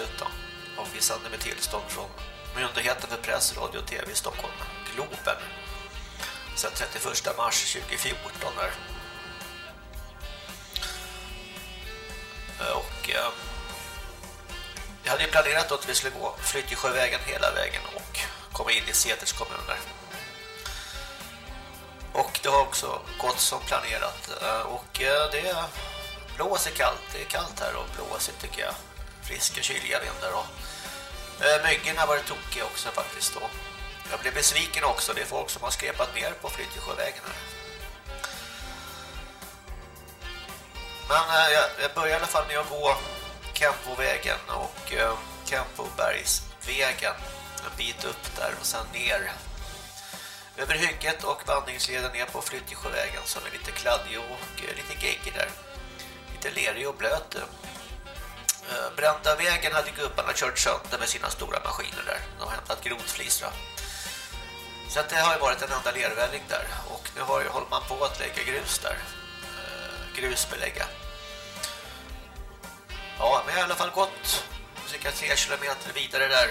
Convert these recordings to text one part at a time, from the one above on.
Andersson. Och vi sänder med tillstånd från Myndigheten för press, radio och tv i Stockholm, Globen. Sen 31 mars 2014 där. Eh, och eh, jag hade planerat att vi skulle gå Flyttesjövägen hela vägen och komma in i Seters kommun där. Och det har också gått som planerat. Eh, och eh, det blåser kallt. Det är kallt här och blåser tycker jag. Friska, kyliga vindar. Och eh, myggorna myggen har varit tokiga också faktiskt. Då. Jag blev besviken också. Det är folk som har skrepat ner på Flyttesjövägen här. Men eh, jag började i alla fall med att gå Kempovägen och eh, Kempobergsvägen en bit upp där och sen ner över hygget och vandringsleden ner på Flyttesjövägen som är lite kladdig och lite geggig där. Lite lerig och blöt. Eh, brända vägen hade gubbarna kört sönder med sina stora maskiner där. De har hämtat grotflis Så att det har ju varit en enda lervälling där. Och nu har, håller man på att lägga grus där. Eh, grusbelägga. Ja, men jag har i alla fall gått cirka tre kilometer vidare där.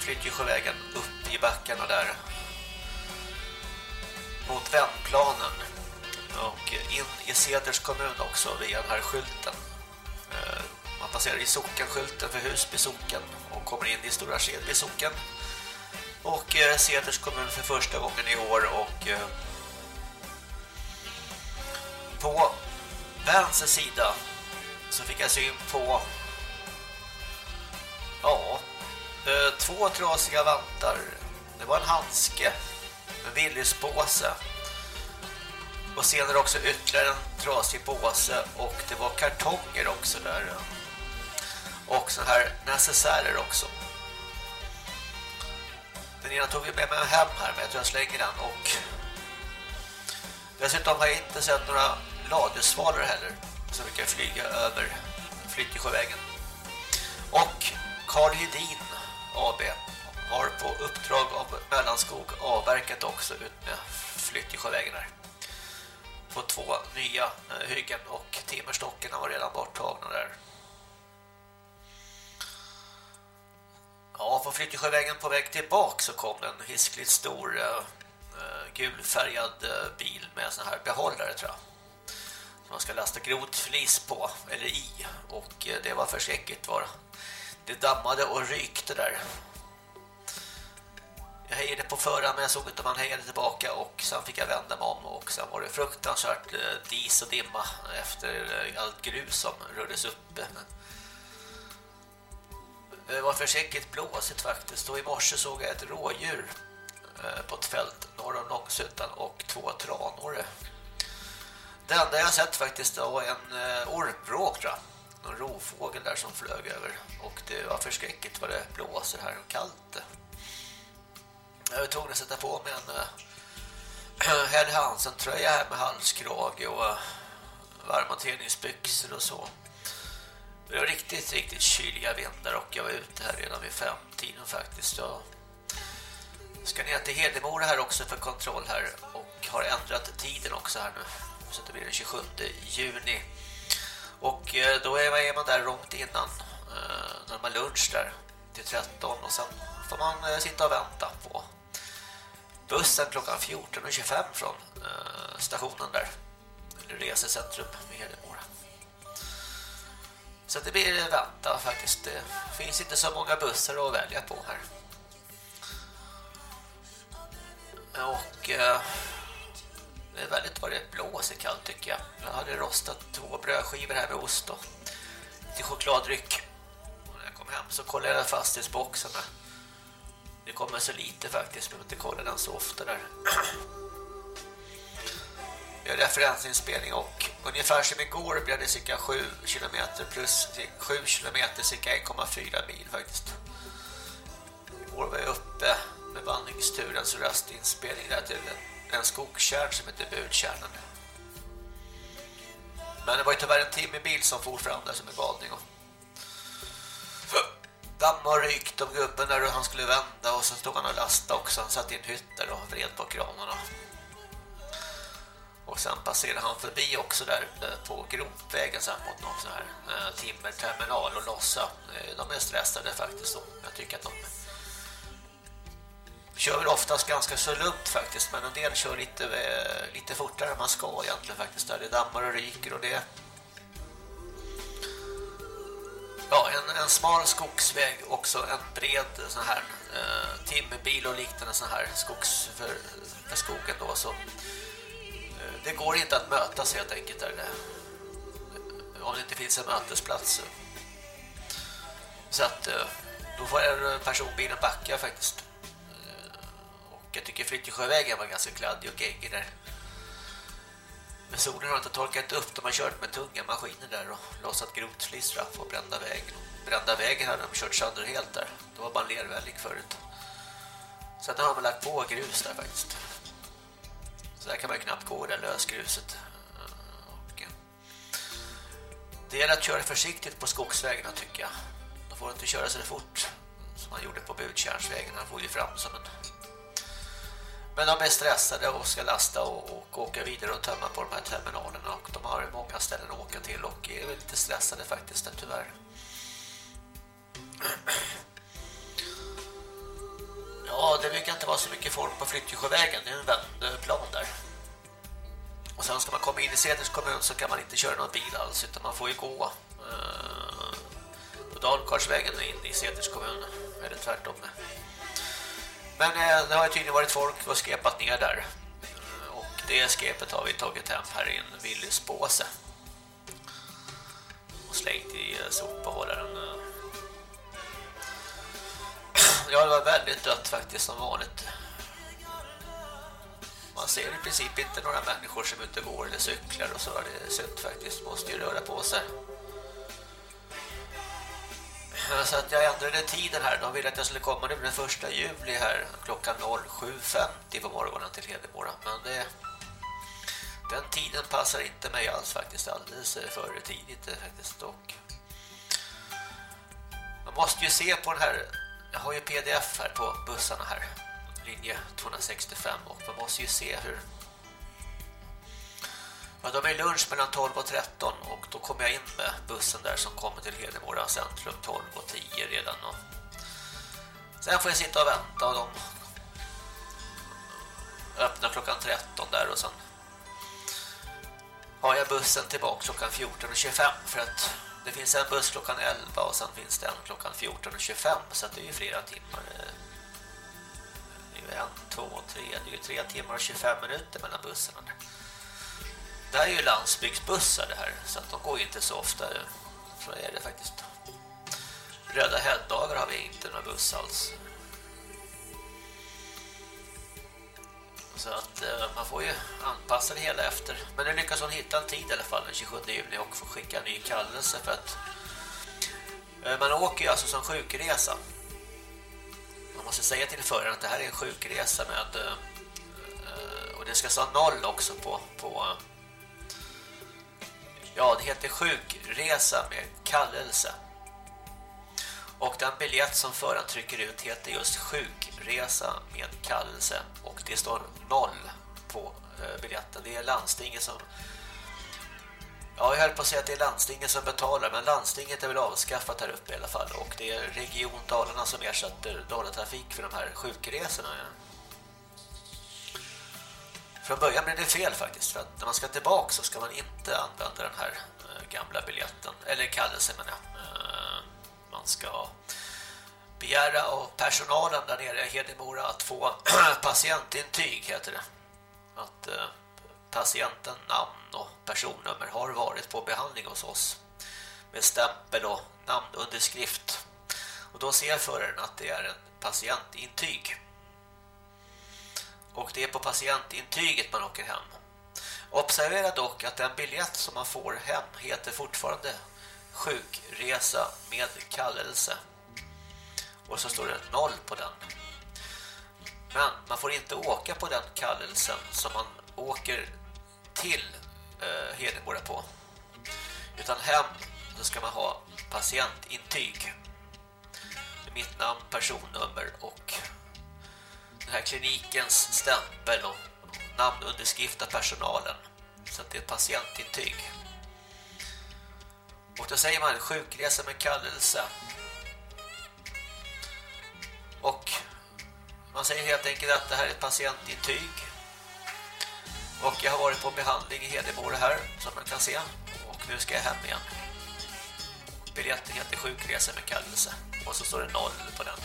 Flyttjesjövägen upp i backarna där mot vändplanen och eh, in i Seders kommun också via den här skylten. Eh, man passerar i sockenskylten för Husby socken och kommer in i Stora Skedby socken. Och eh, Seders kommun för första gången i år och eh, på vänster sida så fick jag syn på ja, eh, två trasiga vantar. Det var en handske en Willys-påse. Och senare också ytterligare en trasig påse och det var kartonger också där. Och så här necessärer också. Den ena tog vi med mig hem här men jag tror jag slänger den och dessutom har jag inte sett några ladesvalor heller som brukar flyga över Flyttjesjövägen. Och Carl Hedin AB har på uppdrag av Mellanskog avverkat också ut med Flyttjesjövägen här. På två nya eh, hyggen och timmerstockarna var redan borttagna där. Ja, på Flyttesjövägen på väg tillbaka så kom en hiskligt stor uh, gulfärgad uh, bil med sån här behållare tror jag. Som man ska lasta grotflis på, eller i. Och uh, det var förskräckligt var det dammade och rykte där. Jag hejade på förra men jag såg inte om han hejade tillbaka och sen fick jag vända mig om och sen var det fruktansvärt eh, dis och dimma efter allt grus som rördes upp. Det var försäkert blåsigt faktiskt och i morse såg jag ett rådjur eh, på ett fält norr om Långsuttan och två tranor. Det enda jag sett faktiskt var en eh, ormvråk tror jag. Någon rovfågel där som flög över och det var förskräckligt vad det blåser här och kallt. Jag var tvungen att sätta på mig en Hed Hansen-tröja här med halskrage och varma träningsbyxor och så. Det var riktigt, riktigt kyliga vindar och jag var ute här redan vid femtiden faktiskt. Jag ska ner till Hedemora här också för kontroll här och har ändrat tiden också här nu. Så det blir den 27 juni. Och eh, då är man där långt innan eh, när man lunch där till 13 och sen får man eh, sitta och vänta på bussen klockan 14.25 från stationen där. Eller resecentrum med Hedemora. Så det blir vänta faktiskt. Det finns inte så många bussar att välja på här. Och eh, det är väldigt vad det blåser kallt tycker jag. Jag hade rostat två brödskivor här med ost och lite chokladdryck. Och när jag kom hem så kollade jag fastighetsboxen det kommer så lite faktiskt, men inte kolla den så ofta där. Vi har referensinspelning och ungefär som igår blev det cirka 7 km plus 7 km cirka 1,4 mil faktiskt. Igår var jag uppe med vandringsturens rastinspelning där till en skogskärn som heter Budkärnan. Men det var ju tyvärr en timmerbil som for fram där som en galning. Och damma och rykt om gubben där han skulle vända och så stod han och lastade också. Han satt i en hytt där och vred på kranarna. Och sen passerade han förbi också där på gropvägen sen mot någon sån här eh, timmerterminal och lossa. Eh, de är stressade faktiskt då. Jag tycker att de kör väl oftast ganska så lugnt faktiskt men en del kör lite, eh, lite fortare än man ska egentligen faktiskt där det dammar och ryker och det Ja, en, en smal skogsväg också en bred sån här eh, timmerbil och liknande sån här skogs för, för skogen då så det går inte att mötas helt enkelt där eh, om det inte finns en mötesplats. Eh. Så att eh, då får personbilen backa faktiskt. Och jag tycker Flyttjesjövägen var ganska kladdig och geggig där. Men solen har inte torkat upp. De har kört med tunga maskiner där och lossat grotslistrar på brända vägen. Brända vägen hade de kört sönder helt där. Det var bara en lervälling förut. Så att har de lagt på grus där faktiskt. Så där kan man knappt gå det lösgruset. Och eh, det är att köra försiktigt på skogsvägarna tycker jag. Då får inte köra så fort som man gjorde på budkärnsvägen. Han får ju fram som en... Men de är stressade och ska lasta och, och åka vidare och tömma på de här terminalerna. Och de har många ställen att åka till och är lite stressade faktiskt tyvärr. Ja, det brukar inte vara så mycket folk på Flyttjesjövägen. Det är en vändplan där. Och sen ska man komma in i Seders kommun så kan man inte köra någon bil alls utan man får ju gå eh, på Dalkarsvägen in i Seders kommun. Eller tvärtom. Men eh, det har tydligen varit folk och skepat ner där. Och det skepet har vi tagit hem här i en Willys-påse. Och slängt i eh, sopbehållaren. Eh, Alltså, ja, det var väldigt dött faktiskt som vanligt. Man ser i princip inte några människor som ute går eller cyklar och så är det sött faktiskt. Måste ju röra på sig. Så att jag ändrade tiden här. De ville att jag skulle komma nu den första juli här klockan 07.50 på morgonen till Hedemora. Men det, den tiden passar inte mig alls faktiskt alldeles för tidigt faktiskt. Och man måste ju se på den här jag har ju pdf här på bussarna här. Linje 265 och man måste ju se hur Ja, de är lunch mellan 12 och 13 och då kommer jag in med bussen där som kommer till Hedemora centrum 12 och 10 redan och sen får jag sitta och vänta och de öppnar klockan 13 där och sen har jag bussen tillbaka klockan 14.25 för att det finns en buss klockan 11 och sen finns det en klockan 14.25 så det är ju flera timmar. Eh, det är ju en, två, tre, det är ju tre timmar och 25 minuter mellan bussarna. Det här är ju landsbygdsbussar det här så att de går ju inte så ofta. Så är det faktiskt. Röda helgdagar har vi inte några buss alls. Så att eh, man får ju anpassa det hela efter. Men nu lyckas hon hitta en tid i alla fall den 27 juni och få skicka en ny kallelse för att eh, man åker ju alltså som sjukresa. Man måste säga till föraren att det här är en sjukresa med eh, eh och det ska stå noll också på, på eh, ja det heter sjukresa med kallelse. Och den biljett som föraren trycker ut heter just sjukresa med kallelse och det står noll på eh, biljetten. Det är landstinget som Ja, jag höll på att säga att det är landstinget som betalar men landstinget är väl avskaffat här uppe i alla fall och det är Region Dalarna som ersätter Dalatrafik för de här sjukresorna. Från början blev det fel faktiskt för att när man ska tillbaka så ska man inte använda den här eh, gamla biljetten eller kallelsen menar jag eh, ska begära av personalen där nere i Hedemora att få patientintyg heter det. Att eh, patienten namn och personnummer har varit på behandling hos oss med stämpel och namnunderskrift. Och då ser föraren att det är en patientintyg. Och det är på patientintyget man åker hem. Observera dock att den biljett som man får hem heter fortfarande sjukresa med kallelse. Och så står det noll på den. Men man får inte åka på den kallelsen som man åker till eh, Hedemora på. Utan hem så ska man ha patientintyg. Med mitt namn, personnummer och den här klinikens stämpel och namnunderskrift av personalen. Så att det är ett patientintyg. Och då säger man sjukresa med kallelse. Och man säger helt enkelt att det här är ett patientintyg. Och jag har varit på behandling i Hedemora här som man kan se. Och nu ska jag hem igen. Biljetten heter sjukresa med kallelse. Och så står det noll på den.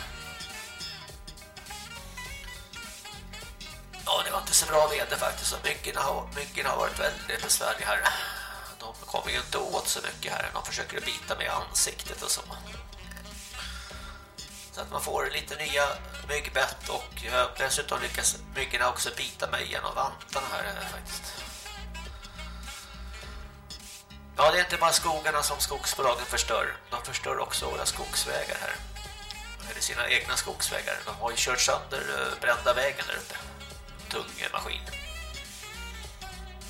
Ja, det var inte så bra väder faktiskt. Så har, myggorna har varit väldigt besvärliga här. De kommer ju inte åt så mycket här. De försöker bita mig i ansiktet och så. Så att man får lite nya myggbett och dessutom lyckas myggorna också bita mig genom vantarna här eh, faktiskt. Ja, det är inte bara skogarna som skogsbolagen förstör. De förstör också våra skogsvägar här. Eller sina egna skogsvägar. De har ju kört sönder eh, brända vägen där uppe. Tung maskin.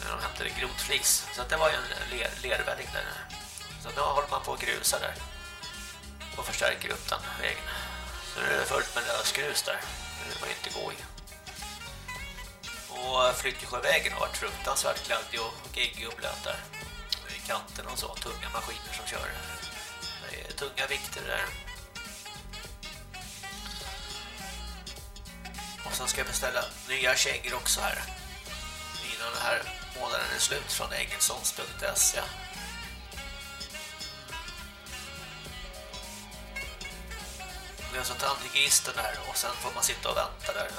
När de hämtade grodflis. Så det var ju en ler, lervälling där. Så nu håller man på att grusa där. Och förstärker upp den vägen. Så nu är det fullt med lösgrus där. Det var inte gå i. Och Flyttesjövägen har varit fruktansvärt kladdig och geggig och blöt där. I kanten och så, tunga maskiner som kör. Det är tunga vikter där. Och sen ska jag beställa nya kängor också här. Innan det här månaden är slut från engelsons.se. Det är alltså tandhygienisten där och sen får man sitta och vänta där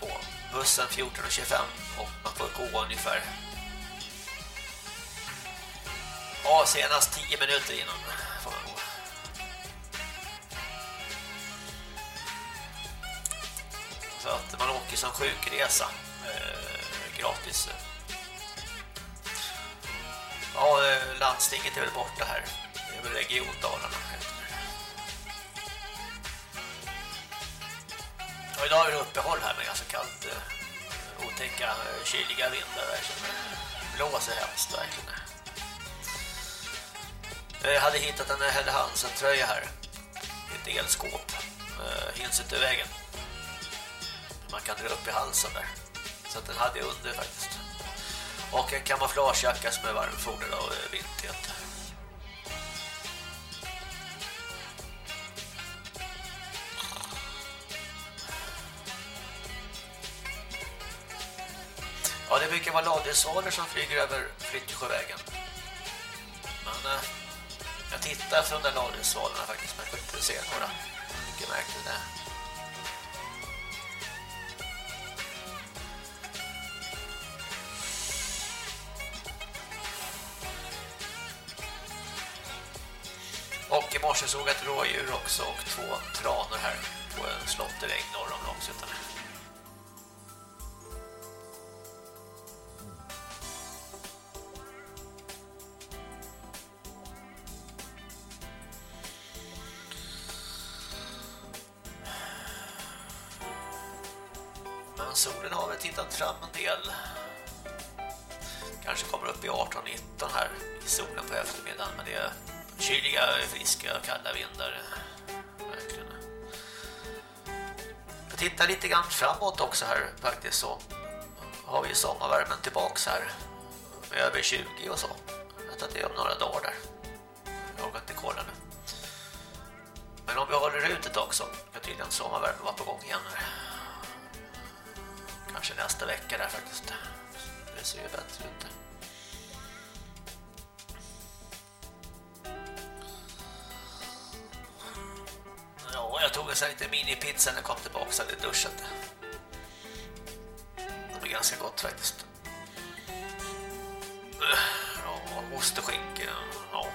på bussen 14.25 och man får gå ungefär ja, senast 10 minuter innan får man gå. Så att man åker som sjukresa eh, gratis. Ja, eh, landstinget är väl borta här. Det är väl regiondalarna. Och idag är det uppehåll här med ganska kallt, eh, otäcka, eh, kyliga vindar där som blåser hemskt verkligen. Jag hade hittat en Helle Hansen-tröja här. Ett elskåp. Hinns inte vägen. Man kan dra upp i halsen där. Så att den hade jag under faktiskt. Och en kamouflagejacka som är varmfodrad av vintighet. Ja, det brukar vara ladesvaler som flyger över Flyttesjövägen. Men eh, jag tittar från den ladesvalarna faktiskt, men jag kunde inte se några. Mycket märkligt det. I morse såg jag ett rådjur också och två tranor här på en slotteräng norr om Långsötan. Men solen har väl tittat fram en del. Kanske kommer upp i 18-19 här i solen på eftermiddagen. Men det är kyliga, friska, kalla vindar. Verkligen. Jag tittar lite grann framåt också här faktiskt så har vi sommarvärmen tillbaks här. Med över 20 och så. Jag tar det om några dagar där. Jag har inte kolla nu. Men om vi håller ut ett tag så kan tydligen sommarvärmen vara på gång igen här. Kanske nästa vecka där faktiskt. Det ser ju bättre ut. Tog en sån lite minipizza när jag kom tillbaka så hade jag duschat. Det var ganska gott faktiskt. Ja, ost och skinka. Ja.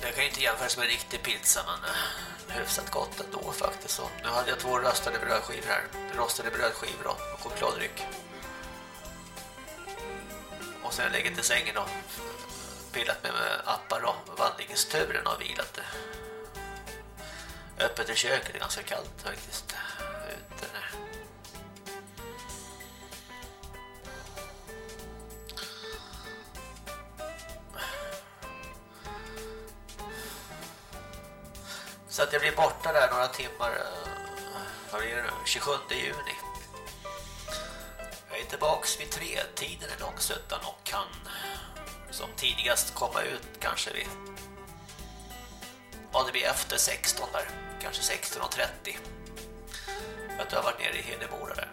Det kan ju inte jämföras med riktig pizza men hyfsat gott ändå faktiskt. Så nu hade jag två rostade brödskivor här. Rostade brödskivor då, och chokladdryck. Och sen lägger till sängen då pillat mig med appar och vandringsturen och vilat öppet i köket, det är ganska kallt faktiskt ute. Så att jag blir borta där några timmar, eh, vad blir det nu, 27 juni. Jag är tillbaks vid tre tiden är Långsötan och kan som tidigast komma ut kanske vid ja det blir efter 16 där, kanske 16.30 för att jag har varit nere i Hedemora där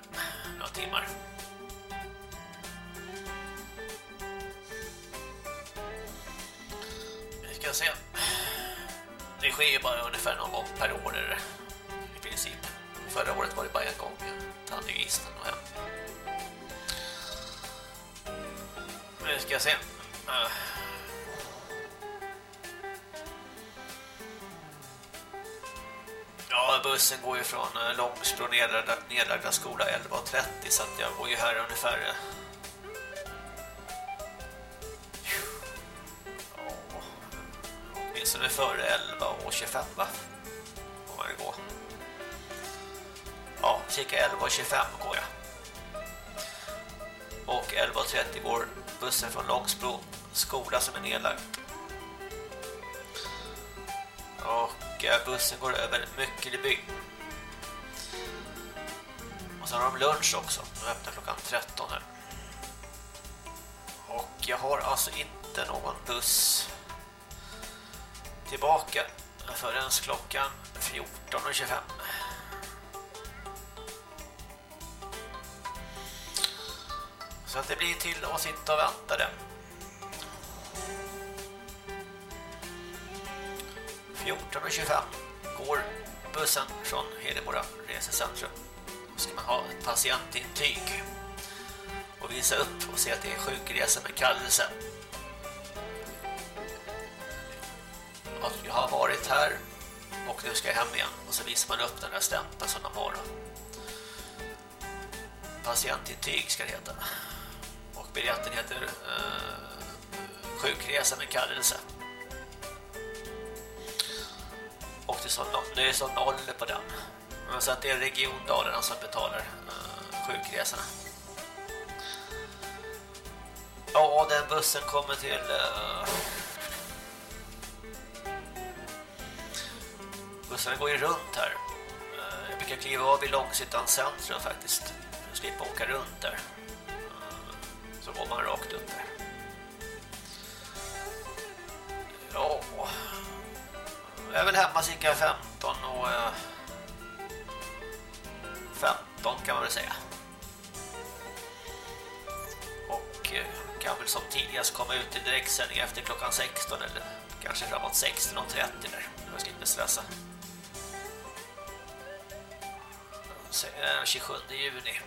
några timmar. Vi ska se. Det sker ju bara ungefär någon gång per år eller, i princip. Förra året var det bara en gång. Tandhygisten och hem. Nu ska jag se. Bussen går ju från eh, Långsbro nedlagda, nedlagda skola 11.30 så att jag går ju här ungefär eh, ja, åtminstone före 11.25 va? Om man gå. Ja, cirka 11.25 går jag. Och 11.30 går bussen från Långsbro skola som är nedlagd. Bussen går över Myckeleby. Och sen har de lunch också. De öppnar klockan 13 här. Och jag har alltså inte någon buss tillbaka förrän klockan 14.25. Så att det blir till att sitta och vänta det. 14.25 går bussen från Hedemora resecentrum. Då ska man ha ett patientintyg och visa upp och se att det är sjukresa med kallelse. Att jag har varit här och nu ska jag hem igen och så visar man upp den där stämpeln som de har. Patientintyg ska det heta. Och biljetten heter eh, sjukresa med kallelse. Och det är så, det är så noll på den. Så att det är regiondalarna alltså som betalar eh, sjukresorna. Ja, den bussen kommer till... Uh, bussen går ju runt här. Eh, jag brukar kliva av i Långsittans centrum faktiskt. Jag slipper åka runt där. Så går man rakt upp där. Ja... Jag är väl hemma cirka 15 och eh, 15 kan man väl säga. Och eh, kan väl som tidigast komma ut i direktsändning efter klockan 16 eller kanske framåt 16.30 där. Jag ska inte stressa. 27 eh, juni.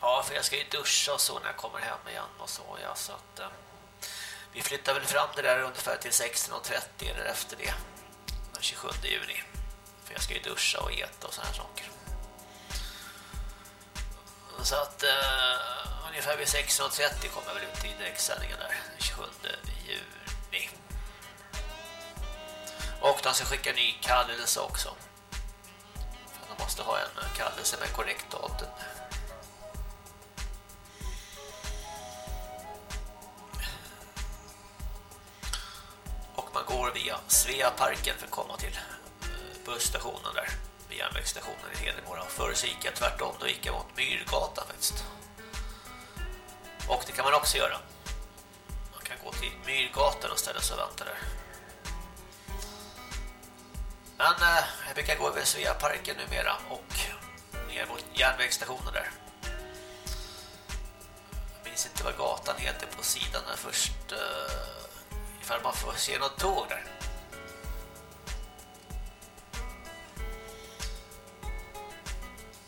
Ja, för jag ska ju duscha och så när jag kommer hem igen och så. Ja, så att... Vi flyttar väl fram det där ungefär till 16.30 eller efter det. Den 27 juni. För jag ska ju duscha och äta och såna här saker. Så att uh, ungefär vid 16.30 kommer jag väl ut i direktsändningen där. Den 27 juni. Och de ska skicka ny kallelse också. För de måste ha en kallelse med korrekt datum. Man går via Sveaparken för att komma till eh, busstationen där vid järnvägsstationen i Hedemora. Förr så gick jag tvärtom, då gick jag mot Myrgatan faktiskt. Och det kan man också göra. Man kan gå till Myrgatan och ställa sig och vänta där. Men eh, jag brukar gå över Sveaparken numera och ner mot järnvägsstationen där. Jag minns inte vad gatan heter på sidan där först... Eh, ifall man får se något tåg där.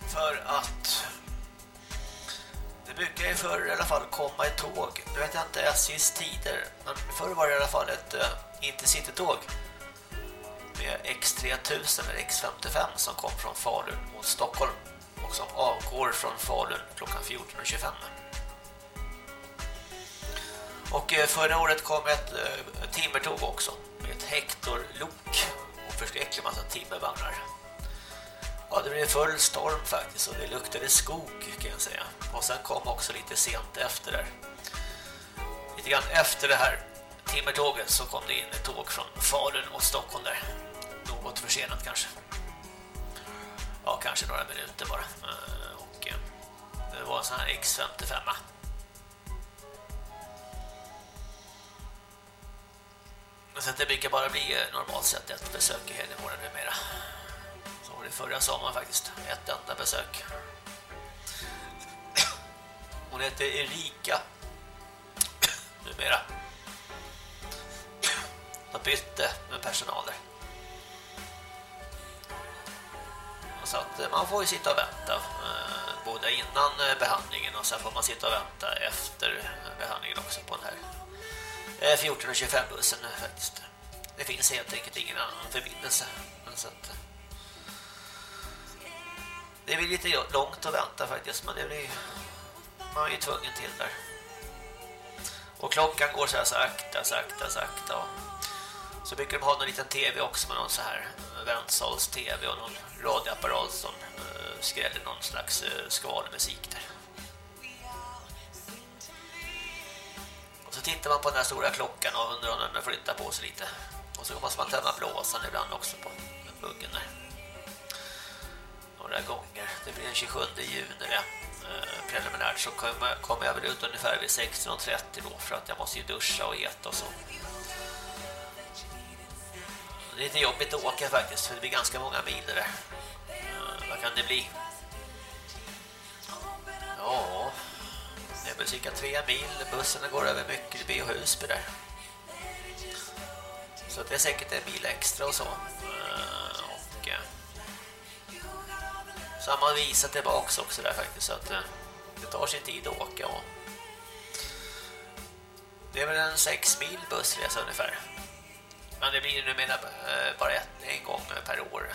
För att det brukar ju förr i alla fall komma ett tåg. Nu vet jag inte SJs tider, men förr var det i alla fall ett uh, intercity-tåg med X3000 eller X55 som kom från Falun mot Stockholm och som avgår från Falun klockan 14.25. Och eh, förra året kom ett eh, timmertåg också med ett hektorlok och förskräcklig massa timmervagnar. Ja, det blev full storm faktiskt och det luktade skog kan jag säga. Och sen kom också lite sent efter där. Lite grann efter det här timmertåget så kom det in ett tåg från Falun mot Stockholm där. Något försenat kanske. Ja, kanske några minuter bara. Eh, och det var en sån här X55. Så det brukar bara bli eh, normalt sett ett besök i Hedemora numera. Så var det förra sommaren faktiskt. Ett enda besök. Hon heter Erika numera. De bytte eh, med personaler. Så att eh, man får ju sitta och vänta både innan behandlingen och sen får man sitta och vänta efter behandlingen också på den här Eh, 14.25 bussen eh, faktiskt. Det finns helt enkelt ingen annan förbindelse. Så att, eh, det blir lite långt att vänta faktiskt men det blir man är ju tvungen till där. Och klockan går så här sakta, sakta, sakta. Och så brukar de ha någon liten tv också med någon så här väntsals tv och någon radioapparat som skräller någon slags uh, skvalmusik där. Och så tittar man på den här stora klockan och undrar om den flyttar på sig lite. Och så måste man tända blåsan ibland också på buggen där. Några gånger. Det blir den 27 juni det. Eh, preliminärt så kommer, jag väl ut ungefär vid 16.30 då för att jag måste ju duscha och äta och så. Det är lite jobbigt att åka faktiskt för det blir ganska många mil där. Eh, vad kan det bli? Ja, med cirka tre mil. Bussarna går över mycket. och Husby där. Så det är säkert en bil extra och så. Eh, och eh, så har man visat tillbaks också där faktiskt så att eh, det tar sin tid att åka och det är väl en sex mil bussresa ungefär. Men det blir numera bara ett, en gång per år.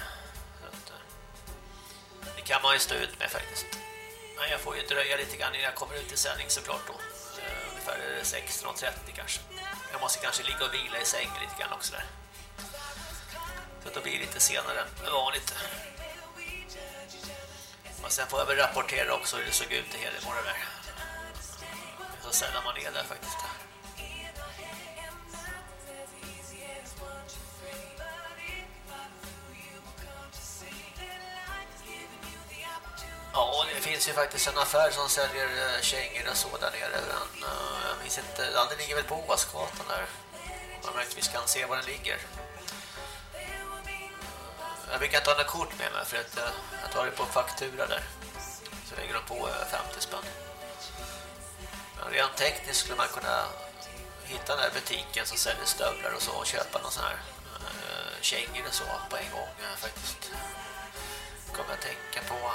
Det kan man ju stå ut med faktiskt. Men jag får ju dröja lite grann innan jag kommer ut i sändning såklart då. Eh, ungefär 16.30 kanske. Jag måste kanske ligga och vila i sängen lite grann också där. Så då blir det lite senare än vanligt. Och sen får jag väl rapportera också hur det såg ut i Hedemora där. Så sällan man är där faktiskt. Ja, det finns ju faktiskt en affär som säljer eh, kängor och så där nere. Men, eh, jag minns inte, ja, ligger väl på Åsgatan där. Man möjligtvis kan se var den ligger. Jag brukar inte ha några kort med mig för att eh, jag, tar det på faktura där. Så lägger de på 50 spänn. Men rent tekniskt skulle man kunna hitta den här butiken som säljer stövlar och så och köpa någon sån här kängor och så på en gång faktiskt. Kommer jag tänka på.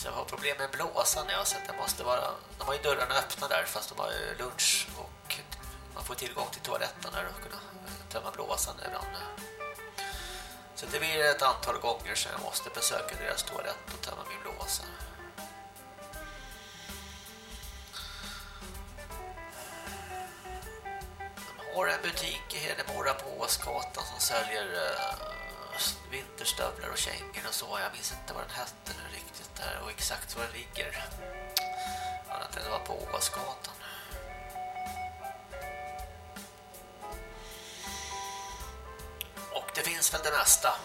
Alltså jag har problem med blåsan ja, så sett det måste vara de har ju dörrarna öppna där fast de har lunch och man får tillgång till toaletten där och kunna eh, tömma blåsan ibland. Så det blir ett antal gånger så jag måste besöka deras toalett och tömma min blåsa. De har en butik i Hedemora på Åsgatan som säljer eh, vinterstövlar och kängor och så. Jag minns inte vad den hette nu riktigt där och exakt var den ligger. Annat än det var på Åsgatan. Och det finns väl det mesta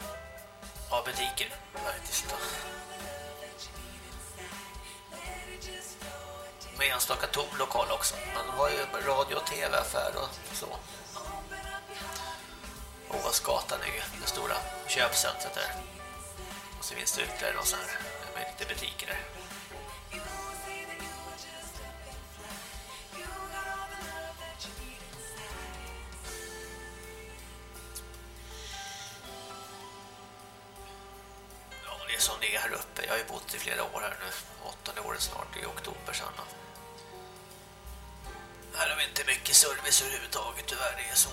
av butiker faktiskt. Med enstaka tom lokal också. Men de har ju radio- och tv-affär och så. Åsgatan är ju det stora köpcentret där. Och så finns det ytterligare någon sån här med lite butiker där. det är som det är här uppe. Jag har ju bott i flera år här nu. Åttonde året snart i oktober sedan. Här har vi inte mycket service överhuvudtaget tyvärr, det är så.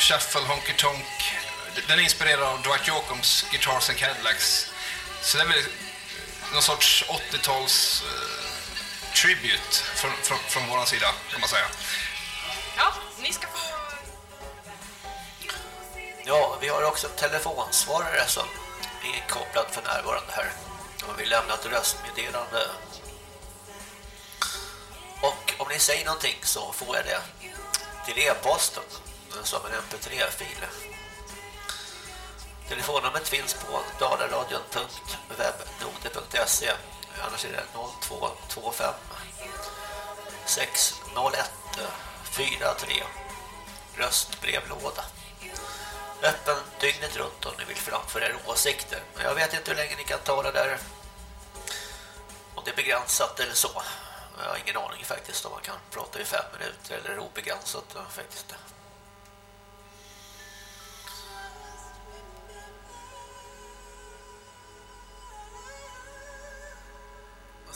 Shuffle honky tonk den är inspirerad av Dwight Yoakams Guitars and Cadillacs. Så det är väl någon sorts 80-tals uh, tribute från, från, från vår sida, kan man säga. Ja, ni ska få... Ja, vi har också en telefonsvarare som är inkopplad för närvarande här. Och vi lämnar ett röstmeddelande. Och om ni säger någonting så får jag det till e-posten som en mp3-fil. Telefonnumret finns på dalaradion.webnode.se Annars är det 0225 601 43 Röstbrevlåda. Öppen dygnet runt om ni vill framföra era åsikter. Men jag vet inte hur länge ni kan tala där. Om det är begränsat eller så. Jag har ingen aning faktiskt om man kan prata i fem minuter eller obegränsat faktiskt.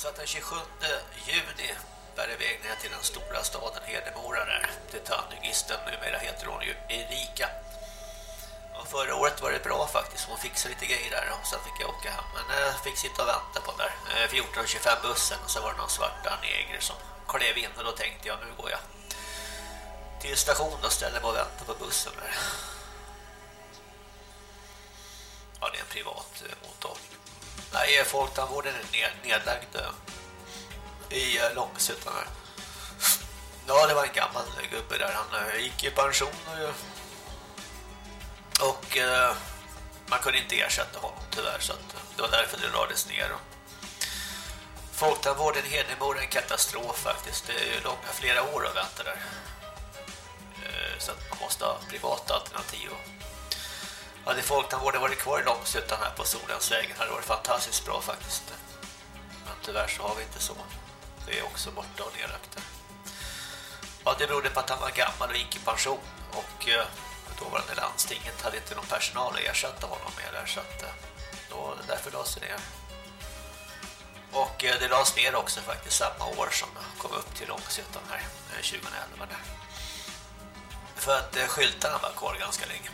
Så att den 27 juni bär iväg ner till den stora staden Hedemora där. Till tandhygisten, numera heter hon ju Erika. Och förra året var det bra faktiskt. Hon fixade lite grejer där och sen fick jag åka hem. Men jag fick sitta och vänta på den där eh, 14.25 bussen. Och så var det någon svarta neger som klev in och då tänkte jag nu går jag till stationen och ställer mig och väntar på bussen där. Ja, det är en privat eh, mottagning. Nej, folktandvården är nedlagd eh, i eh, Långsutan här. Ja, det var en gammal gubbe där. Han eh, gick i pension och, och man kunde inte ersätta honom tyvärr så det var därför det lades ner. Folktandvården i Hedemora är en katastrof faktiskt. Det är långa flera år att vänta där. Så att man måste ha privata alternativ. Hade folktandvården varit kvar i Långsuttan här på Solensvägen hade det varit fantastiskt bra faktiskt. Men tyvärr så har vi inte så. Det är också borta och nedlagt. Ja, det berodde på att han var gammal och gick i pension. Och eh, då var det landstinget hade inte någon personal att ersätta honom med där. Så att, eh, då, därför lades det ner. Och eh, det lades ner också faktiskt samma år som kom upp till Långsuttan här, eh, 2011. Där. För att eh, skyltarna var kvar ganska länge.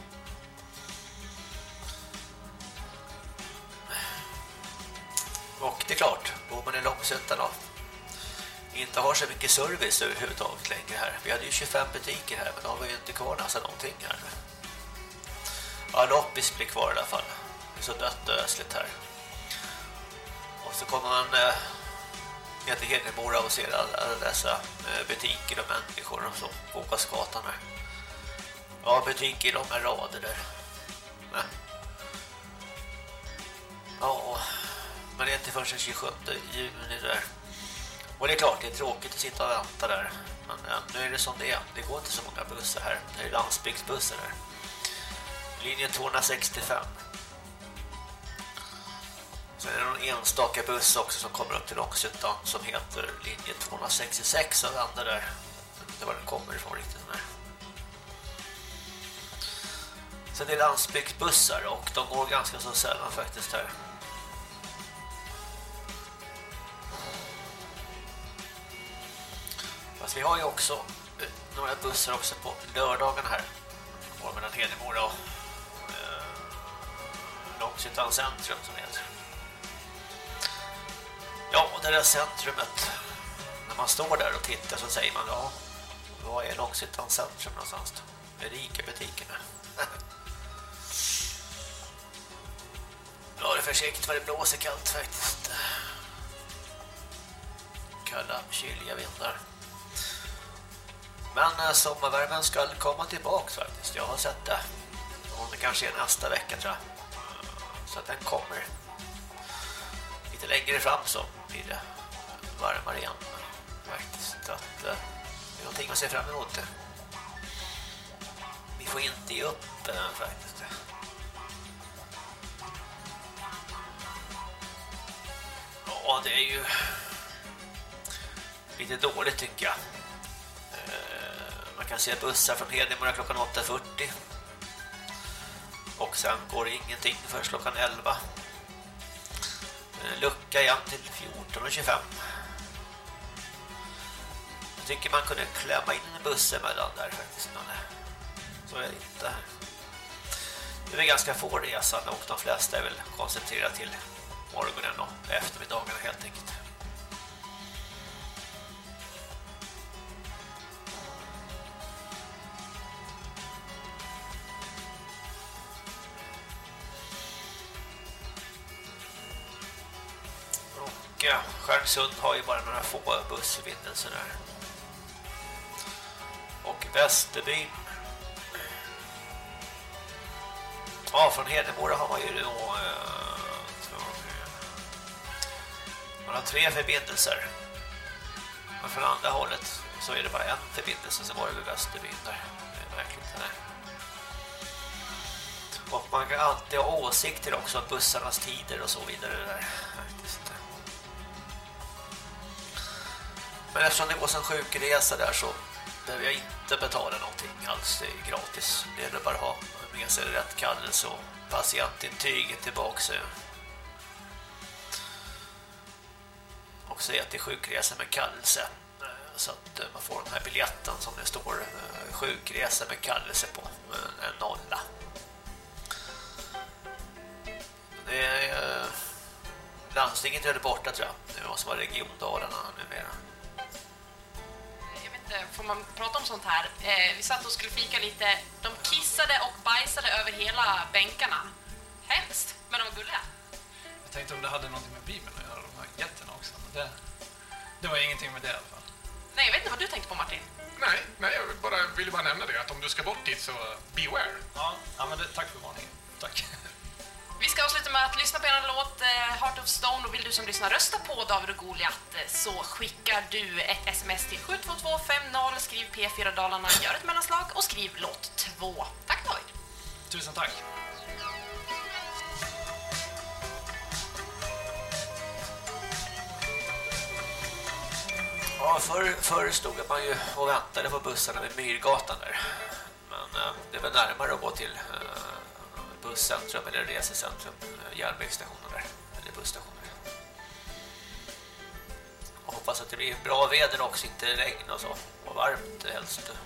Och det är klart, bor man i Långsötan och inte har så mycket service överhuvudtaget längre här. Vi hade ju 25 butiker här, men då har vi ju inte kvar nästan någonting här. Ja, loppis blir kvar i alla fall. Det är så dött och ösligt här. Och så kommer man eh, ner till Hedemora och ser alla, alla dessa eh, butiker och människor och så på Åkasgatan här. Ja, butiker i långa rader där. Men. Ja, men det är inte förrän den 27 juni där. Och det är klart, det är tråkigt att sitta och vänta där. Men ja, nu är det som det är. Det går inte så många bussar här. Det är landsbygdsbussar här. Linje 265. Sen är det någon enstaka buss också som kommer upp till Långsuttan som heter linje 266 och vänder där. Jag vet inte var den kommer ifrån riktigt. Där. Sen är det landsbygdsbussar och de går ganska så sällan faktiskt här. Fast vi har ju också eh, några bussar också på lördagen här. Går mellan Hedemora och eh, Långshyttan centrum som heter. Ja, det där centrumet. När man står där och tittar så säger man ja, vad är Långshyttan centrum någonstans då? Med rika butikerna. Ja, det är försiktigt vad det blåser kallt faktiskt. Kalla, kyliga vindar. Men eh, sommarvärmen ska komma tillbaka faktiskt. Jag har sett det. Och det kanske är nästa vecka tror jag. Eh, så att den kommer. Lite längre fram så blir det varmare igen. Faktiskt. Så att, eh, det är någonting att se fram emot. Vi får inte ge upp faktiskt. Ja, det är ju lite dåligt tycker jag. Man kan se bussar från Hedemora klockan 8.40. Och sen går det ingenting förrän klockan 11. Eh, lucka igen till 14.25. Jag tycker man kunde klämma in bussar emellan där faktiskt. Men eh, så är det inte. Det är ganska få resande och de flesta är väl koncentrerade till morgonen och eftermiddagen helt enkelt. Och ja, Stjärnsund har ju bara några få bussförbindelser där. Och Västerbyn Ja, från Hedemora har man ju då eh, man har tre förbindelser. Men från andra hållet så är det bara en förbindelse som var över Västerbyn där. Det är verkligen det. Och man kan alltid ha åsikter också om bussarnas tider och så vidare där. Men eftersom det går som sjukresa där så behöver jag inte betala någonting alls. Det är gratis. Det är bara att ha med sig rätt kallelse och patientintyget tillbaka. Och säga att det är sjukresa med kallelse. Eh, så att eh, man får den här biljetten som det står eh, sjukresa med kallelse på. En nolla. Det är landstinget är det borta tror jag. Det måste vara regiondalarna numera får man prata om sånt här? Eh, vi satt och skulle fika lite. De kissade och bajsade över hela bänkarna. Hemskt, men de var gulliga. Jag tänkte om det hade något med Bibeln att göra, de här getterna också. Men det, det var ingenting med det i alla fall. Nej, jag vet inte vad du tänkte på Martin. Nej, nej jag bara, vill bara nämna det att om du ska bort dit så beware. Ja, ja men det, tack för varningen. Tack. Vi ska avsluta med att lyssna på en låt, eh, Heart of Stone. Och vill du som lyssnar rösta på David och Goliat eh, så skickar du ett sms till 72250, skriv P4 Dalarna, gör ett mellanslag och skriv låt 2. Tack David. Tusen tack. Ja, förr, förr stod man ju och väntade på bussarna vid Myrgatan där. Men eh, det var närmare att gå till busscentrum eller resecentrum, eh, järnvägsstationen där, eller busstationen. Och hoppas att det blir bra väder också, inte regn och så, och varmt helst. Eh,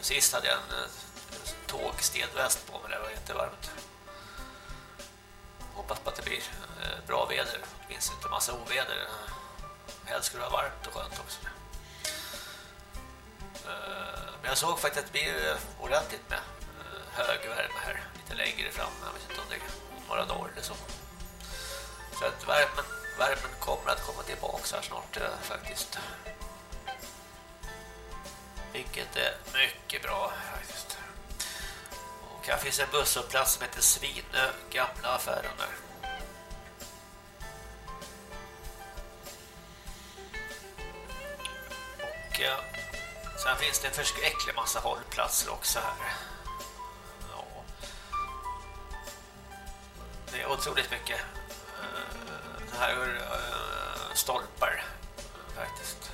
sist hade jag en eh, tågstedväst på mig, det var jättevarmt. Hoppas på att det blir bra väder, det finns inte massa oväder. Helst skulle det vara varmt och skönt också. Men jag såg faktiskt att det blir ordentligt med hög värme här lite längre fram. Jag vet inte om det är några dagar eller så. Så att värmen, värmen kommer att komma tillbaka här snart eh, faktiskt. Vilket är mycket bra faktiskt. Och här finns en busshållplats som heter Svinö, gamla affären där. Och eh, sen finns det en förskräcklig massa hållplatser också här. Det är otroligt mycket eh, så här eh, stolpar faktiskt.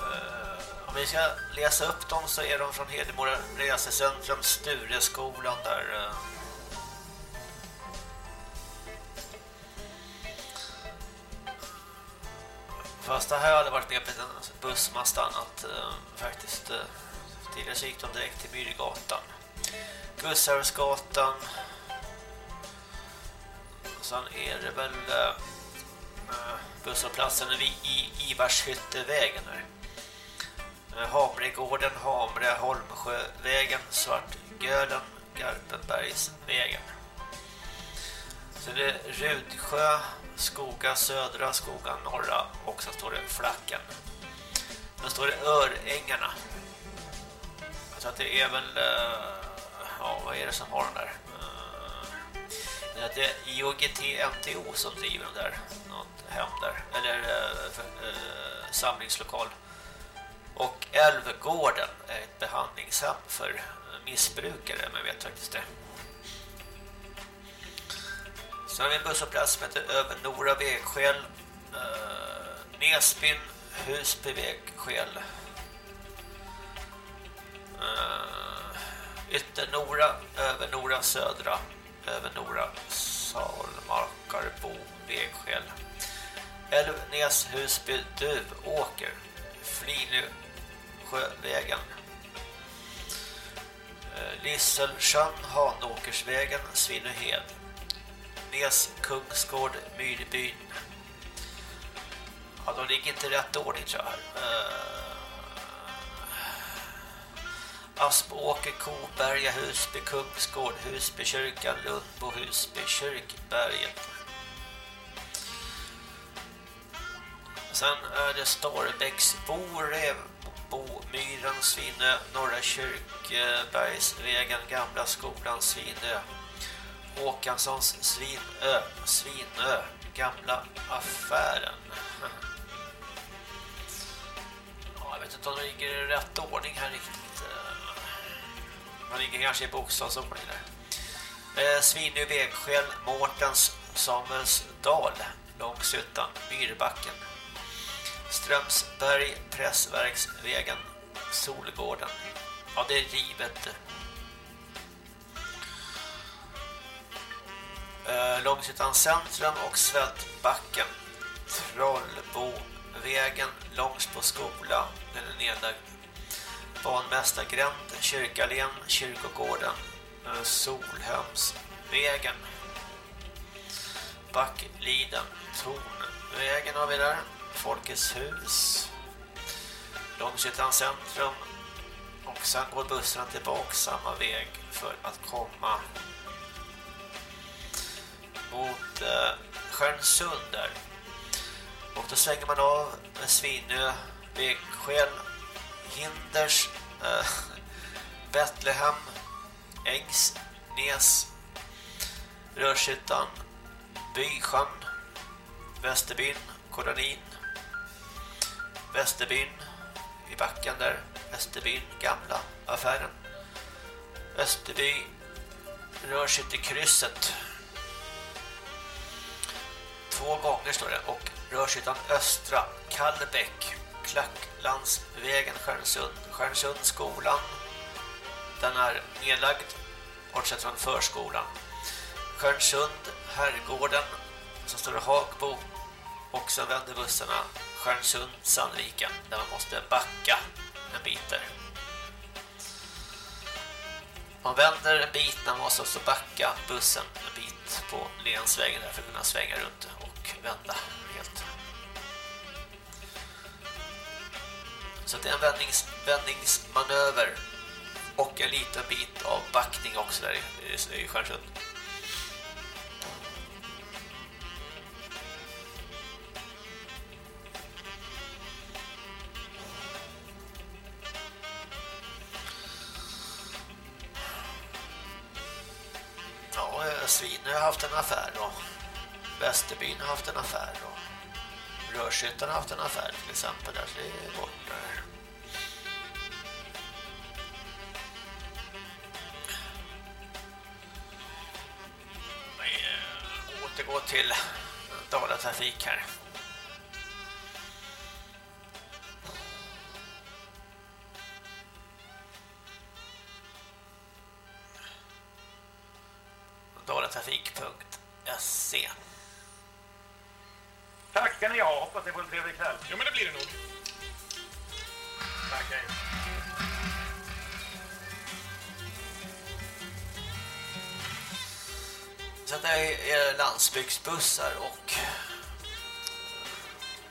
Eh, om vi ska läsa upp dem så är de från Hedemora resecentrum Stureskolan där Fast det här hade varit med på en buss som har stannat faktiskt. Tidigare så gick de direkt till Myrgatan. Gustavsgatan. Sen är det väl uh, busshållplatsen i Ivarshyttevägen här. Eh, Hamregården, Hamre, Holmsjövägen, Svartgölen, Garpenbergsvägen. Så det är Rudsjö, Skoga södra, Skoga norra och så står det Flacken. Sen står det Örängarna. Jag tror att det är väl uh, ja, vad är det som har den där? Eh, det är IOGT MTO som driver den där något hem där eller eh, för, eh, samlingslokal. Och Älvgården är ett behandlingshem för missbrukare, men vet faktiskt det. Sen har vi en busshållplats som heter Över Nora vägskäl. Uh, Nesbyn, Husby vägskäl. Uh, Ytternora, Över Nora södra, Över Nora Salmarkarbo vägskäl. Älvnäs, Husby, Duvåker, Flinö, Sjövägen. Eh, Lisselsjön, Hanåkersvägen, Svinnehed, Nes, Kungsgård, Myrbyn. Ja, de ligger inte i rätt ordning tror jag. Uh, Aspåker, Koberga, Husby, Kungsgård, Husby, kyrkan, Lundbo, Husby, Kyrkberget. Sen är det Starbäcksbo, Revbo, Myren, Svinö, Norra Kyrkbergsvägen, Gamla skolan, Svinö. Håkanssons Svinö, Svinö, Gamla affären. Ja, jag vet inte om det ligger i rätt ordning här riktigt. Man ligger kanske i bokstavsordning där. Eh, Svinö, Vägskäl, Mårtens, Samuelsdal, Långsuttan, Myrbacken. Strömsberg, Pressverksvägen, Solgården. Ja, det är rivet. Eh, Långshyttan centrum och Svältbacken. Trollbovägen, Långsbo skola, den är nedlagd. Banmästargränd, Kyrkalén, Kyrkogården, eh, Solhemsvägen. Backliden, Tornvägen har vi där. Folkets hus. Långshyttan centrum. Och sen går bussarna tillbaka samma väg för att komma mot eh, Stjärnsund där. Och då svänger man av med Svinö, Vägskäl, Hinders, eh, Betlehem, Ängsnäs, Rörshyttan, Bysjön, Västerbyn, Kolonin, Västerbyn i backen där, Västerbyn, gamla affären. Österby rör krysset två gånger står det och Rörshyttan Östra, Kallebäck, Landsvägen Stjärnsund, Stjärnsundsskolan. Den är nedlagd, bortsett från förskolan. Stjärnsund, Herrgården, så står det Hagbo och sen vänder bussarna Stjärnsund, Sandviken där man måste backa en bit där. Man vänder en bit, man måste också backa bussen en bit på Lensvägen där för att kunna svänga runt och vända helt. Så det är en vändnings, vändningsmanöver och en liten bit av backning också där i, i Stjärnsund. Ja, eh, Svin har haft en affär och Västerbyn har haft en affär då. Rörshyttan har haft en affär till exempel där så det är borta där. Vi eh, återgår till Dalatrafik här. dalatrafik.se Tack ska ni ha. Hoppas ni får en trevlig kväll. Jo, men det blir det nog. Tack, hej. Sen är det landsbygdsbussar och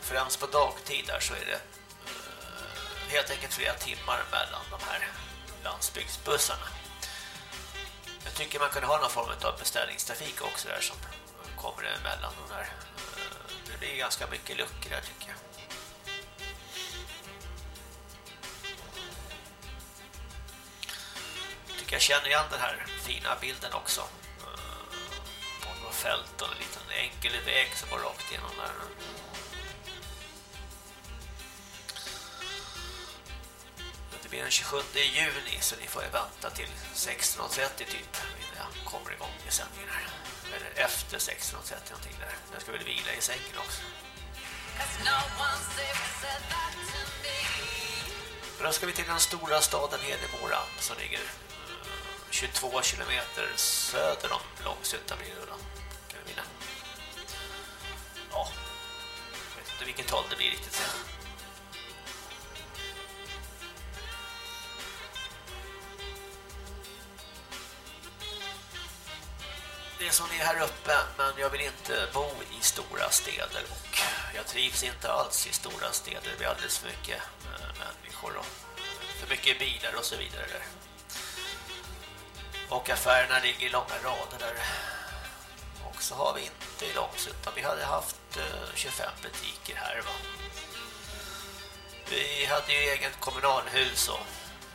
främst på dagtid där så är det eh, helt enkelt flera timmar mellan de här landsbygdsbussarna. Jag tycker man kunde ha någon form av beställningstrafik också där som kommer emellan de här. Det blir ganska mycket luckor där tycker jag. Jag tycker jag känner igen den här fina bilden också. Eh, på några fält och en liten enkel väg som går rakt igenom där. Det blir den 27 juni så ni får ju vänta till 16.30 typ jag kommer igång i sändningen här. Eller efter 16.30 någonting där. Jag ska väl vila i sängen också. Då ska vi till den stora staden Hedemora som ligger eh, 22 kilometer söder om Långsuttan blir det då. Kan vi vinna. Ja, jag vet inte vilket håll det blir riktigt. Det som är här uppe men jag vill inte bo i stora städer och jag trivs inte alls i stora städer. Det blir alldeles för mycket eh, människor och eh, för mycket bilar och så vidare där. Och affärerna ligger i långa rader där. Och så har vi inte i Långsuttan. Vi hade haft eh, 25 butiker här va. Vi hade ju eget kommunalhus och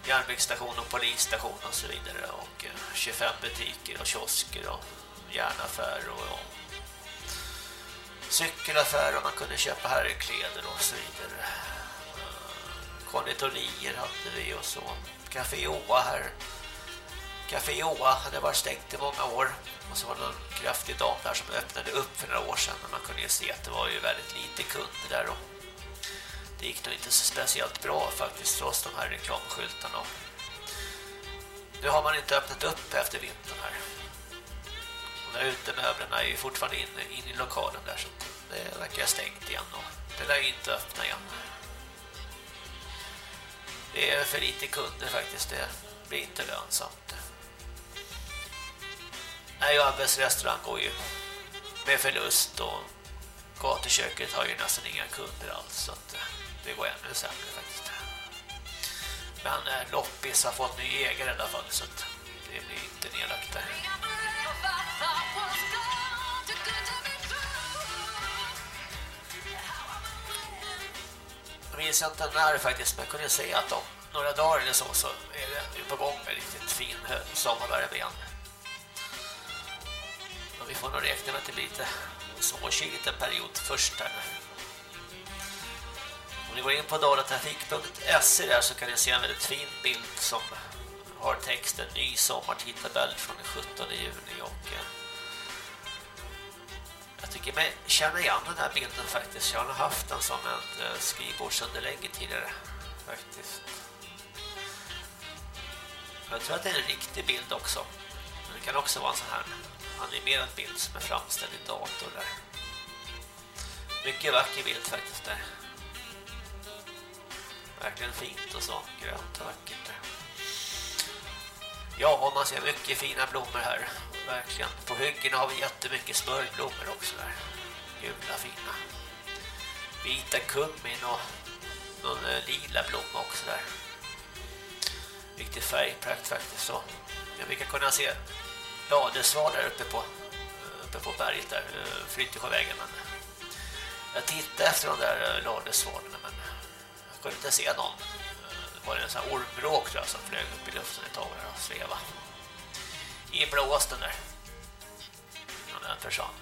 järnvägsstation och polisstation och så vidare och 25 butiker och kiosker och järnaffär och ja, cykelaffär och man kunde köpa herrkläder och så vidare. Eh, konditorier hade vi och så. Café Oa här. Café Oa hade varit stängt i många år. Och så var det en kraftig dam där som öppnade upp för några år sedan. Men man kunde ju se att det var ju väldigt lite kunder där. Och det gick nog inte så speciellt bra faktiskt trots de här reklamskyltarna. Nu har man inte öppnat upp efter vintern här. De där utemöblerna är ju fortfarande inne in i lokalen där så det verkar stängt igen och det lär ju inte öppna igen. Det är för lite kunder faktiskt, det blir inte lönsamt. Nej, Abbes restaurang går ju med förlust och gatuköket har ju nästan inga kunder alls så att det går ännu sämre faktiskt. Men eh, Loppis har fått ny ägare i alla fall så att det blir inte nedlagt där. Jag minns inte när faktiskt, men jag kunde se att om några dagar eller så så är det på gång med riktigt fin eh, sommarvärme igen. Men vi får nog räkna med att det blir lite småkyligt en period först här. Om ni går in på dalatrafik.se där så kan ni se en väldigt fin bild som har texten ny sommartidtabell från den 17 juni och eh, jag tycker mig känna igen den här bilden faktiskt. Jag har haft den som en eh, skrivbordsunderlägg tidigare faktiskt. Jag tror att det är en riktig bild också. Men det kan också vara en sån här animerad bild som är framställd i dator där. Mycket vacker bild faktiskt där. Verkligen fint och så, grönt och vackert där. Ja, man ser mycket fina blommor här. Verkligen. På hyggen har vi jättemycket smörjblommor också där. Gula fina. Vita kummin och någon eh, lila blomma också där. Riktig färgprakt faktiskt så. Ja, vi kan kunna se ladesval där uppe på, eh, uppe på berget där, eh, Flyttesjövägen. Men jag tittade efter de där ladesvalarna men jag kunde inte se någon var en sån här ormbråk tror jag, som flög upp i luften ett tag och sveva. I blåsten där. Och den försvann.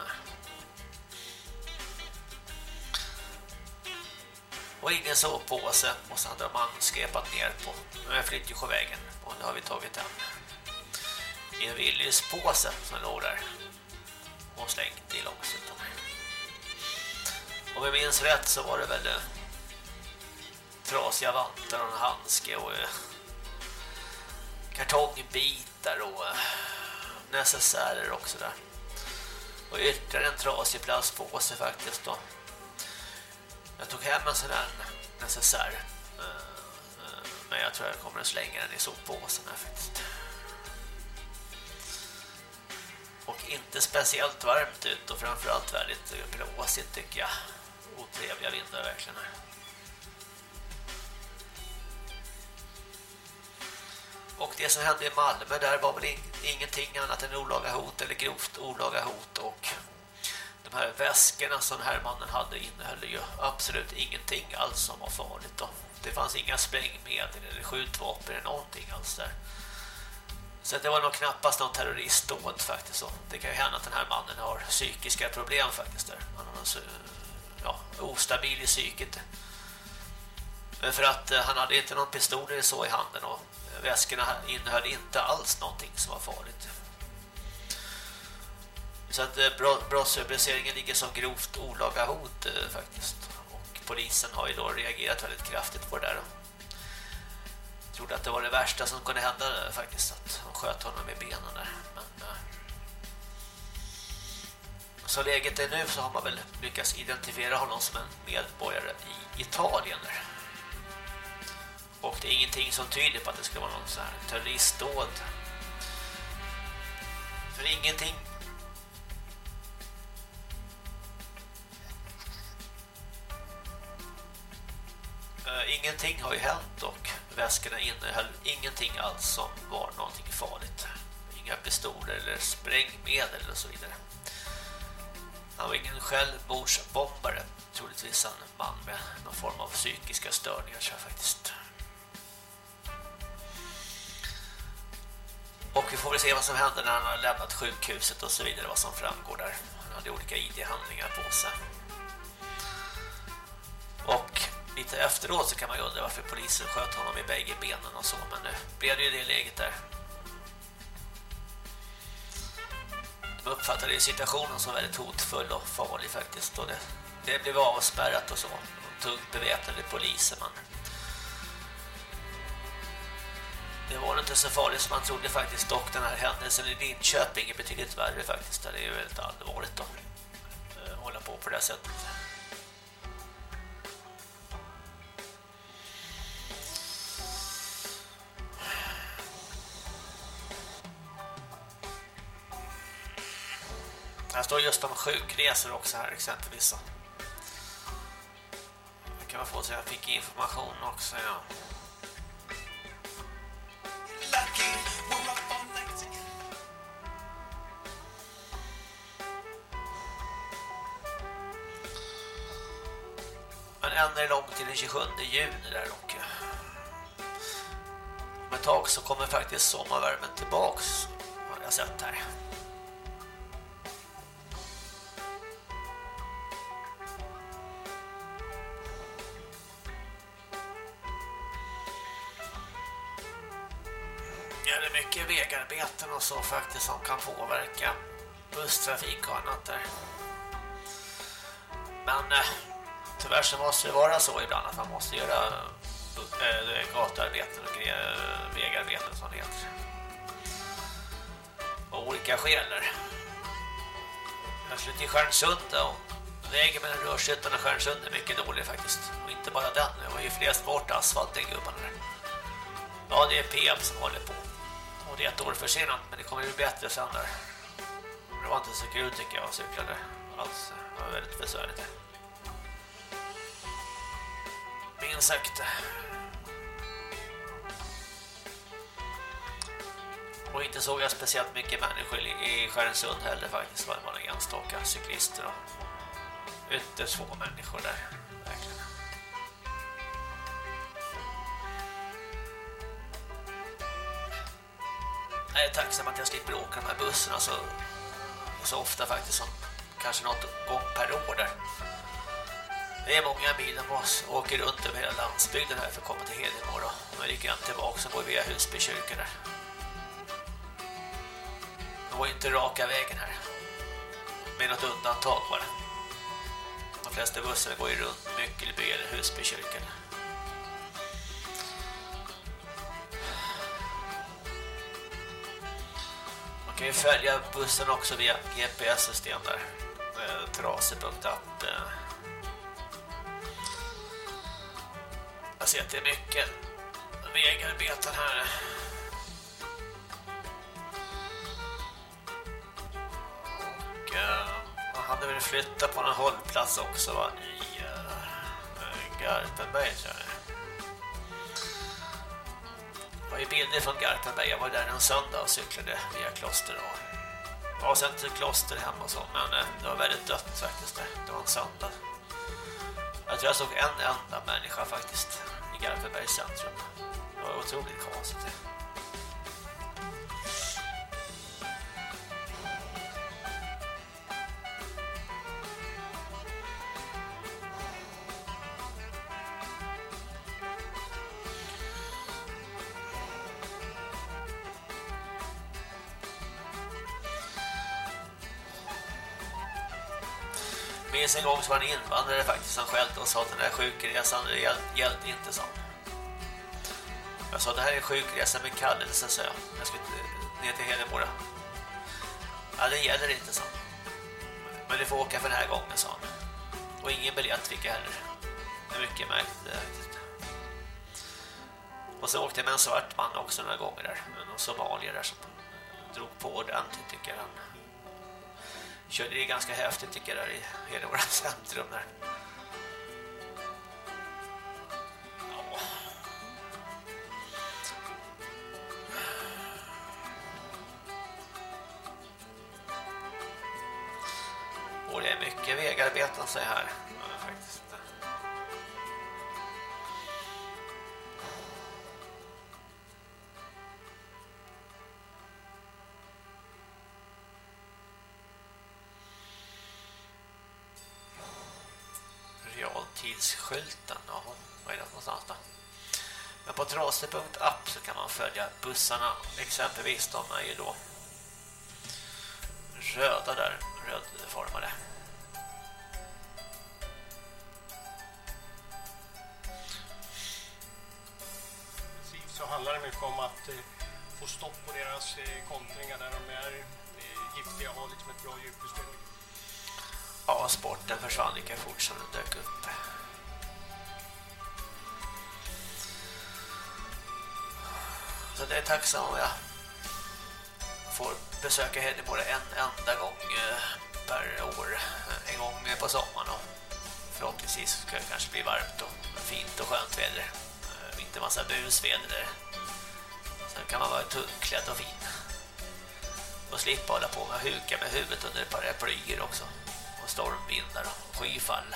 Och ingen sovpåse och så hade de anskrepat ner på Flyttjesjövägen och nu har vi tagit den i en Willys-påse som låg där och slängt i långsutan. Om vi minns rätt så var det väl trasiga vantar och en handske och eh, kartongbit filtar och eh, necessärer och sådär. Och ytterligare en trasig plastpåse faktiskt då. Jag tog hem en sån här necessär. Eh, eh, men jag tror jag kommer att slänga den i soppåsen här faktiskt. Och inte speciellt varmt ut och framförallt väldigt blåsigt tycker jag. Otrevliga vindar verkligen här. Och det som hände i Malmö där var väl ingenting annat än olaga hot eller grovt olaga hot och de här väskorna som herrmannen här mannen hade innehöll ju absolut ingenting alls som var farligt då. Det fanns inga sprängmedel eller skjutvapen eller någonting alls där. Så det var nog knappast någon terroristdåd faktiskt. Så det kan ju hända att den här mannen har psykiska problem faktiskt där. Han har alltså, ja, ostabil i psyket. Men för att eh, han hade inte någon pistol eller så i handen och väskorna innehöll inte alls någonting som var farligt. Så att eh, brottsrubriceringen ligger som grovt olaga hot eh, faktiskt. Och polisen har ju då reagerat väldigt kraftigt på det där. Jag trodde att det var det värsta som kunde hända eh, faktiskt. Att de sköt honom i benen där. Men, så läget är nu så har man väl lyckats identifiera honom som en medborgare i Italien där. Och det är ingenting som tyder på att det ska vara någon så här terroristdåd. För ingenting Uh, ingenting har ju hänt och väskorna innehöll ingenting alls som var någonting farligt. Inga pistoler eller sprängmedel och så vidare. Han var ingen självmordsbombare, troligtvis en man med någon form av psykiska störningar så faktiskt. Och vi får väl se vad som händer när han har lämnat sjukhuset och så vidare, vad som framgår där. Han hade olika ID-handlingar på sig. Och lite efteråt så kan man ju undra varför polisen sköt honom i bägge benen och så, men nu blev det ju det läget där. De uppfattade ju situationen som väldigt hotfull och farlig faktiskt och det, det blev avspärrat och så. De tungt beväpnade poliser, men det var inte så farligt som man trodde faktiskt dock den här händelsen i Linköping är betydligt värre faktiskt. Det är ju väldigt allvarligt att eh, hålla på på det sättet. Här står just om sjukresor också här exempelvis. Här kan man få så jag fick information också, ja. Men än är det långt till den 27 juni där och om ett tag så kommer faktiskt sommarvärmen tillbaks har jag sett här. Och så faktiskt som kan påverka busstrafik och annat där. Men eh, tyvärr så måste det vara så ibland att man måste göra eh, eh gatuarbeten och vägarbeten som det heter. Av olika skäl där. Jag skulle i Stjärnsund och vägen mellan Rörshyttan och Stjärnsund är mycket dålig faktiskt. Och inte bara den, det var ju flest bort asfalten gubbarna där. Ja, det är PM som håller på. Det är ett år försenat, men det kommer bli bättre sen där. Det var inte så kul tycker jag att cykla. Alls. Det var väldigt besvärligt minst sagt. Och inte såg jag speciellt mycket människor i Stjärnsund heller faktiskt. Det var en enstaka cyklister och ytterst få människor där. Verkligen. Jag är tacksam att jag slipper åka de här bussarna så, så ofta faktiskt som kanske något gång per år där. Det är många mil oss åker runt över hela landsbygden här för att komma till Hedemora. Och jag gick jag tillbaka och går via Husbykyrkan. där. Det var inte raka vägen här. Med något undantag bara. De flesta bussar går ju runt Myckelby eller Husbykyrkan. Kan ju följa bussen också via GPS-system där. Eh, Trasig.app. Eh, jag ser att det är mycket vägarbeten här. Och eh, man hade väl flyttat på en hållplats också va? i Garpenberg tror jag. Det var ju bilder från Garpenberg. Jag var där en söndag och cyklade via kloster och Ja, sen till kloster hemma och så, men eh, det var väldigt dött faktiskt där. Det var en söndag. Jag tror jag såg en enda människa faktiskt i Garpenbergs centrum. Det var otroligt konstigt. Minns en gång som var en invandrare faktiskt som skällde och sa att den här sjukresan hjälpte inte så. Jag sa det här är en sjukresa med kallelse så jag. Jag ska ner till Hedemora. Ja, det gäller inte så. Men du får åka för den här gången sa han. Och ingen biljett fick jag heller. Det är mycket märkligt. Och så åkte jag med en svart man också några gånger där. Någon somalier där som drog på ordentligt tycker han. Körde det ganska häftigt tycker jag där i hela våra centrum där. Realtidsskylten. Jaha, vad är det någonstans då? Men på trase.app så kan man följa bussarna. Exempelvis de är ju då röda där, rödformade. Precis, så handlar det mycket om att eh, få stopp på deras eh, kontringar där de är eh, giftiga och har liksom ett bra djupsystem. Ja, sporten försvann lika fort som den dök upp. Så det är tacksam om jag får besöka Hedemora en enda gång eh, per år. Eh, en gång på sommaren och förhoppningsvis ska det kanske bli varmt och fint och skönt väder. Eh, inte massa busväder. Sen kan man vara tunnklädd och fin. Och slippa hålla på med huka med huvudet under ett paraplyer också stormvindar och skyfall.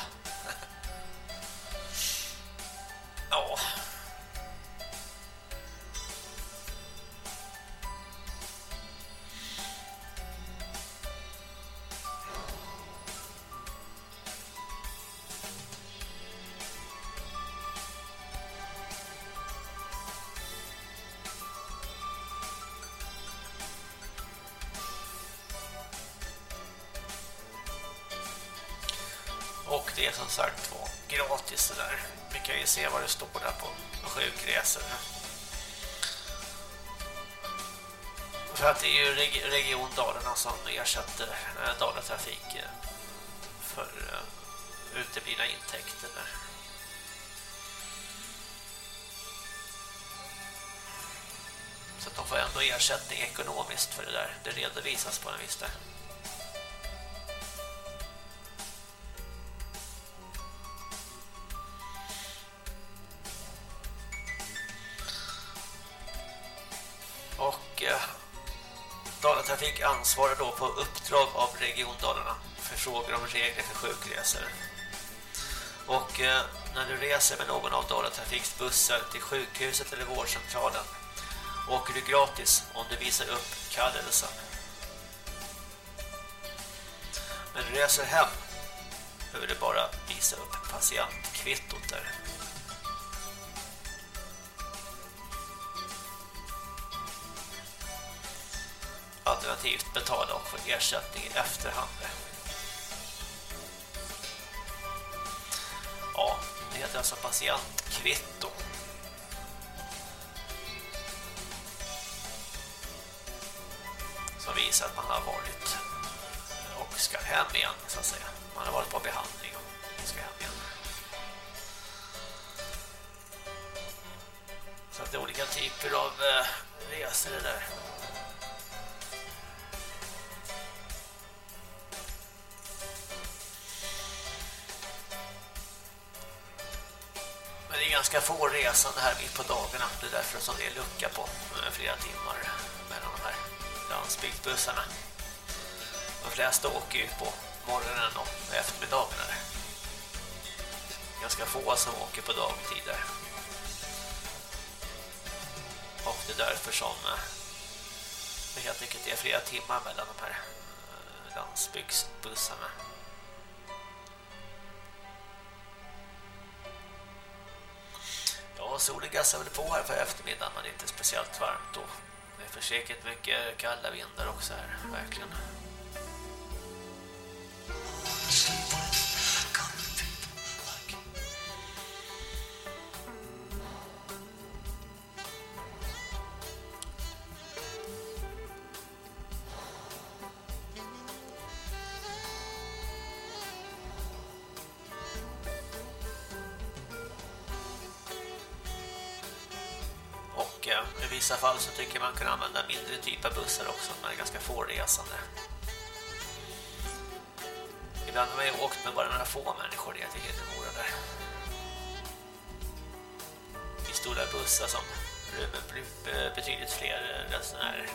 Se vad det står där på sjukresor. För att det är ju Region Dalarna som ersätter eh, Dalatrafik eh, för eh, uteblivna intäkter. Så att de får ändå ersättning ekonomiskt för det där. Det redovisas på en viss där. Ansvarar då på uppdrag av Region Dalarna för frågor om regler för sjukresor. Och eh, när du reser med någon av Dalatrafiks bussar till sjukhuset eller vårdcentralen åker du gratis om du visar upp kallelsen. När du reser hem behöver du bara visa upp patientkvittot där. Alternativt betala och få ersättning i efterhand. Ja, det heter alltså patientkvitto. Som visar att man har varit och ska hem igen så att säga. Man har varit på behandling och ska hem igen. Så att det är olika typer av eh, resor där. Ganska få resande här mitt på dagarna. Det är därför som det är lucka på eh, flera timmar mellan de här landsbygdsbussarna. De flesta åker ju på morgonen och eftermiddagarna. Ganska få som åker på dagtider. Och det är därför som eh, det helt enkelt är flera timmar mellan de här eh, landsbygdsbussarna. Och solen gassar väl på här för eftermiddagen men det är inte speciellt varmt då. Det är för säkert mycket kalla vindar också här, verkligen. Så kan använda mindre typer av bussar också de är ganska få resande. Ibland har man ju åkt med bara några få människor ner till Hedemora där. I stora bussar som rymmer eh, betydligt fler resenärer.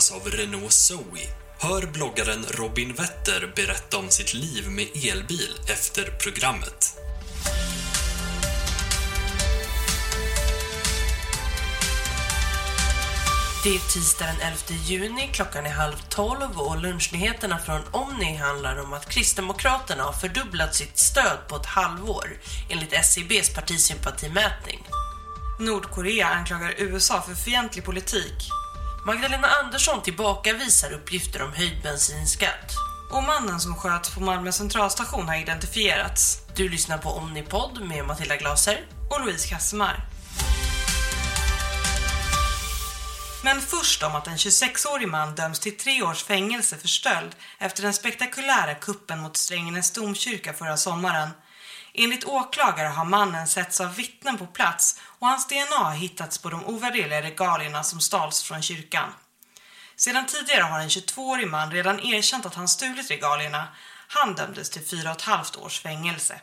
Presenteras av Renault Zoe. Hör bloggaren Robin Wetter berätta om sitt liv med elbil efter programmet. Det är tisdag den 11 juni, klockan är halv tolv och lunchnyheterna från Omni handlar om att Kristdemokraterna har fördubblat sitt stöd på ett halvår enligt SCBs partisympatimätning. Nordkorea anklagar USA för fientlig politik Magdalena Andersson tillbakavisar uppgifter om höjd bensinskatt. Och mannen som sköts på Malmö centralstation har identifierats. Du lyssnar på Omnipod med Matilda Glaser och Louise Kassemar. Men först om att en 26-årig man döms till tre års fängelse för stöld efter den spektakulära kuppen mot Strängnäs domkyrka förra sommaren. Enligt åklagare har mannen setts av vittnen på plats och hans DNA har hittats på de ovärderliga regalierna som stals från kyrkan. Sedan tidigare har en 22-årig man redan erkänt att han stulit regalierna. Han dömdes till 4,5 års fängelse.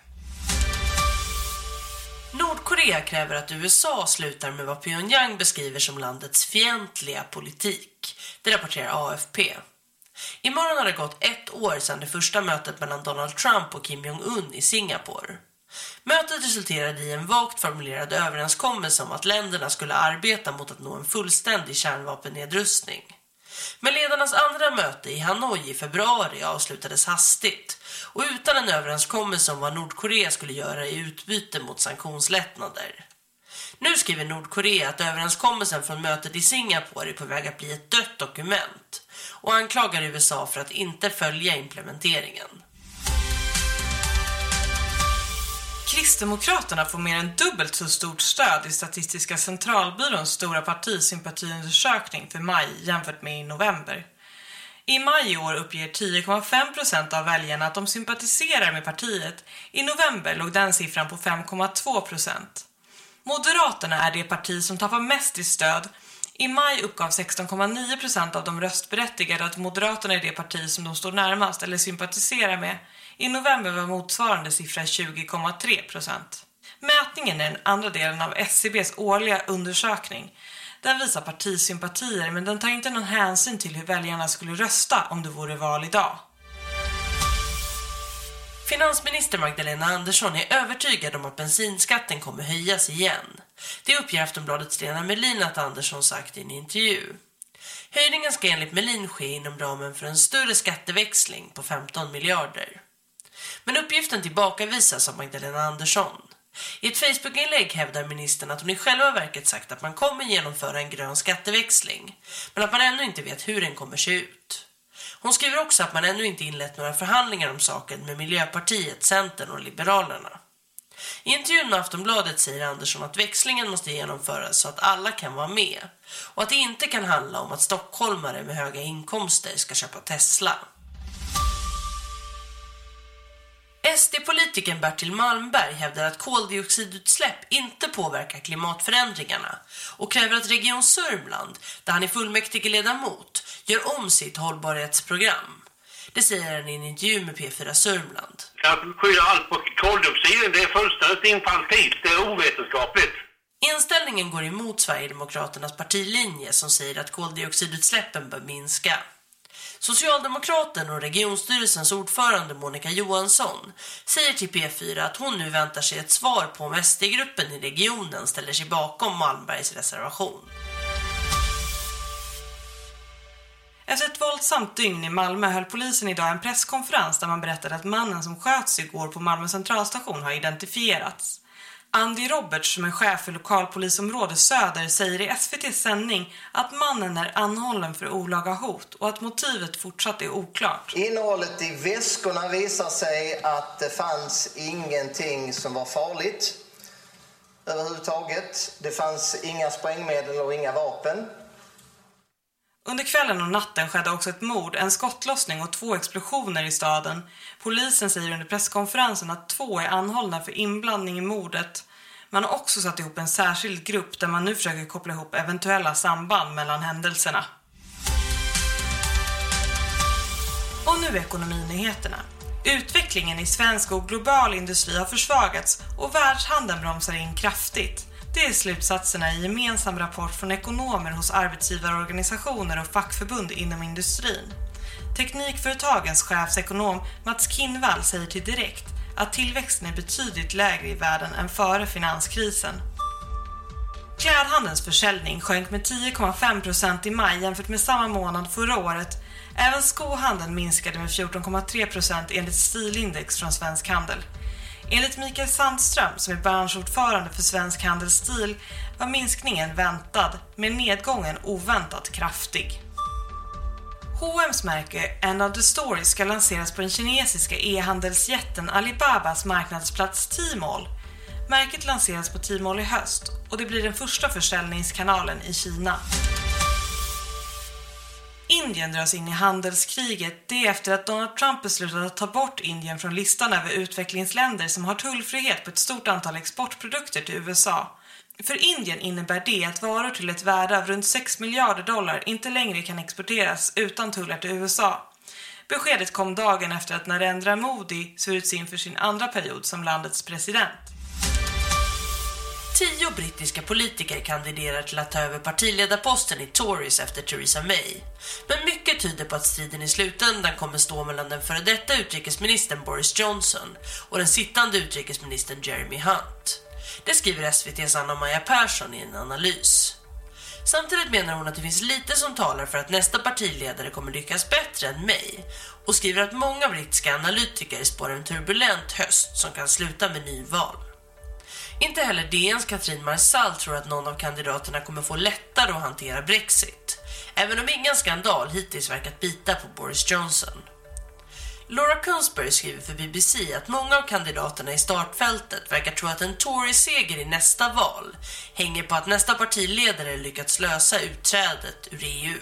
Nordkorea kräver att USA slutar med vad Pyongyang beskriver som landets fientliga politik. Det rapporterar AFP. Imorgon har det gått ett år sedan det första mötet mellan Donald Trump och Kim Jong-Un i Singapore. Mötet resulterade i en vagt formulerad överenskommelse om att länderna skulle arbeta mot att nå en fullständig kärnvapennedrustning. Men ledarnas andra möte i Hanoi i februari avslutades hastigt och utan en överenskommelse om vad Nordkorea skulle göra i utbyte mot sanktionslättnader. Nu skriver Nordkorea att överenskommelsen från mötet i Singapore är på väg att bli ett dött dokument och anklagar USA för att inte följa implementeringen. Kristdemokraterna får mer än dubbelt så stort stöd i Statistiska centralbyråns stora partisympatiundersökning för maj jämfört med i november. I maj i år uppger 10,5% av väljarna att de sympatiserar med partiet. I november låg den siffran på 5,2%. Moderaterna är det parti som tappar mest i stöd. I maj uppgav 16,9% av de röstberättigade att Moderaterna är det parti som de står närmast eller sympatiserar med. I november var motsvarande siffra 20,3% Mätningen är den andra delen av SCBs årliga undersökning. Den visar partisympatier men den tar inte någon hänsyn till hur väljarna skulle rösta om det vore val idag. Finansminister Magdalena Andersson är övertygad om att bensinskatten kommer höjas igen. Det uppger Aftonbladets Lena Melin att Andersson sagt i en intervju. Höjningen ska enligt Melin ske inom ramen för en större skatteväxling på 15 miljarder. Men uppgiften tillbakavisas av Magdalena Andersson. I ett Facebookinlägg hävdar ministern att hon i själva verket sagt att man kommer genomföra en grön skatteväxling, men att man ännu inte vet hur den kommer se ut. Hon skriver också att man ännu inte inlett några förhandlingar om saken med Miljöpartiet, Centern och Liberalerna. I intervjun med Aftonbladet säger Andersson att växlingen måste genomföras så att alla kan vara med och att det inte kan handla om att stockholmare med höga inkomster ska köpa Tesla. SD-politikern Bertil Malmberg hävdar att koldioxidutsläpp inte påverkar klimatförändringarna och kräver att Region Sörmland, där han är fullmäktigeledamot, gör om sitt hållbarhetsprogram. Det säger han i en intervju med P4 Sörmland. Att skylla allt på koldioxiden, det är fullständigt infantilt, det är ovetenskapligt. Inställningen går emot Sverigedemokraternas partilinje som säger att koldioxidutsläppen bör minska. Socialdemokraten och regionstyrelsens ordförande Monica Johansson säger till P4 att hon nu väntar sig ett svar på om SD-gruppen i regionen ställer sig bakom Malmbergs reservation. Efter ett våldsamt dygn i Malmö höll polisen idag en presskonferens där man berättade att mannen som sköts igår på Malmö centralstation har identifierats. Andy Roberts som är chef för lokalpolisområde Söder säger i SVTs sändning att mannen är anhållen för olaga hot och att motivet fortsatt är oklart. Innehållet i väskorna visar sig att det fanns ingenting som var farligt överhuvudtaget. Det fanns inga sprängmedel och inga vapen. Under kvällen och natten skedde också ett mord, en skottlossning och två explosioner i staden. Polisen säger under presskonferensen att två är anhållna för inblandning i mordet. Man har också satt ihop en särskild grupp där man nu försöker koppla ihop eventuella samband mellan händelserna. Och nu ekonominyheterna. Utvecklingen i svensk och global industri har försvagats och världshandeln bromsar in kraftigt. Det är slutsatserna i en gemensam rapport från ekonomer hos arbetsgivarorganisationer och fackförbund inom industrin. Teknikföretagens chefsekonom Mats Kinvall säger till Direkt att tillväxten är betydligt lägre i världen än före finanskrisen. Klädhandelns försäljning sjönk med 10,5% i maj jämfört med samma månad förra året. Även skohandeln minskade med 14,3% enligt Stilindex från Svensk Handel. Enligt Mikael Sandström, som är branschordförande för Svensk Handels Stil, var minskningen väntad, men nedgången oväntat kraftig. H&M's märke End of the Story ska lanseras på den kinesiska e-handelsjätten Alibabas marknadsplats Tmall. Märket lanseras på Tmall i höst och det blir den första försäljningskanalen i Kina. Indien dras in i handelskriget det efter att Donald Trump beslutat att ta bort Indien från listan över utvecklingsländer som har tullfrihet på ett stort antal exportprodukter till USA. För Indien innebär det att varor till ett värde av runt 6 miljarder dollar inte längre kan exporteras utan tullar till USA. Beskedet kom dagen efter att Narendra Modi svurits in för sin andra period som landets president. Tio brittiska politiker kandiderar till att ta över partiledarposten i Tories efter Theresa May. Men mycket tyder på att striden i slutändan kommer stå mellan den före detta utrikesministern Boris Johnson och den sittande utrikesministern Jeremy Hunt. Det skriver SVTs Anna-Maja Persson i en analys. Samtidigt menar hon att det finns lite som talar för att nästa partiledare kommer lyckas bättre än May och skriver att många brittiska analytiker spår en turbulent höst som kan sluta med nyval. Inte heller DNs Katrin Marsall tror att någon av kandidaterna kommer få lättare att hantera Brexit, även om ingen skandal hittills verkat bita på Boris Johnson. Laura Kunsberg skriver för BBC att många av kandidaterna i startfältet verkar tro att en Tory-seger i nästa val hänger på att nästa partiledare lyckats lösa utträdet ur EU.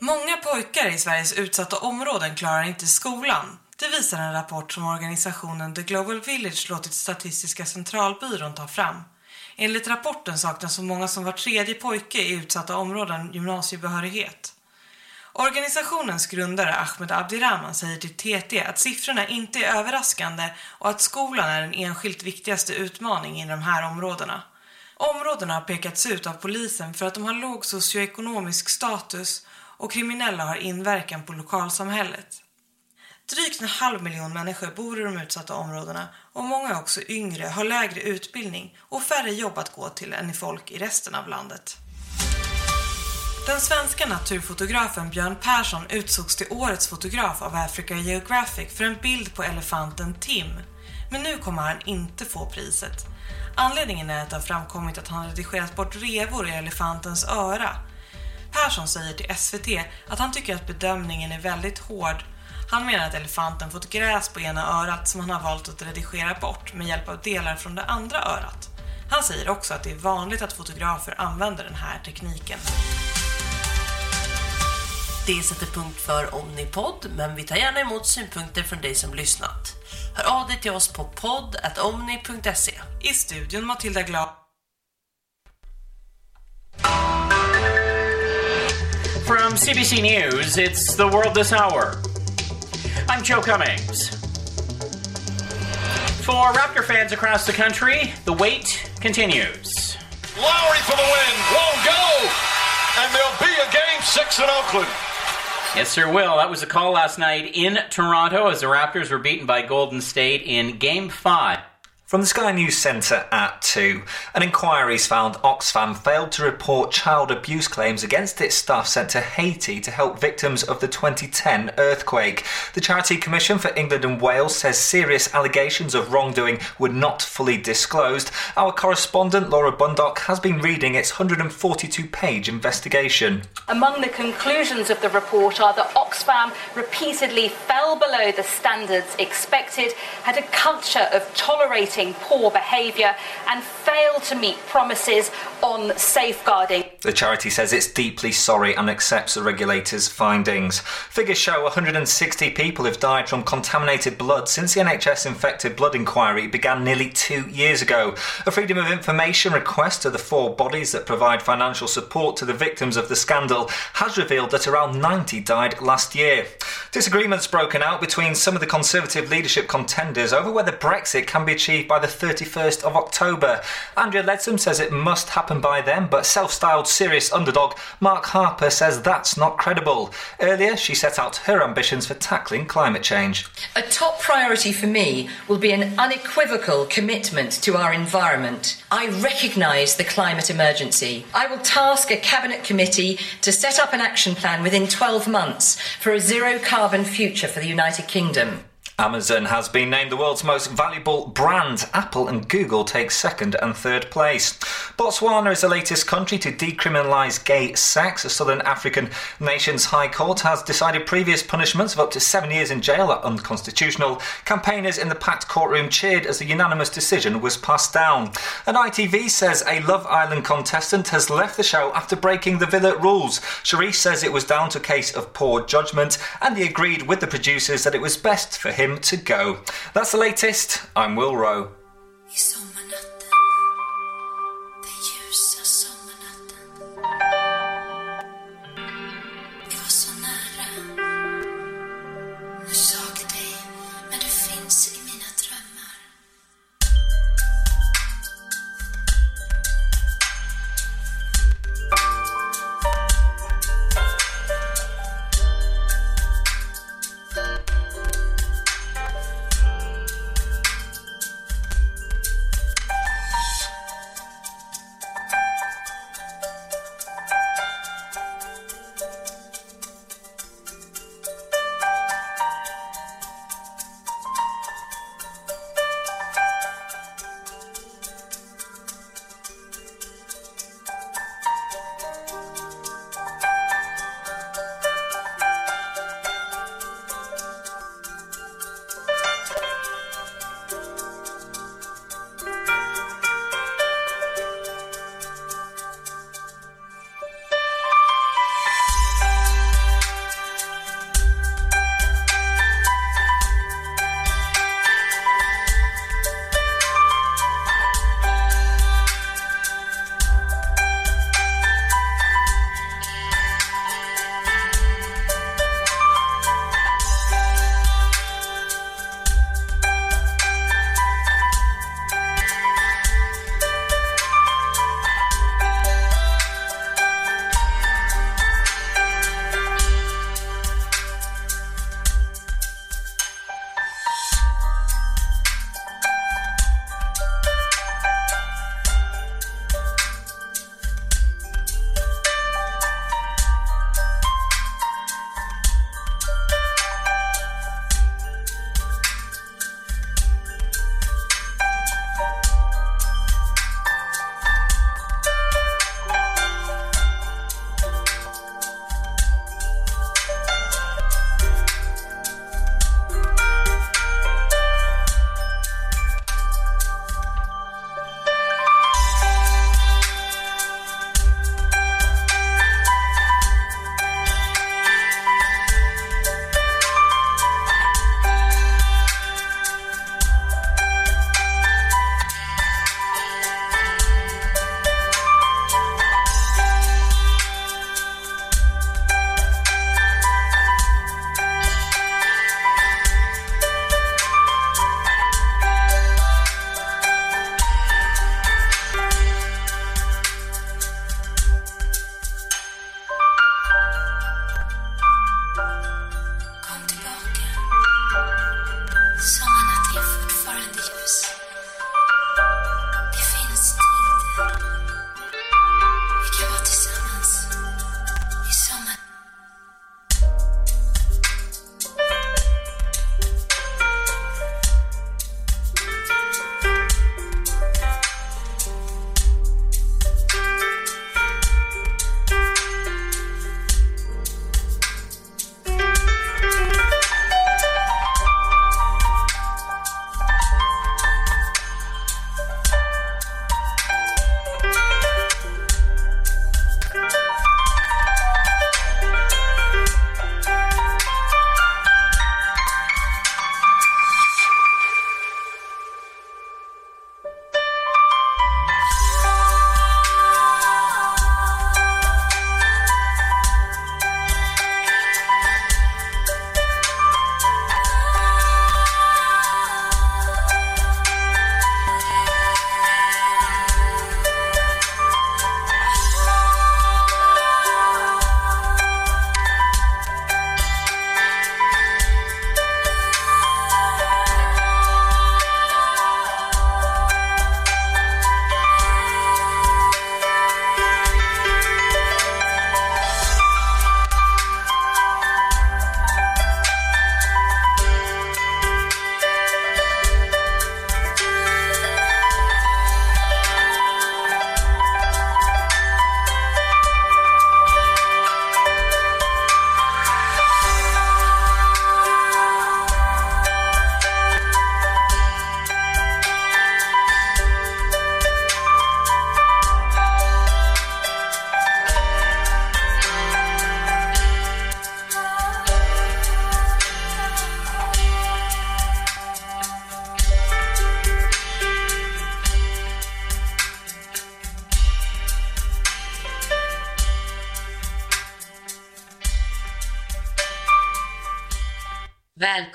Många pojkar i Sveriges utsatta områden klarar inte skolan. Det visar en rapport som organisationen The Global Village låtit Statistiska centralbyrån ta fram. Enligt rapporten saknar så många som var tredje pojke i utsatta områden gymnasiebehörighet. Organisationens grundare Ahmed Abdirahman säger till TT att siffrorna inte är överraskande och att skolan är den enskilt viktigaste utmaningen i de här områdena. Områdena har pekats ut av polisen för att de har låg socioekonomisk status och kriminella har inverkan på lokalsamhället. Drygt en halv miljon människor bor i de utsatta områdena och många är också yngre, har lägre utbildning och färre jobb att gå till än i folk i resten av landet. Den svenska naturfotografen Björn Persson utsågs till årets fotograf av Africa Geographic för en bild på elefanten Tim. Men nu kommer han inte få priset. Anledningen är att det har framkommit att han redigerat bort revor i elefantens öra. Persson säger till SVT att han tycker att bedömningen är väldigt hård han menar att elefanten fått gräs på ena örat som han har valt att redigera bort med hjälp av delar från det andra örat. Han säger också att det är vanligt att fotografer använder den här tekniken. Det sätter punkt för Omnipod, men vi tar gärna emot synpunkter från dig som lyssnat. Hör av dig till oss på podd.omni.se. I studion Matilda Glad. From CBC News, it's the world this hour. I'm Joe Cummings. For Raptor fans across the country, the wait continues. Lowry for the win. Won't go. And there'll be a game six in Oakland. Yes, there will. That was a call last night in Toronto as the Raptors were beaten by Golden State in Game 5. From the Sky News Centre at 2, an inquiry's found Oxfam failed to report child abuse claims against its staff sent to Haiti to help victims of the 2010 earthquake. The Charity Commission for England and Wales says serious allegations of wrongdoing were not fully disclosed. Our correspondent Laura Bundock has been reading its 142 page investigation. Among the conclusions of the report are that Oxfam repeatedly fell below the standards expected, had a culture of tolerating poor behaviour, and failed to meet promises on safeguarding. The charity says it's deeply sorry and accepts the regulator's findings. Figures show 160 people have died from contaminated blood since the NHS infected blood inquiry began nearly two years ago. A Freedom of Information request to the four bodies that provide financial support to the victims of the scandal has revealed that around 90 died last year. Disagreements broken out between some of the Conservative leadership contenders over whether Brexit can be achieved by the 31st of October. Andrea Leadsom says it must happen by then, but self styled serious underdog Mark Harper says that's not credible. Earlier, she set out her ambitions for tackling climate change. A top priority for me will be an unequivocal commitment to our environment. I recognise the climate emergency. I will task a Cabinet Committee to set up an action plan within 12 months for a zero carbon future for the United Kingdom. Amazon has been named the world's most valuable brand. Apple and Google take second and third place. Botswana is the latest country to decriminalise gay sex. A southern African nation's High Court has decided previous punishments of up to seven years in jail are unconstitutional. Campaigners in the packed courtroom cheered as the unanimous decision was passed down. And ITV says a Love Island contestant has left the show after breaking the villa rules. Sherif says it was down to a case of poor judgment, and he agreed with the producers that it was best for him to go. That's the latest. I'm Will Rowe.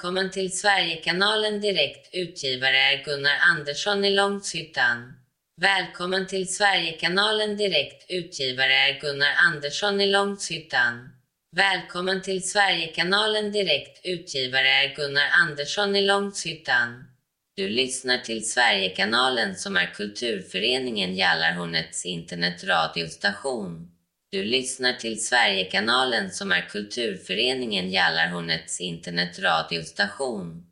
Välkommen till Sverigekanalen Direkt. Utgivare är Gunnar Andersson i Långshyttan. Välkommen till Sverigekanalen Direkt. Utgivare är Gunnar Andersson i Långshyttan. Välkommen till Sverigekanalen Direkt. Utgivare är Gunnar Andersson i Långshyttan. Du lyssnar till Sverigekanalen som är Kulturföreningen Jallarhornets internetradiostation. Du lyssnar till Sverigekanalen som är Kulturföreningen Jallarhornets internetradiostation.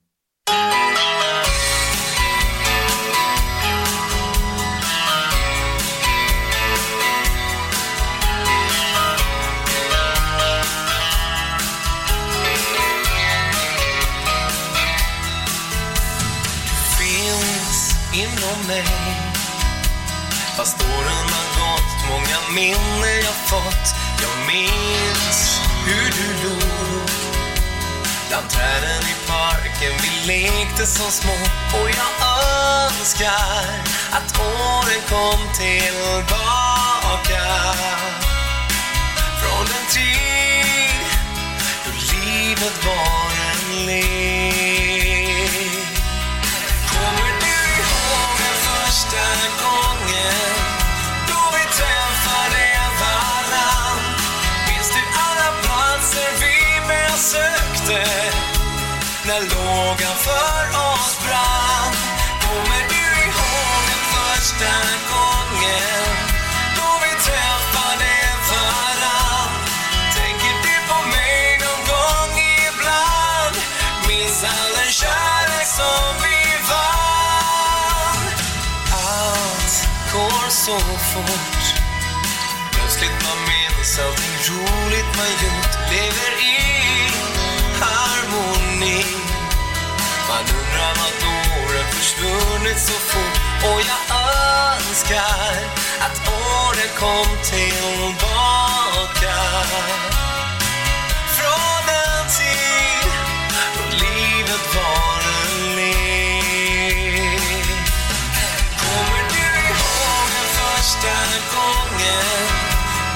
finns inom mig Fast åren många minnen jag fått. Jag minns hur du låg Bland träden i parken, vi lekte som små. Och jag önskar att åren kom tillbaka. Från en tid då livet var en lek. Så fort. Plötsligt man minns allting roligt man gjort Lever i harmoni. Man undrar vart åren försvunnit så fort. Och jag önskar att åren kom tillbaka. Från en tid då livet var första gången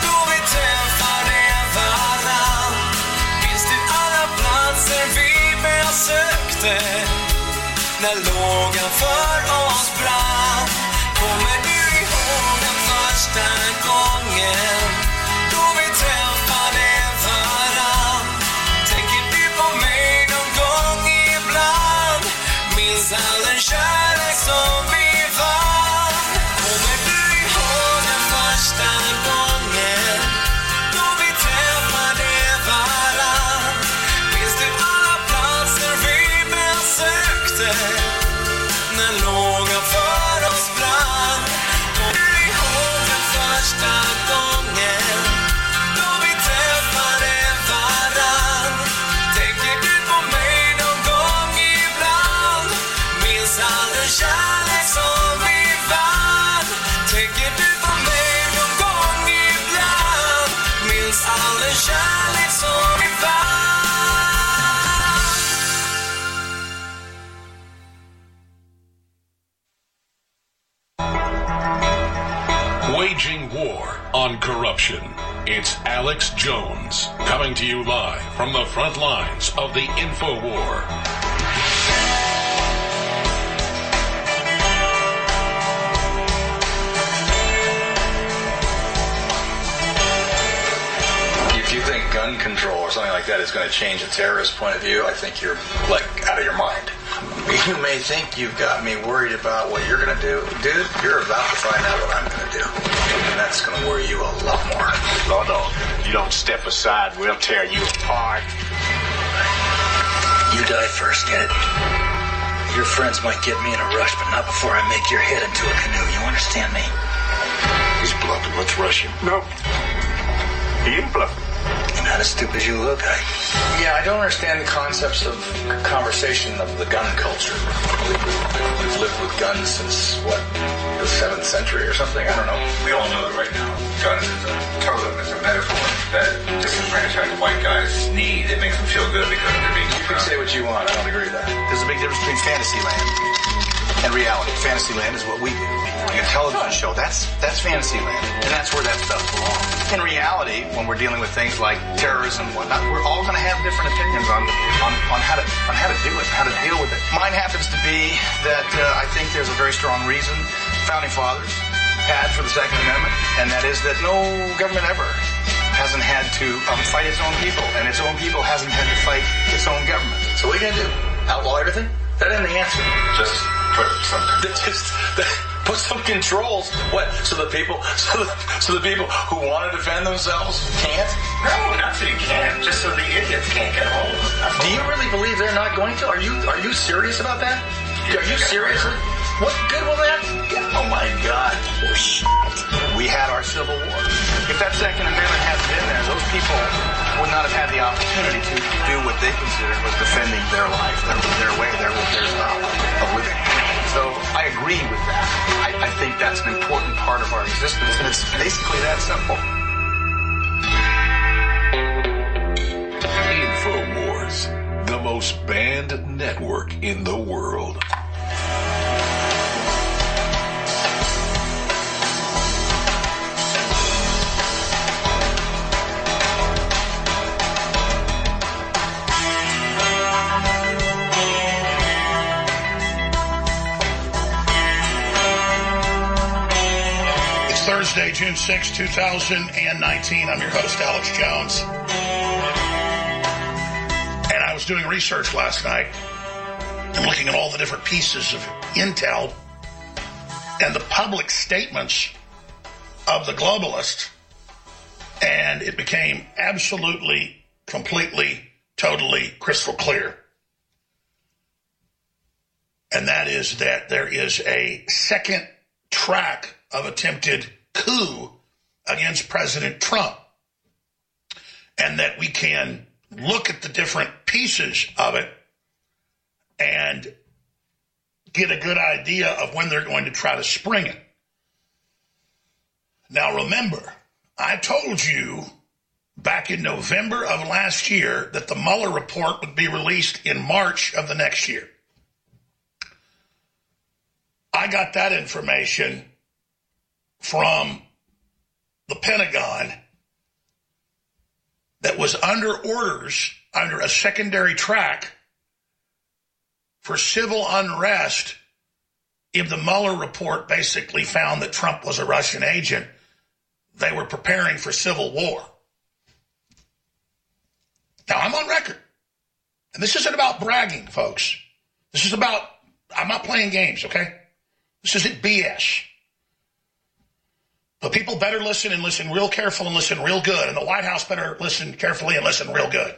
då vi träffade varann? Minns du alla platser vi besökte när lågan för oss brann? Kommer du ihåg den första gången corruption. It's Alex Jones coming to you live from the front lines of the info war. If you think gun control or something like that is going to change a terrorist point of view, I think you're like out of your mind. You may think you've got me worried about what you're going to do. Dude, you're about to find out what I'm going to do. And that's going to worry you a lot more. No, no. You don't step aside, we'll tear you apart. You die first, get it? Your friends might get me in a rush, but not before I make your head into a canoe. You understand me? He's bluffing. Let's rush him. No. He ain't bluffing. You're not as stupid as you look. I... Yeah, I don't understand the concepts of conversation of the gun culture. We've lived with guns since, what, the 7th century or something? I don't know. We all know that right now. Guns is a totem, it's a metaphor that disenfranchised white guys need. It makes them feel good because they're being. You can say what you want. I don't agree with that. There's a big difference between fantasy land and reality. Fantasyland is what we do. Like a television show, that's that's Fantasyland, and that's where that stuff belongs. In reality, when we're dealing with things like terrorism and whatnot, we're all going to have different opinions on, on on how to on how to do it, how to deal with it. Mine happens to be that uh, I think there's a very strong reason founding fathers had for the Second Amendment, and that is that no government ever hasn't had to um, fight its own people, and its own people hasn't had to fight its own government. So what are you going to do? Outlaw everything? That ain't the answer. Just put some. Just put some controls. What? So the people, so the, so the people who want to defend themselves can't. No, not so you can't. Just so the idiots can't get home. Do you really believe they're not going to? Are you are you serious about that? Are you serious? What good will that? Oh my God! Oh, we had our Civil War. If that Second Amendment hadn't been there, those people would not have had the opportunity to do what they considered was defending their life, their, their way, their their style of living. So I agree with that. I, I think that's an important part of our existence, and it's basically that simple. InfoWars, the most banned network in the world. Thursday, June 6, 2019. I'm your host, Alex Jones. And I was doing research last night and looking at all the different pieces of intel and the public statements of the globalists. And it became absolutely, completely, totally crystal clear. And that is that there is a second track of attempted coup against President Trump. And that we can look at the different pieces of it and get a good idea of when they're going to try to spring it. Now, remember, I told you back in November of last year that the Mueller report would be released in March of the next year. I got that information from the Pentagon that was under orders under a secondary track for civil unrest if the Mueller report basically found that Trump was a Russian agent. They were preparing for civil war. Now, I'm on record. And this isn't about bragging, folks. This is about, I'm not playing games, okay? This isn't BS. But people better listen and listen real careful and listen real good. And the White House better listen carefully and listen real good.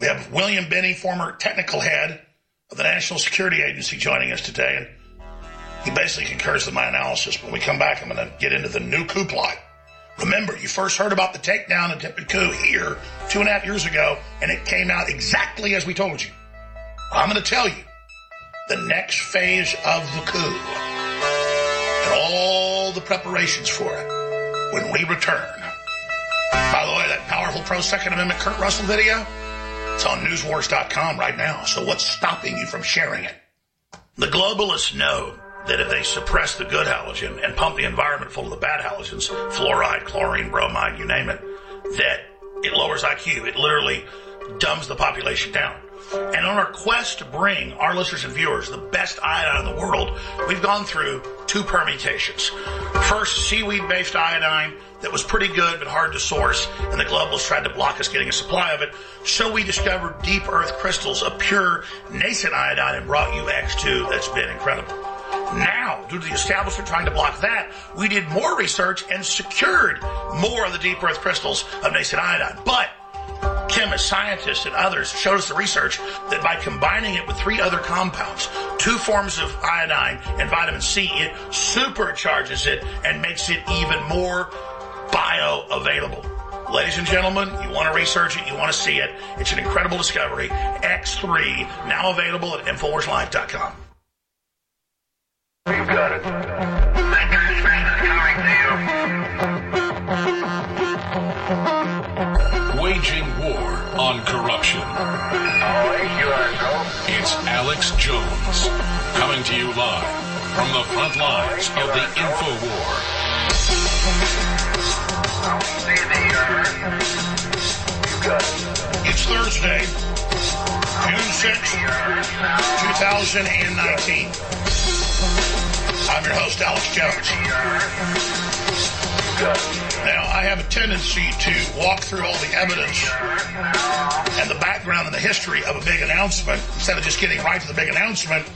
We have William Binney, former technical head of the National Security Agency, joining us today. And he basically concurs with my analysis. When we come back, I'm going to get into the new coup plot. Remember, you first heard about the takedown attempted coup here two and a half years ago, and it came out exactly as we told you. I'm going to tell you the next phase of the coup and all the preparations for it when we return. By the way, that powerful pro Second Amendment Kurt Russell video, it's on newswars.com right now. So what's stopping you from sharing it? The globalists know that if they suppress the good halogen and pump the environment full of the bad halogens, fluoride, chlorine, bromide, you name it, that it lowers IQ. It literally dumbs the population down. And on our quest to bring our listeners and viewers the best iodine in the world, we've gone through two permutations. First, seaweed based iodine that was pretty good but hard to source, and the globalists tried to block us getting a supply of it. So we discovered deep earth crystals of pure nascent iodine and brought you X2 that's been incredible. Now, due to the establishment trying to block that, we did more research and secured more of the deep earth crystals of nascent iodine. But chemists, scientists, and others showed us the research that by combining it with three other compounds, two forms of iodine and vitamin C, it supercharges it and makes it even more bioavailable. Ladies and gentlemen, you want to research it, you want to see it. It's an incredible discovery. X3, now available at InfoWarsLife.com. You got it. Waging on corruption. It's Alex Jones coming to you live from the front lines of the info war. It's Thursday, June 6th, 2019. I'm your host, Alex Jones. Now, I have a tendency to walk through all the evidence and the background and the history of a big announcement instead of just getting right to the big announcement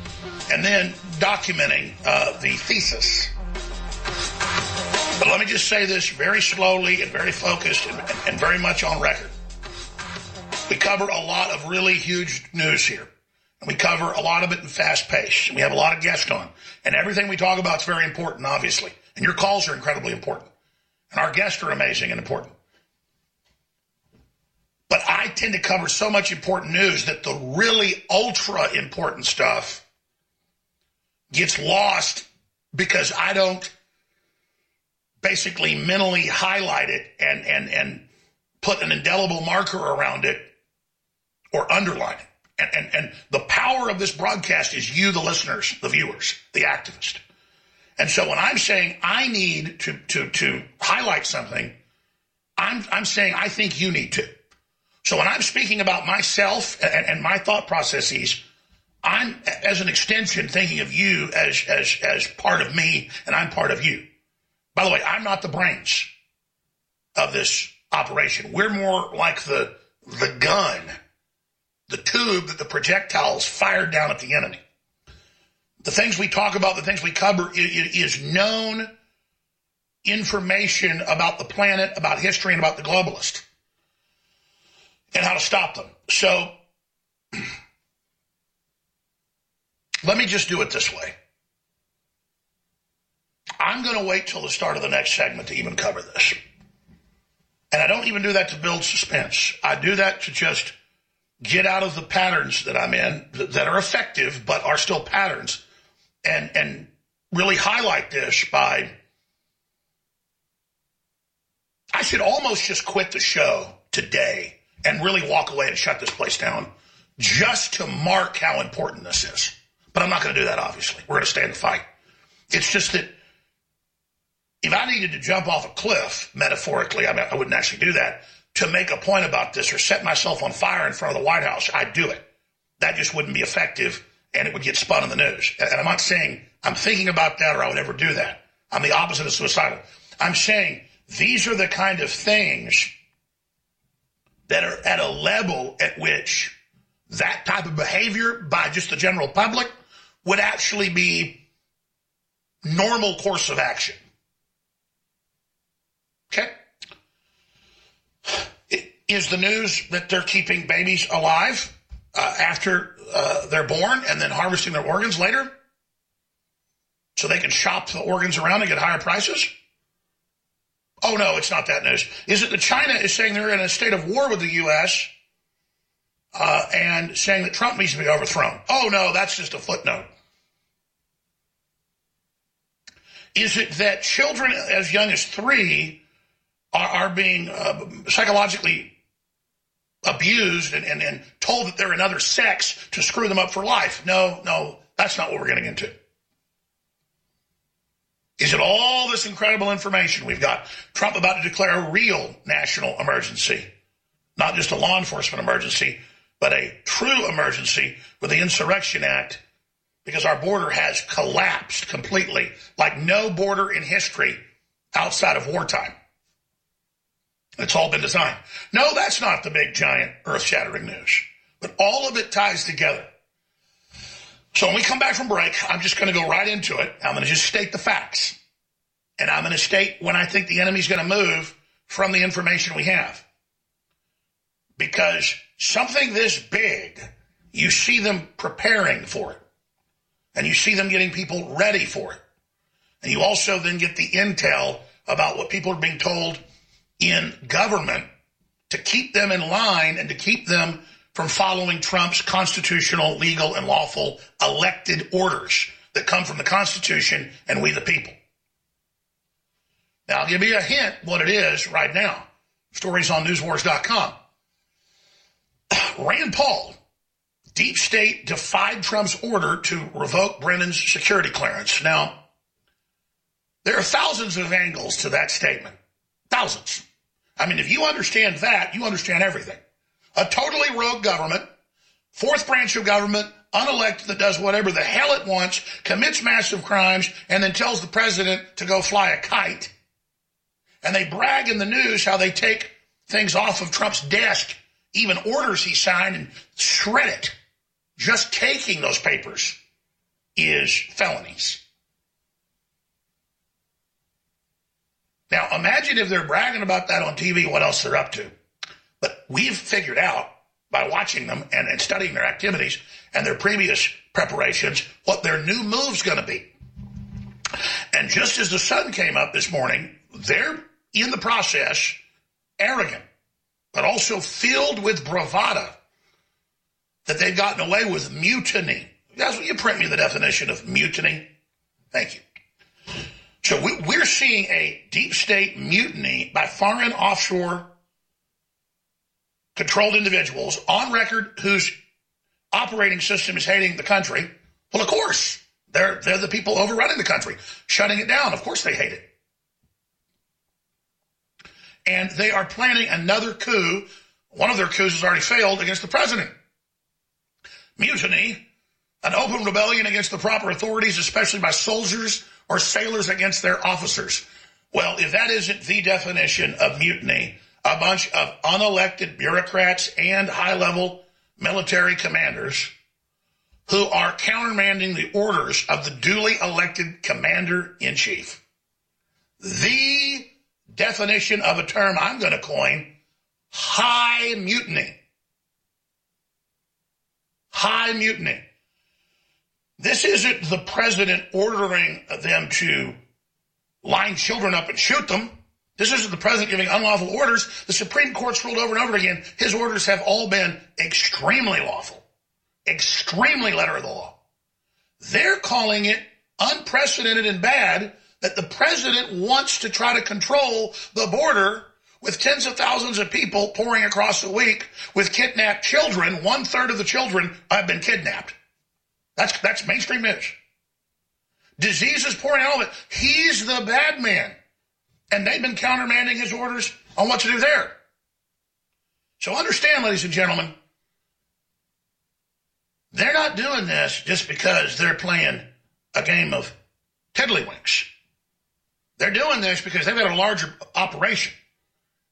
and then documenting uh, the thesis. But let me just say this very slowly and very focused and, and very much on record. We cover a lot of really huge news here. And we cover a lot of it in fast pace. We have a lot of guests on. And everything we talk about is very important, obviously. And your calls are incredibly important. And our guests are amazing and important. But I tend to cover so much important news that the really ultra important stuff gets lost because I don't basically mentally highlight it and, and, and put an indelible marker around it or underline it. And, and, and the power of this broadcast is you, the listeners, the viewers, the activist. And so when I'm saying I need to, to, to highlight something, I'm, I'm saying I think you need to. So when I'm speaking about myself and, and my thought processes, I'm as an extension thinking of you as, as, as part of me and I'm part of you. By the way, I'm not the brains of this operation. We're more like the, the gun, the tube that the projectiles fired down at the enemy. The things we talk about, the things we cover is known information about the planet, about history, and about the globalist and how to stop them. So let me just do it this way. I'm going to wait till the start of the next segment to even cover this. And I don't even do that to build suspense. I do that to just get out of the patterns that I'm in that are effective but are still patterns and and really highlight this by I should almost just quit the show today and really walk away and shut this place down just to mark how important this is. But I'm not going to do that, obviously. We're going to stay in the fight. It's just that if I needed to jump off a cliff, metaphorically, I, mean, I wouldn't actually do that, to make a point about this or set myself on fire in front of the White House, I'd do it. That just wouldn't be effective and it would get spun in the news. And I'm not saying I'm thinking about that or I would ever do that. I'm the opposite of suicidal. I'm saying these are the kind of things that are at a level at which that type of behavior by just the general public would actually be normal course of action. Okay? Is the news that they're keeping babies alive uh, after uh, they're born and then harvesting their organs later? So they can shop the organs around and get higher prices? Oh, no, it's not that news. Is it that China is saying they're in a state of war with the U.S. Uh, and saying that Trump needs to be overthrown? Oh, no, that's just a footnote. Is it that children as young as three are, are being uh, psychologically abused and, and, and told that they're another sex to screw them up for life? No, no, that's not what we're getting into. Is it all this incredible information? We've got Trump about to declare a real national emergency, not just a law enforcement emergency, but a true emergency with the Insurrection Act because our border has collapsed completely like no border in history outside of wartime. It's all been designed. No, that's not the big, giant, earth shattering news. But all of it ties together. So when we come back from break, I'm just going to go right into it. I'm going to just state the facts. And I'm going to state when I think the enemy's going to move from the information we have. Because something this big, you see them preparing for it. And you see them getting people ready for it. And you also then get the intel about what people are being told in government to keep them in line and to keep them from following Trump's constitutional, legal, and lawful elected orders that come from the Constitution and we the people. Now, I'll give you a hint what it is right now. Stories on newswars.com. Rand Paul, deep state defied Trump's order to revoke Brennan's security clearance. Now, there are thousands of angles to that statement. Thousands. I mean, if you understand that, you understand everything. A totally rogue government, fourth branch of government, unelected that does whatever the hell it wants, commits massive crimes, and then tells the president to go fly a kite. And they brag in the news how they take things off of Trump's desk, even orders he signed, and shred it. Just taking those papers is felonies. Now, imagine if they're bragging about that on TV, what else they're up to. But we've figured out by watching them and, and studying their activities and their previous preparations what their new move's going to be. And just as the sun came up this morning, they're in the process arrogant, but also filled with bravado that they've gotten away with mutiny. Guys, will you print me the definition of mutiny? Thank you. So we, we're seeing a deep state mutiny by foreign offshore controlled individuals on record whose operating system is hating the country. Well, of course, they're, they're the people overrunning the country, shutting it down. Of course they hate it. And they are planning another coup. One of their coups has already failed against the president. Mutiny, an open rebellion against the proper authorities, especially by soldiers or sailors against their officers. Well, if that isn't the definition of mutiny, a bunch of unelected bureaucrats and high level military commanders who are countermanding the orders of the duly elected commander in chief. The definition of a term I'm going to coin high mutiny. High mutiny. This isn't the president ordering them to line children up and shoot them. This isn't the president giving unlawful orders. The Supreme Court's ruled over and over again. His orders have all been extremely lawful, extremely letter of the law. They're calling it unprecedented and bad that the president wants to try to control the border with tens of thousands of people pouring across a week with kidnapped children. One third of the children have been kidnapped. That's, that's mainstream news. Diseases pouring out of it. He's the bad man. And they've been countermanding his orders on what to do there. So understand, ladies and gentlemen, they're not doing this just because they're playing a game of tiddlywinks. They're doing this because they've got a larger operation.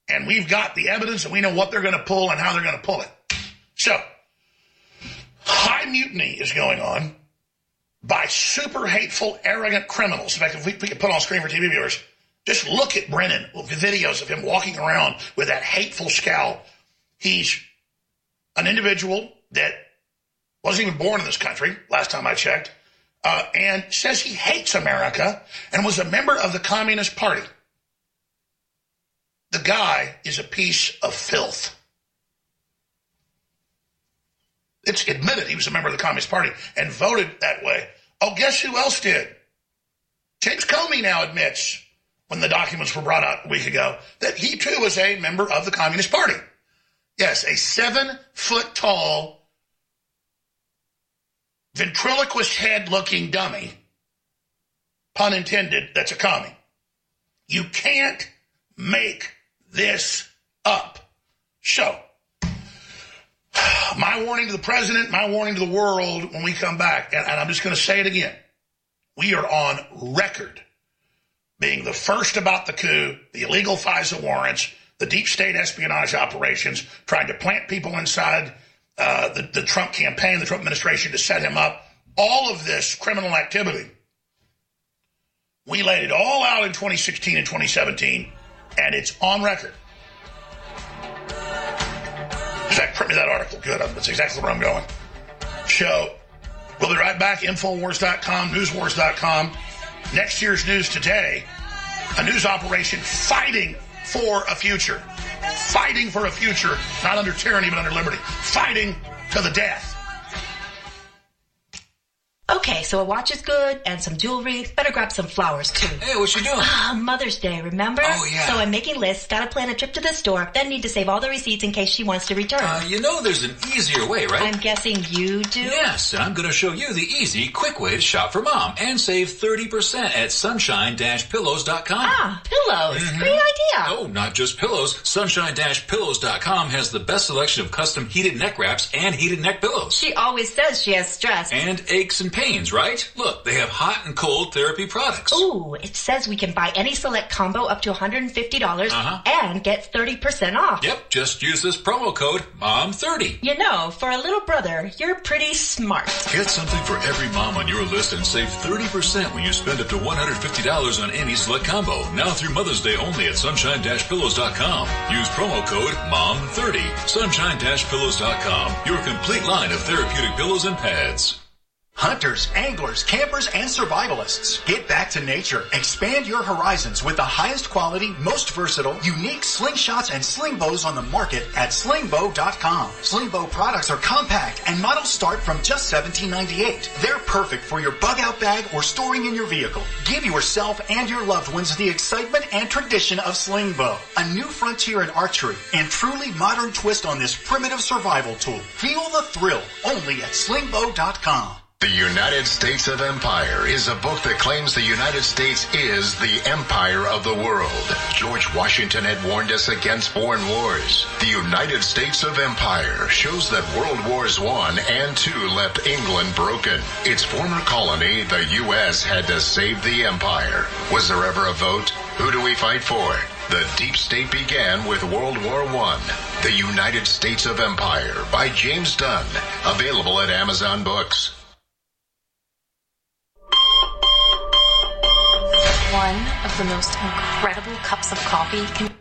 And we've got the evidence and we know what they're going to pull and how they're going to pull it. So, high mutiny is going on by super hateful, arrogant criminals. In fact, if we, we could put on screen for TV viewers, just look at Brennan, with videos of him walking around with that hateful scowl. He's an individual that wasn't even born in this country, last time I checked, uh, and says he hates America and was a member of the Communist Party. The guy is a piece of filth. It's admitted he was a member of the Communist Party and voted that way. Oh, guess who else did? James Comey now admits when the documents were brought out a week ago, that he too was a member of the Communist Party. Yes, a seven foot tall, ventriloquist head looking dummy, pun intended, that's a commie. You can't make this up. So, my warning to the president, my warning to the world when we come back, and, and I'm just going to say it again. We are on record being the first about the coup, the illegal FISA warrants, the deep state espionage operations, trying to plant people inside uh, the, the Trump campaign, the Trump administration to set him up, all of this criminal activity. We laid it all out in 2016 and 2017, and it's on record. Fact, print me that article. Good. That's exactly where I'm going. So, we'll be right back. Infowars.com, newswars.com. Next year's news today, a news operation fighting for a future. Fighting for a future, not under tyranny, but under liberty. Fighting to the death. Okay. So a watch is good and some jewelry. Better grab some flowers too. Hey, what you doing? Ah, Mother's Day, remember? Oh, yeah. So I'm making lists, gotta plan a trip to the store, then need to save all the receipts in case she wants to return. Uh, you know there's an easier way, right? I'm guessing you do? Yes, and I'm going to show you the easy, quick way to shop for mom and save 30% at sunshine-pillows.com. Ah, pillows. Mhm. Great idea. Oh, not just pillows. Sunshine-pillows.com has the best selection of custom heated neck wraps and heated neck pillows. She always says she has stress. And aches and pains, right? Look, they have hot and cold therapy products. Ooh, it says we can buy any select combo up to $150 Uh-huh. and get 30% off. Yep, just use this promo code MOM30. You know, for a little brother, you're pretty smart. Get something for every mom on your list and save 30% when you spend up to $150 on any select combo. Now through Mother's Day only at sunshine-pillows.com. Use promo code MOM30. Sunshine-pillows.com. Your complete line of therapeutic pillows and pads. Hunters, anglers, campers, and survivalists. Get back to nature. Expand your horizons with the highest quality, most versatile, unique slingshots and sling bows on the market at slingbow.com. Slingbow products are compact and models start from just $17.98. They're perfect for your bug out bag or storing in your vehicle. Give yourself and your loved ones the excitement and tradition of slingbow. A new frontier in archery and truly modern twist on this primitive survival tool. Feel the thrill only at slingbow.com. The United States of Empire is a book that claims the United States is the empire of the world. George Washington had warned us against foreign wars. The United States of Empire shows that World Wars I and II left England broken. Its former colony, the U.S., had to save the empire. Was there ever a vote? Who do we fight for? The deep state began with World War I. The United States of Empire by James Dunn. Available at Amazon Books. One of the most incredible cups of coffee can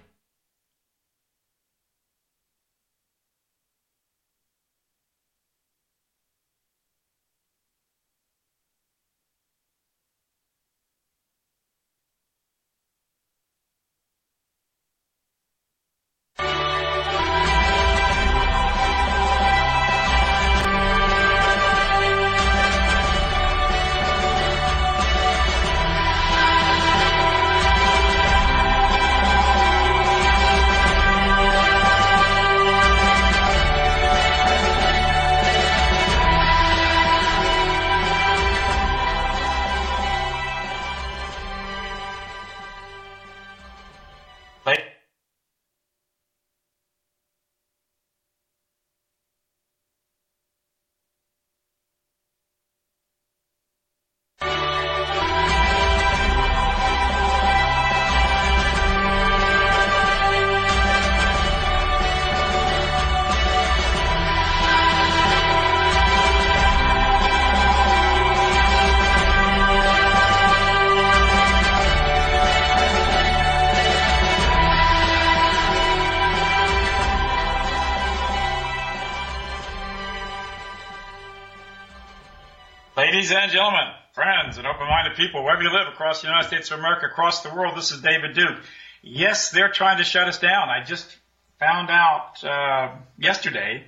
and gentlemen, friends, and open-minded people, wherever you live across the United States of America, across the world, this is David Duke. Yes, they're trying to shut us down. I just found out uh, yesterday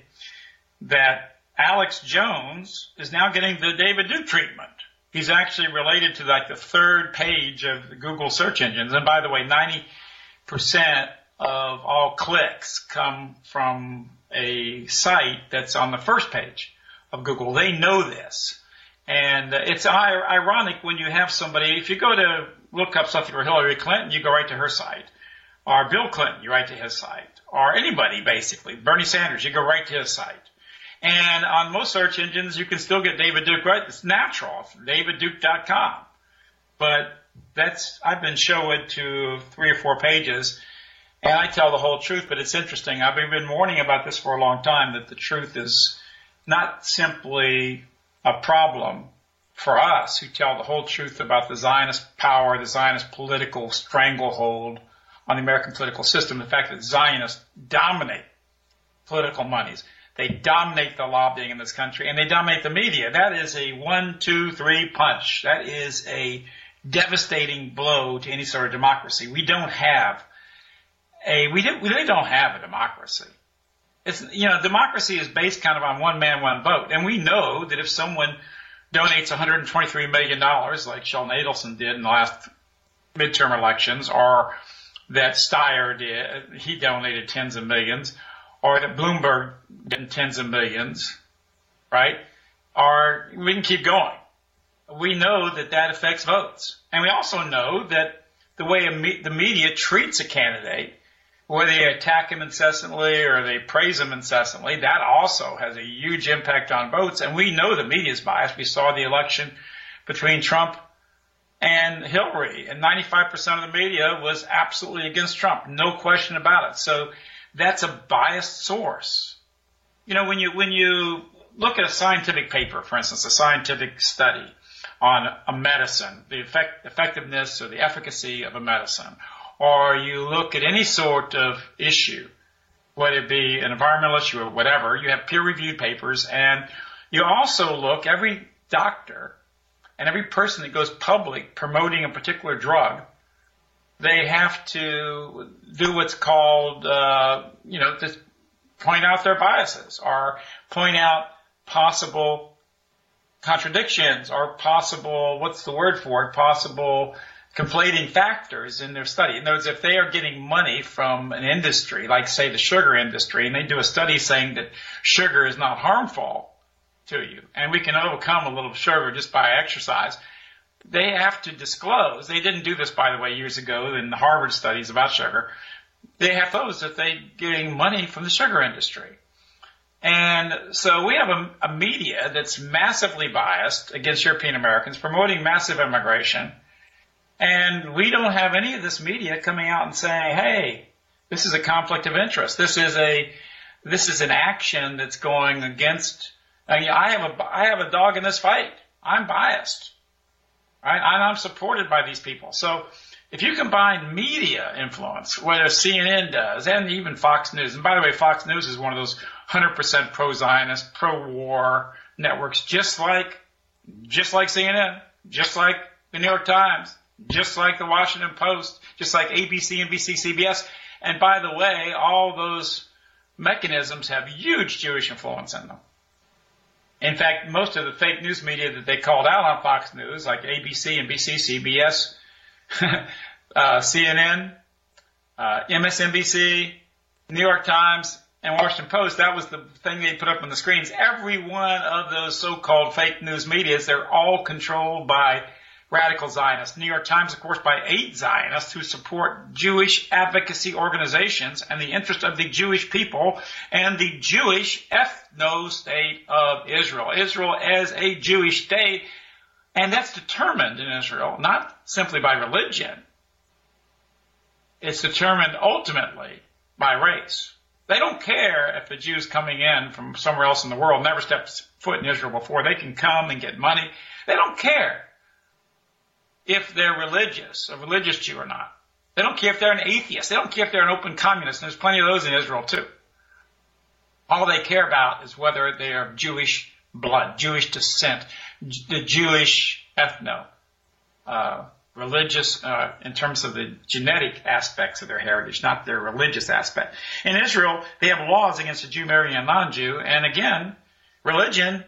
that Alex Jones is now getting the David Duke treatment. He's actually related to like the third page of the Google search engines. And by the way, 90% of all clicks come from a site that's on the first page of Google. They know this. And uh, it's ir- ironic when you have somebody, if you go to look up something for Hillary Clinton, you go right to her site. Or Bill Clinton, you write to his site. Or anybody basically. Bernie Sanders, you go right to his site. And on most search engines, you can still get David Duke right. It's natural. Davidduke.com. But that's, I've been showed to three or four pages and I tell the whole truth, but it's interesting. I've been warning about this for a long time that the truth is not simply a problem for us who tell the whole truth about the Zionist power, the Zionist political stranglehold on the American political system, the fact that Zionists dominate political monies. They dominate the lobbying in this country and they dominate the media. That is a one, two, three punch. That is a devastating blow to any sort of democracy. We don't have a, we, do, we really don't have a democracy. It's, you know, democracy is based kind of on one man, one vote. And we know that if someone donates $123 million like Sheldon Adelson did in the last midterm elections, or that Steyer did, he donated tens of millions, or that Bloomberg did tens of millions, right? Or we can keep going. We know that that affects votes. And we also know that the way me- the media treats a candidate, whether they attack him incessantly or they praise him incessantly, that also has a huge impact on votes. And we know the media is biased. We saw the election between Trump and Hillary, and 95% of the media was absolutely against Trump, no question about it. So that's a biased source. You know, when you when you look at a scientific paper, for instance, a scientific study on a medicine, the effect, effectiveness or the efficacy of a medicine, or you look at any sort of issue, whether it be an environmental issue or whatever, you have peer-reviewed papers, and you also look every doctor and every person that goes public promoting a particular drug, they have to do what's called, uh, you know, just point out their biases or point out possible contradictions or possible, what's the word for it, possible conflating factors in their study. In other words, if they are getting money from an industry, like say the sugar industry, and they do a study saying that sugar is not harmful to you, and we can overcome a little sugar just by exercise, they have to disclose. They didn't do this, by the way, years ago in the Harvard studies about sugar. They have those that they're getting money from the sugar industry. And so we have a, a media that's massively biased against European Americans, promoting massive immigration. And we don't have any of this media coming out and saying, hey, this is a conflict of interest. This is a, this is an action that's going against, I, mean, I have a, I have a dog in this fight. I'm biased. Right? And I'm supported by these people. So if you combine media influence, whether CNN does, and even Fox News, and by the way, Fox News is one of those 100% pro-Zionist, pro-war networks, just like, just like CNN, just like the New York Times, just like the Washington Post, just like ABC, NBC, CBS. And by the way, all those mechanisms have huge Jewish influence in them. In fact, most of the fake news media that they called out on Fox News, like ABC, NBC, CBS, uh, CNN, uh, MSNBC, New York Times, and Washington Post, that was the thing they put up on the screens. Every one of those so-called fake news medias, they're all controlled by radical Zionists. New York Times, of course, by eight Zionists who support Jewish advocacy organizations and the interest of the Jewish people and the Jewish ethno-state of Israel. Israel as a Jewish state, and that's determined in Israel, not simply by religion. It's determined ultimately by race. They don't care if the Jews coming in from somewhere else in the world never stepped foot in Israel before. They can come and get money. They don't care if they're religious, a religious Jew or not. They don't care if they're an atheist. They don't care if they're an open communist. And there's plenty of those in Israel too. All they care about is whether they are Jewish blood, Jewish descent, the Jewish ethno, uh, religious uh, in terms of the genetic aspects of their heritage, not their religious aspect. In Israel, they have laws against a Jew marrying a non-Jew, and again, religion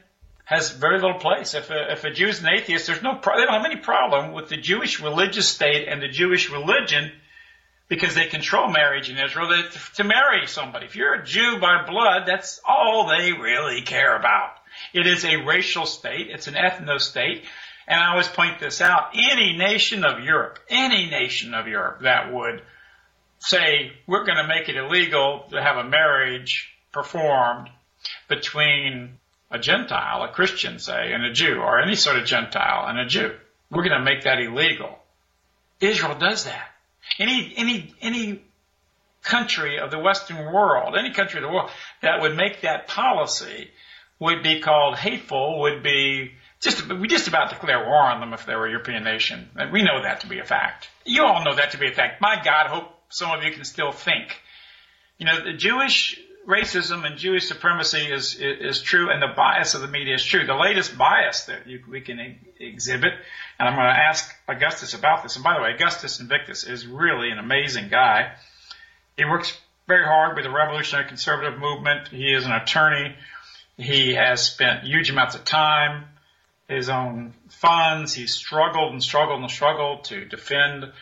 has very little place. If a, if a Jew is an atheist, there's no pro- they don't have any problem with the Jewish religious state and the Jewish religion because they control marriage in Israel that, to marry somebody. If you're a Jew by blood, that's all they really care about. It is a racial state. It's an ethno state. And I always point this out. Any nation of Europe, any nation of Europe that would say, we're going to make it illegal to have a marriage performed between a Gentile, a Christian, say, and a Jew, or any sort of Gentile and a Jew. We're going to make that illegal. Israel does that. Any, any, any country of the Western world, any country of the world that would make that policy would be called hateful, would be just, we just about declare war on them if they were a European nation. And we know that to be a fact. You all know that to be a fact. My God, I hope some of you can still think. You know, the Jewish racism and Jewish supremacy is, is, is true, and the bias of the media is true. The latest bias that you, we can exhibit, and I'm going to ask Augustus about this. And by the way, Augustus Invictus is really an amazing guy. He works very hard with the revolutionary conservative movement. He is an attorney. He has spent huge amounts of time his own funds. He's struggled and struggled and struggled to defend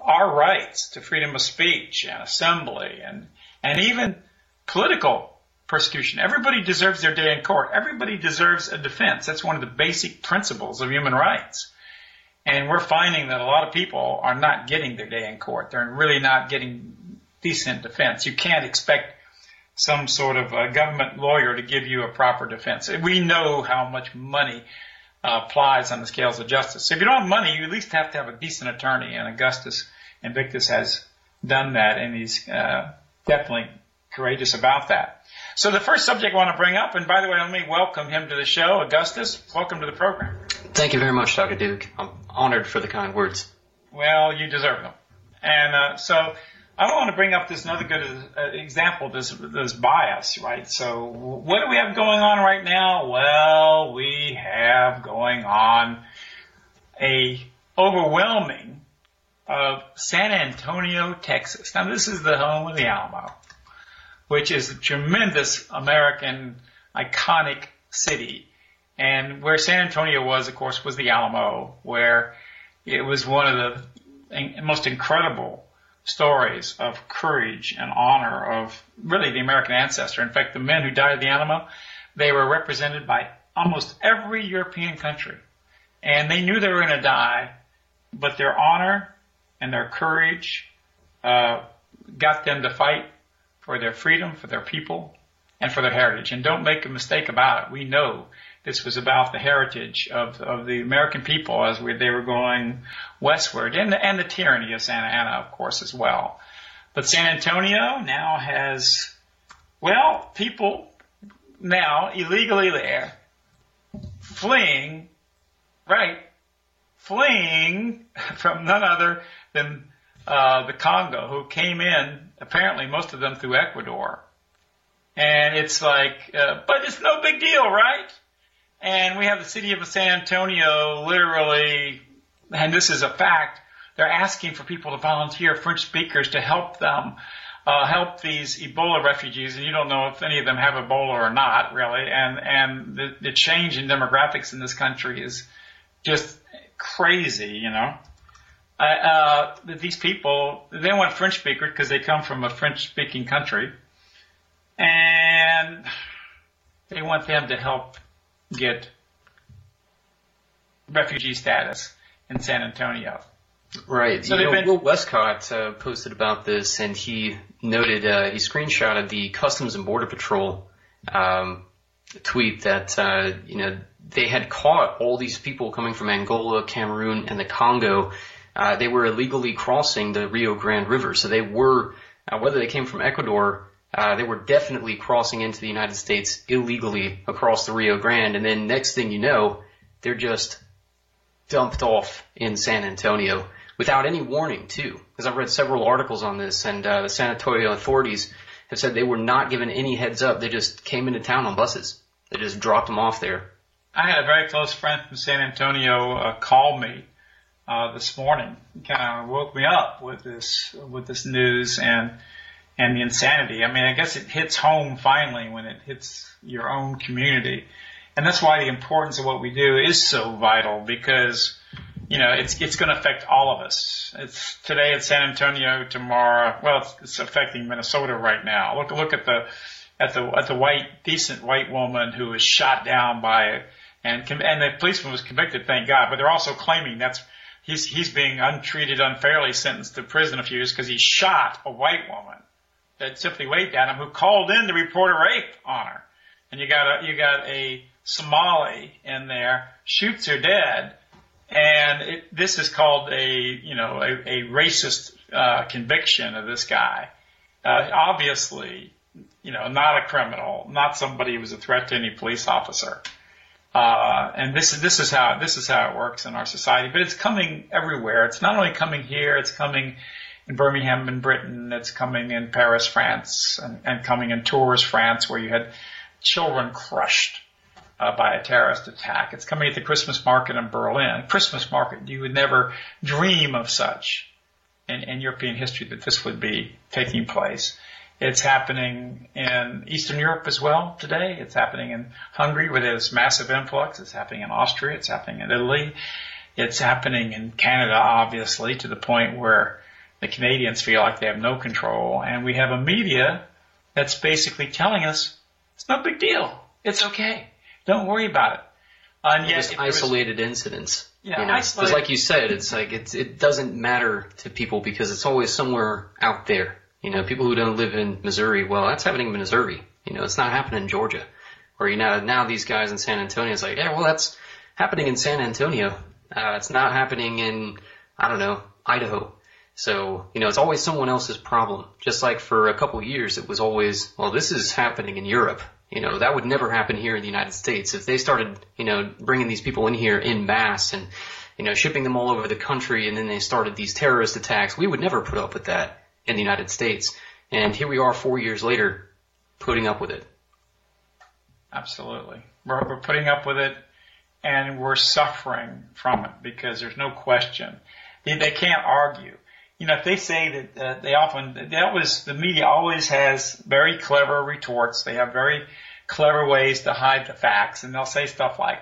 our rights to freedom of speech and assembly and, and even political persecution. Everybody deserves their day in court. Everybody deserves a defense. That's one of the basic principles of human rights. And we're finding that a lot of people are not getting their day in court. They're really not getting decent defense. You can't expect some sort of a government lawyer to give you a proper defense. We know how much money uh, applies on the scales of justice. So if you don't have money, you at least have to have a decent attorney, and Augustus Invictus has done that, and he's uh, definitely courageous about that. So the first subject I want to bring up, and by the way, let me welcome him to the show. Augustus, welcome to the program. Thank you very much, Dr. Duke. I'm honored for the kind words. Well, you deserve them. And uh, so I want to bring up this another good uh, example, this, this bias, right? So what do we have going on right now? Well, we have going on a overwhelming of San Antonio, Texas. Now this is the home of the Alamo, which is a tremendous American iconic city. And where San Antonio was, of course, was the Alamo, where it was one of the most incredible stories of courage and honor of really the American ancestor. In fact, the men who died at the Alamo, they were represented by almost every European country. And they knew they were going to die, but their honor and their courage uh, got them to fight for their freedom, for their people, and for their heritage. And don't make a mistake about it. We know this was about the heritage of, of the American people as we, they were going westward, and the, and the tyranny of Santa Anna, of course, as well. But San Antonio now has, well, people now illegally there, fleeing, right, fleeing from none other than uh, the Congo, who came in, apparently most of them through Ecuador. And it's like, uh, but it's no big deal, right? And we have the city of San Antonio literally, and this is a fact, they're asking for people to volunteer, French speakers, to help them, uh, help these Ebola refugees. And you don't know if any of them have Ebola or not, really. And, and the, the change in demographics in this country is just crazy, you know. Uh, uh, these people, they want French speakers because they come from a French speaking country. And they want them to help get refugee status in San Antonio. Right. So you know, been... Will Westcott uh, posted about this, and he noted uh, he screenshotted the Customs and Border Patrol um, tweet that uh, you know they had caught all these people coming from Angola, Cameroon, and the Congo. Uh, they were illegally crossing the Rio Grande River, so they were uh, whether they came from Ecuador uh, they were definitely crossing into the United States illegally across the Rio Grande. And then next thing you know, they're just dumped off in San Antonio without any warning too. Because I've read several articles on this and, uh, the San Antonio authorities have said they were not given any heads up. They just came into town on buses. They just dropped them off there. I had a very close friend from San Antonio uh, call me uh, this morning. Kind of woke me up with this with this news, and and the insanity. I mean, I guess it hits home finally when it hits your own community. And that's why the importance of what we do is so vital because, you know, it's, it's going to affect all of us. It's today it's San Antonio, tomorrow, well, it's, it's affecting Minnesota right now. Look, look at the, at the, at the white, decent white woman who was shot down by, and, and the policeman was convicted, thank God, but they're also claiming that's, he's, he's being untreated, unfairly sentenced to prison a few years because he shot a white woman that simply waved at him who called in to report a rape on her. And you got a, you got a Somali in there, shoots her dead. And it, this is called a, you know, a, a racist, uh, conviction of this guy. Uh, obviously, you know, not a criminal, not somebody who was a threat to any police officer. Uh, and this is, this is how, this is how it works in our society, but it's coming everywhere. It's not only coming here, it's coming in Birmingham in Britain. It's coming in Paris, France, and, and coming in Tours, France, where you had children crushed uh, by a terrorist attack. It's coming at the Christmas market in Berlin. Christmas market, you would never dream of such in, in European history that this would be taking place. It's happening in Eastern Europe as well today. It's happening in Hungary where there's massive influx. It's happening in Austria. It's happening in Italy. It's happening in Canada, obviously, to the point where the Canadians feel like they have no control. And we have a media that's basically telling us it's no big deal. It's okay. Don't worry about it. And yet, Just there was- isolated incidents. Yeah, you know, isolated- like you said, it's like it's it doesn't matter to people because it's always somewhere out there. You know, people who don't live in Missouri, well, that's happening in Missouri. You know, it's not happening in Georgia. Or you know, now these guys in San Antonio, it's like, yeah, well, that's happening in San Antonio. Uh, it's not happening in I don't know Idaho. So you know, it's always someone else's problem. Just like for a couple of years, it was always, well, this is happening in Europe. You know, that would never happen here in the United States. If they started, you know, bringing these people in here in mass and, you know, shipping them all over the country and then they started these terrorist attacks, we would never put up with that in the United States. And here we are four years later putting up with it. Absolutely. We're, we're putting up with it and we're suffering from it because there's no question. They, they can't argue. You know, if they say that uh, they often, that was, the media always has very clever retorts. They have very clever ways to hide the facts and they'll say stuff like,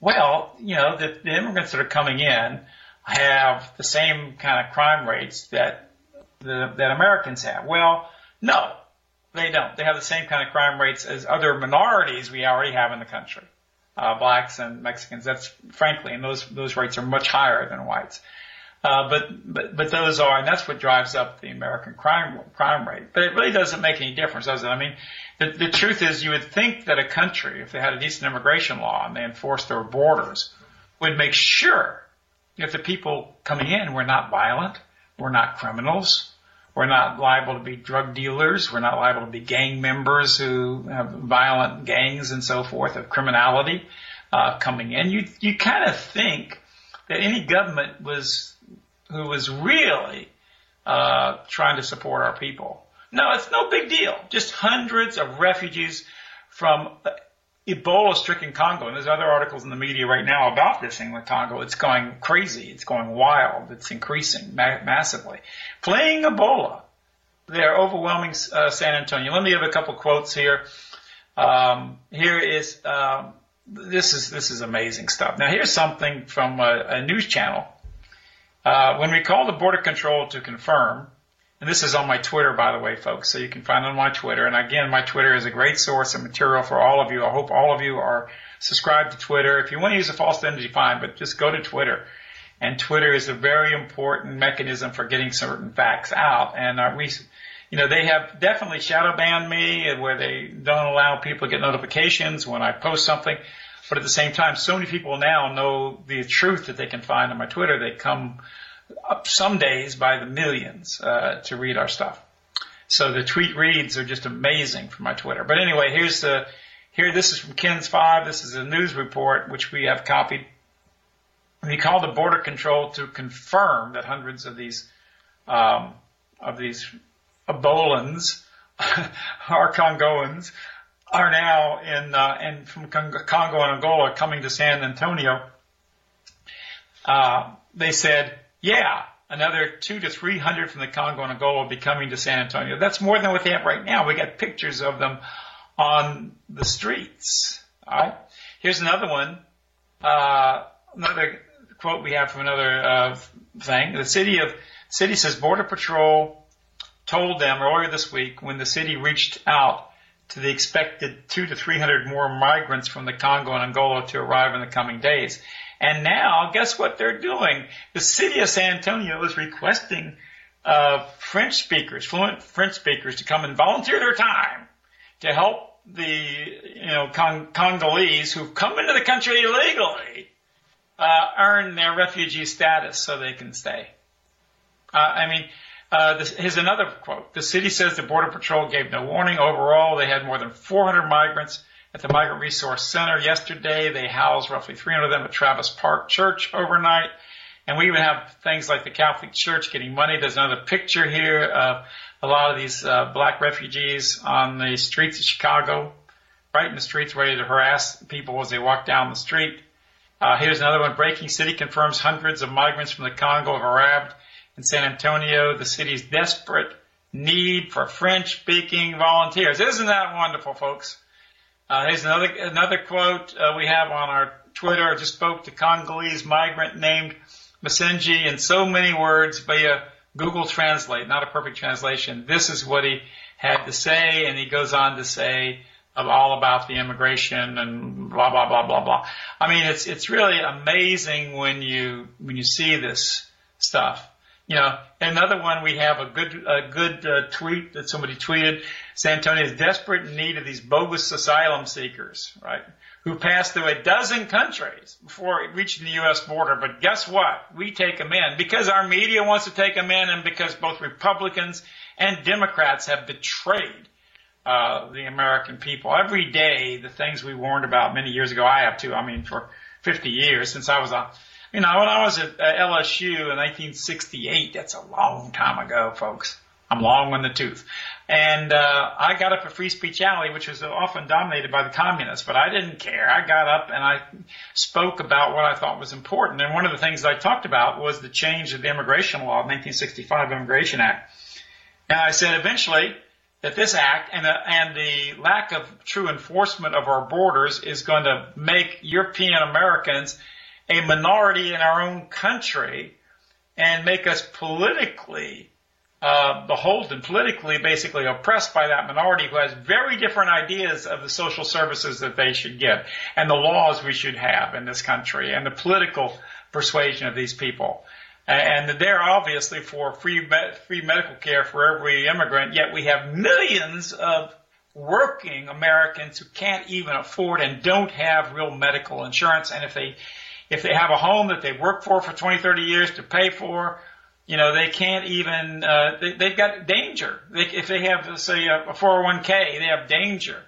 well, you know, the, the immigrants that are coming in have the same kind of crime rates that the, that Americans have. Well, no, they don't. They have the same kind of crime rates as other minorities we already have in the country, uh, blacks and Mexicans. That's frankly, and those those rates are much higher than whites. Uh, but but but those are, and that's what drives up the American crime crime rate. But it really doesn't make any difference, does it? I mean, the the truth is, you would think that a country, if they had a decent immigration law and they enforced their borders, would make sure that the people coming in were not violent, were not criminals, we're not liable to be drug dealers. We're not liable to be gang members who have violent gangs and so forth of criminality uh, coming in. You you kind of think that any government was who was really uh, trying to support our people. No, it's no big deal. Just hundreds of refugees from Ebola-stricken Congo, and there's other articles in the media right now about this thing with Congo. It's going crazy. It's going wild. It's increasing ma- massively. Playing Ebola, they're overwhelming uh, San Antonio. Let me give a couple quotes here. Um, here is um, this is this is amazing stuff. Now here's something from a, a news channel. Uh, when we call the border control to confirm, and this is on my Twitter, by the way, folks, so you can find it on my Twitter. And again, my Twitter is a great source of material for all of you. I hope all of you are subscribed to Twitter. If you want to use a false identity, fine, but just go to Twitter. And Twitter is a very important mechanism for getting certain facts out. And uh, we, you know, they have definitely shadow banned me where they don't allow people to get notifications when I post something. But at the same time, so many people now know the truth that they can find on my Twitter. They come up some days by the millions uh, to read our stuff. So the tweet reads are just amazing from my Twitter. But anyway, here's the here. This is from KENS Five. This is a news report which we have copied. We called the border control to confirm that hundreds of these um, of these Ebolans are Congoans are now in uh, and from Congo and Angola coming to San Antonio. Uh, they said yeah, another two to three hundred from the Congo and Angola will be coming to San Antonio. That's more than what they have right now. We got pictures of them on the streets. All right. Here's another one. Uh, another quote we have from another uh, thing. The city of city says Border Patrol told them earlier this week when the city reached out to the expected two to three hundred more migrants from the Congo and Angola to arrive in the coming days. And now, guess what they're doing? The city of San Antonio is requesting uh, French speakers, fluent French speakers, to come and volunteer their time to help the you know Cong- Congolese who've come into the country illegally uh, earn their refugee status so they can stay. Uh, I mean, uh, this, here's another quote. The city says the Border Patrol gave no warning. Overall, they had more than 400 migrants at the Migrant Resource Center yesterday. They housed roughly 300 of them at Travis Park Church overnight. And we even have things like the Catholic Church getting money. There's another picture here of a lot of these uh, black refugees on the streets of Chicago, right in the streets, ready to harass people as they walk down the street. Uh, here's another one. Breaking City confirms hundreds of migrants from the Congo have arrived in San Antonio. The city's desperate need for French-speaking volunteers. Isn't that wonderful, folks? Uh, here's another another quote uh, we have on our Twitter. I just spoke to Congolese migrant named Masenji in so many words via Google Translate, not a perfect translation. This is what he had to say, and he goes on to say all about the immigration and blah blah blah blah blah. I mean, it's it's really amazing when you when you see this stuff. You know, another one we have a good a good uh, tweet that somebody tweeted. San Antonio is desperate in need of these bogus asylum seekers, right? Who pass through a dozen countries before reaching the U.S. border. But guess what? We take them in because our media wants to take them in, and because both Republicans and Democrats have betrayed uh, the American people. Every day, the things we warned about many years ago, I have too. I mean, for 50 years since I was a you know, when I was at LSU in 1968, that's a long time ago, folks. I'm long in the tooth. And uh, I got up at Free Speech Alley, which was often dominated by the communists, but I didn't care. I got up and I spoke about what I thought was important. And one of the things I talked about was the change of the immigration law, the 1965 Immigration Act. And I said eventually that this act and and the lack of true enforcement of our borders is going to make European Americans – a minority in our own country and make us politically uh, beholden, politically basically oppressed by that minority who has very different ideas of the social services that they should get and the laws we should have in this country and the political persuasion of these people. And they're obviously for free, free medical care for every immigrant, yet we have millions of working Americans who can't even afford and don't have real medical insurance. And if they if they have a home that they work for for 20, 30 years to pay for, you know, they can't even, uh, they, they've got danger. They, if they have, say, a, a 401k, they have danger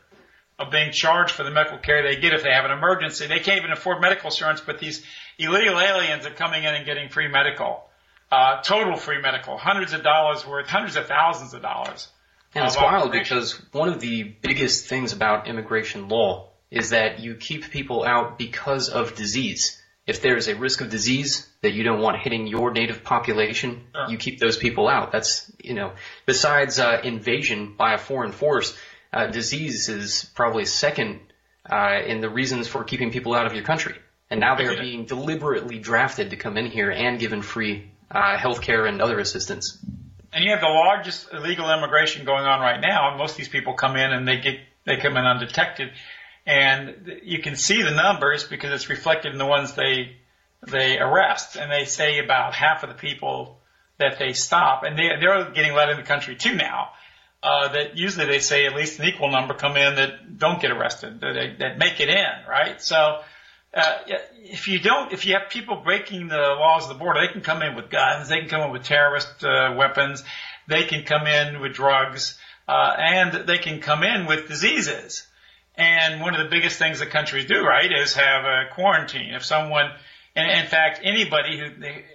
of being charged for the medical care they get if they have an emergency. They can't even afford medical insurance, but these illegal aliens are coming in and getting free medical, uh, total free medical, hundreds of dollars worth, hundreds of thousands of dollars. And it's wild because one of the biggest things about immigration law is that you keep people out because of disease if there's a risk of disease that you don't want hitting your native population, uh. you keep those people out. That's, you know, besides uh, invasion by a foreign force, uh, disease is probably second uh, in the reasons for keeping people out of your country. And now they're being deliberately drafted to come in here and given free uh, health care and other assistance. And you have the largest illegal immigration going on right now. Most of these people come in and they get they come in undetected and you can see the numbers because it's reflected in the ones they they arrest, and they say about half of the people that they stop, and they, they're getting let in the country too now. Uh, that usually they say at least an equal number come in that don't get arrested, that, that make it in, right? So uh, if you don't, if you have people breaking the laws of the border, they can come in with guns, they can come in with terrorist uh, weapons, they can come in with drugs, uh, and they can come in with diseases. And one of the biggest things that countries do, right, is have a quarantine. If someone, and in fact, anybody who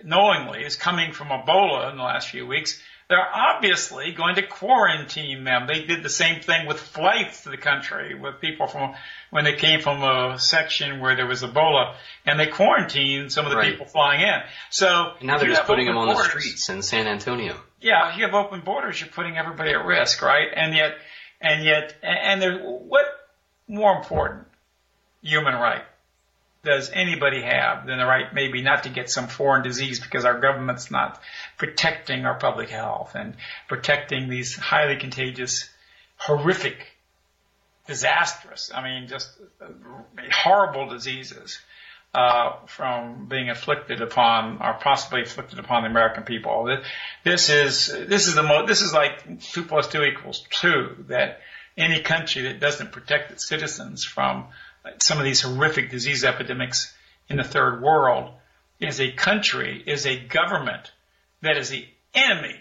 knowingly is coming from Ebola in the last few weeks, they're obviously going to quarantine them. They did the same thing with flights to the country with people from when they came from a section where there was Ebola, and they quarantined some of the right. people flying in. So and now they're just putting them on borders, the streets in San Antonio. Yeah, you have open borders, you're putting everybody at risk, right? And yet, and yet, and there, what more important human right does anybody have than the right maybe not to get some foreign disease because our government's not protecting our public health and protecting these highly contagious, horrific, disastrous, I mean, just horrible diseases uh, from being inflicted upon or possibly inflicted upon the American people. This is this is the most this is like two plus two equals two that any country that doesn't protect its citizens from some of these horrific disease epidemics in the third world is a country, is a government that is the enemy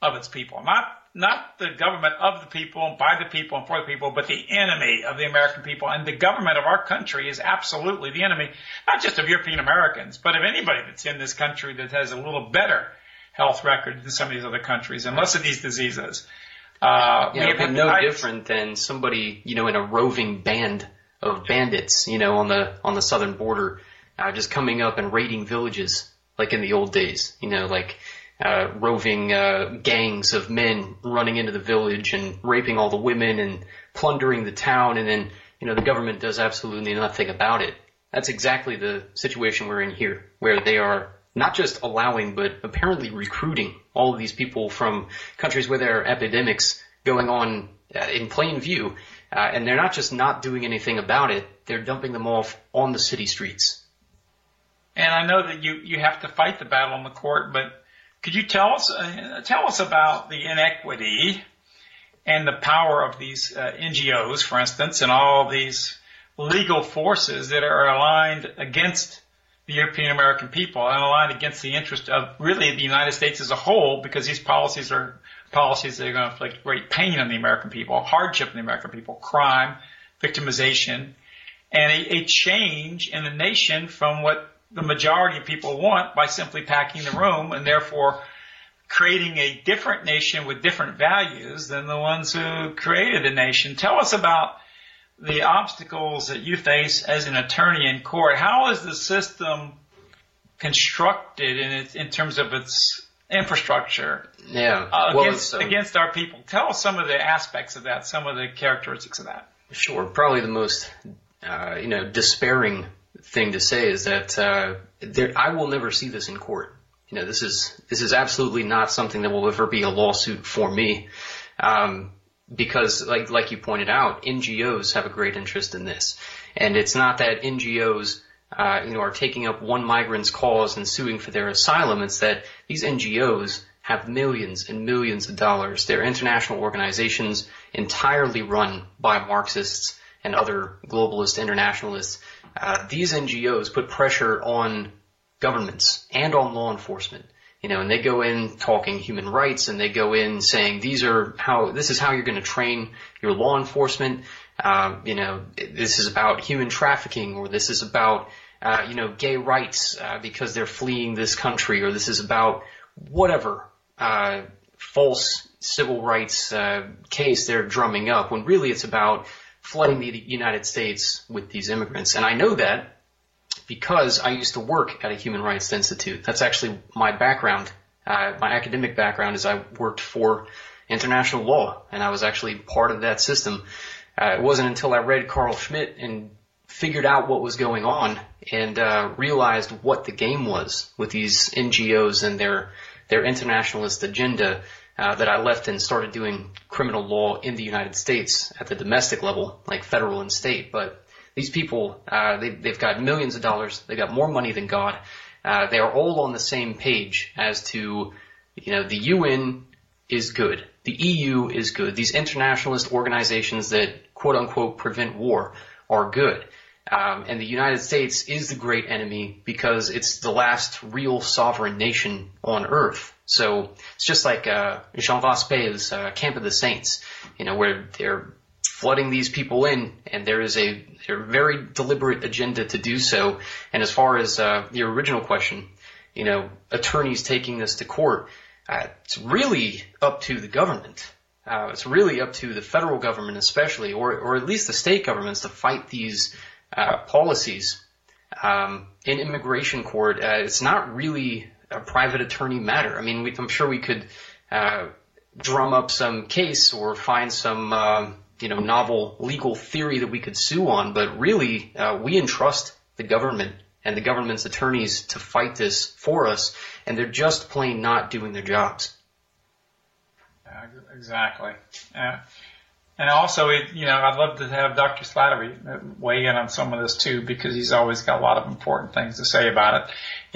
of its people. Not, not the government of the people, by the people, and for the people, but the enemy of the American people. And the government of our country is absolutely the enemy, not just of European Americans, but of anybody that's in this country that has a little better health record than some of these other countries, and less of these diseases. Uh, yeah, it'd be no different than somebody, you know, in a roving band of bandits, you know, on the on the southern border, uh, just coming up and raiding villages like in the old days. You know, like uh, roving uh, gangs of men running into the village and raping all the women and plundering the town, and then you know the government does absolutely nothing about it. That's exactly the situation we're in here, where they are not just allowing, but apparently recruiting all of these people from countries where there are epidemics going on uh, in plain view, uh, and they're not just not doing anything about it; they're dumping them off on the city streets. And I know that you you have to fight the battle in the court, but could you tell us uh, tell us about the inequity and the power of these uh, NGOs, for instance, and all these legal forces that are aligned against the European American people and aligned against the interest of really the United States as a whole because these policies are policies that are going to inflict great pain on the American people, hardship on the American people, crime, victimization, and a, a change in the nation from what the majority of people want by simply packing the room and therefore creating a different nation with different values than the ones who created the nation. Tell us about the obstacles that you face as an attorney in court. How is the system constructed in its, in terms of its infrastructure? Yeah, uh, well, against, um, against our people. Tell us some of the aspects of that, some of the characteristics of that. Sure. Probably the most, uh, you know, despairing thing to say is that uh, there, I will never see this in court. You know, this is this is absolutely not something that will ever be a lawsuit for me, um, because like like you pointed out, NGOs have a great interest in this, and it's not that NGOs. Uh, you know, are taking up one migrant's cause and suing for their asylum. It's that these NGOs have millions and millions of dollars. They're international organizations entirely run by Marxists and other globalist internationalists. Uh, these NGOs put pressure on governments and on law enforcement. You know, and they go in talking human rights and they go in saying these are how, this is how you're going to train your law enforcement. Um, you know, this is about human trafficking or this is about, uh, you know, gay rights, uh, because they're fleeing this country or this is about whatever, uh, false civil rights, uh, case they're drumming up when really it's about flooding the United States with these immigrants. And I know that because I used to work at a human rights institute. That's actually my background. Uh, my academic background is I worked for international law and I was actually part of that system. Uh, it wasn't until I read Carl Schmitt and figured out what was going on and uh, realized what the game was with these NGOs and their their internationalist agenda uh, that I left and started doing criminal law in the United States at the domestic level, like federal and state. But these people, uh, they, they've got millions of dollars. They've got more money than God. Uh, they are all on the same page as to, you know, the UN is good. The EU is good. These internationalist organizations that quote unquote prevent war are good. Um, and the United States is the great enemy because it's the last real sovereign nation on earth. So it's just like uh, Jean Raspail's uh, Camp of the Saints, you know, where they're flooding these people in, and there is a, a very deliberate agenda to do so. And as far as uh, your original question, you know, attorneys taking this to court, uh, it's really up to the government. Uh, it's really up to the federal government, especially, or or at least the state governments, to fight these uh, policies um, in immigration court. Uh, it's not really a private attorney matter. I mean, we, I'm sure we could uh, drum up some case or find some uh, you know novel legal theory that we could sue on, but really uh, we entrust the government and the government's attorneys to fight this for us, and they're just plain not doing their jobs. Exactly. Yeah. And also, it, you know, I'd love to have Dr. Slattery weigh in on some of this too, because he's always got a lot of important things to say about it.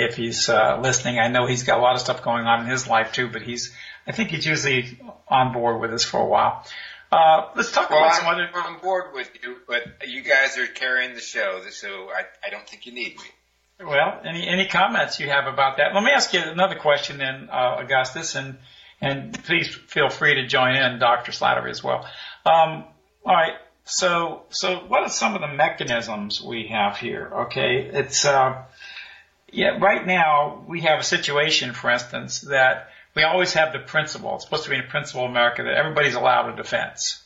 If he's uh, listening, I know he's got a lot of stuff going on in his life too, but he's, I think he's usually on board with us for a while. Uh, let's talk well, about I'm some other. on board with you, but you guys are carrying the show, so I, I don't think you need me. Well, any any comments you have about that? Let me ask you another question, then, uh, Augustus, and and please feel free to join in, Dr. Slattery, as well. Um, all right. So, so what are some of the mechanisms we have here? Okay. It's, uh, yeah, right now we have a situation, for instance, that we always have the principle, it's supposed to be a principle in America that everybody's allowed a defense.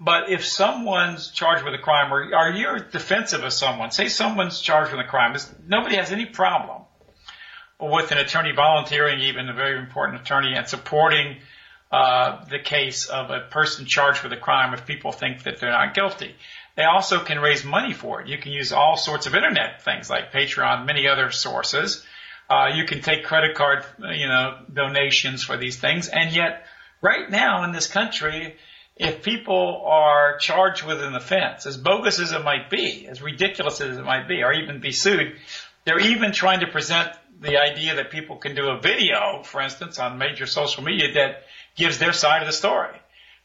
But if someone's charged with a crime or, or you're defensive of someone, say someone's charged with a crime, nobody has any problem with an attorney volunteering, even a very important attorney, and supporting uh, the case of a person charged with a crime if people think that they're not guilty. They also can raise money for it. You can use all sorts of internet things like Patreon, many other sources. Uh, you can take credit card, you know, donations for these things. And yet, right now in this country, if people are charged with an offense, as bogus as it might be, as ridiculous as it might be, or even be sued, they're even trying to present the idea that people can do a video, for instance, on major social media that gives their side of the story.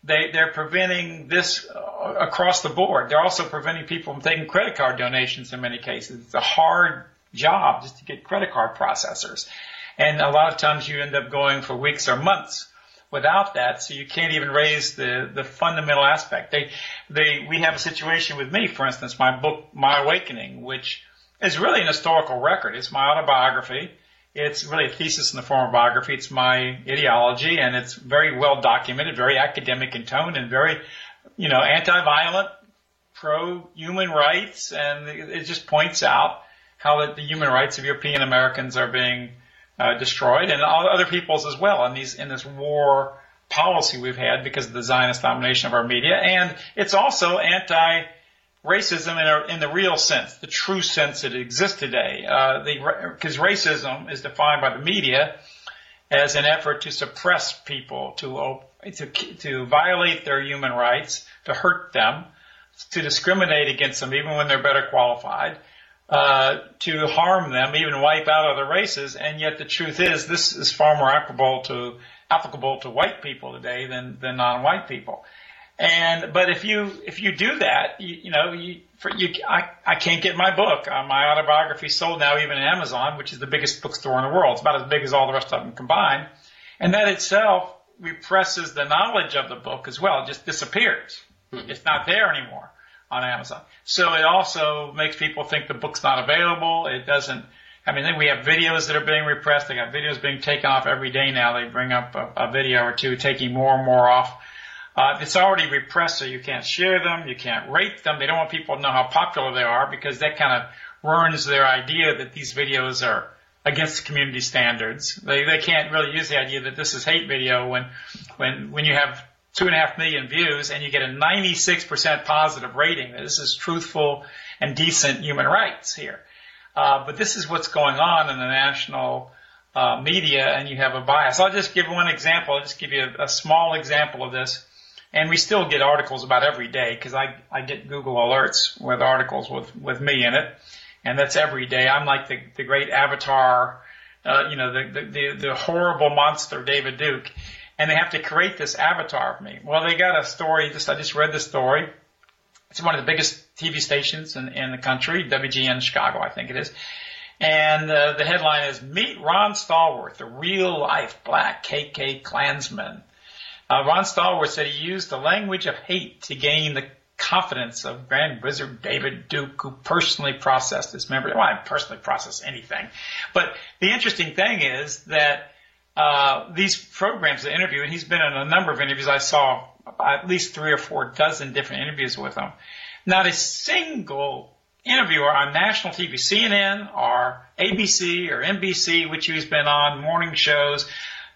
They, they're preventing this uh, across the board. They're also preventing people from taking credit card donations in many cases. It's a hard job just to get credit card processors. And a lot of times you end up going for weeks or months without that, so you can't even raise the, the fundamental aspect. They, they, we have a situation with me, for instance, my book, My Awakening, which is really an historical record. It's my autobiography. It's really a thesis in the form of biography. It's my ideology, and it's very well documented, very academic in tone, and very, you know, anti-violent, pro-human rights, and it just points out how the, the human rights of European Americans are being uh, destroyed, and all other peoples as well in these in this war policy we've had because of the Zionist domination of our media, and it's also anti racism in, a, in the real sense, the true sense that it exists today. Uh, because racism is defined by the media as an effort to suppress people, to to to violate their human rights, to hurt them, to discriminate against them even when they're better qualified, uh, to harm them, even wipe out other races. And yet the truth is, this is far more applicable to applicable to white people today than than non-white people. And but if you if you do that, you, you know, you, for, you I, I can't get my book, uh, my autobiography sold now even in Amazon, which is the biggest bookstore in the world. It's about as big as all the rest of them combined, and that itself represses the knowledge of the book as well. It just disappears. Mm-hmm. It's not there anymore on Amazon. So it also makes people think the book's not available. It doesn't. I mean, then we have videos that are being repressed. They got videos being taken off every day now. They bring up a, a video or two, taking more and more off uh, it's already repressed, so you can't share them, you can't rate them. They don't want people to know how popular they are because that kind of ruins their idea that these videos are against community standards. They they can't really use the idea that this is hate video when when when you have two and a half million views and you get a 96% positive rating. This is truthful and decent human rights here. Uh, but this is what's going on in the national uh, media, and you have a bias. I'll just give one example. I'll just give you a, a small example of this. And we still get articles about every day because I, I get Google alerts with articles with, with me in it. And that's every day. I'm like the, the great avatar, uh, you know, the, the, the, the horrible monster, David Duke. And they have to create this avatar of me. Well, they got a story. Just, I just read the story. It's one of the biggest TV stations in, in the country, WGN Chicago, I think it is. And uh, the headline is Meet Ron Stallworth, the real life black KK Klansman. Uh, Ron Stallworth said he used the language of hate to gain the confidence of Grand Wizard David Duke, who personally processed his memory. Well, I personally process anything. But the interesting thing is that uh, these programs, the interview, and he's been in a number of interviews. I saw at least three or four dozen different interviews with him. Not a single interviewer on national TV, CNN or ABC or NBC, which he's been on, morning shows,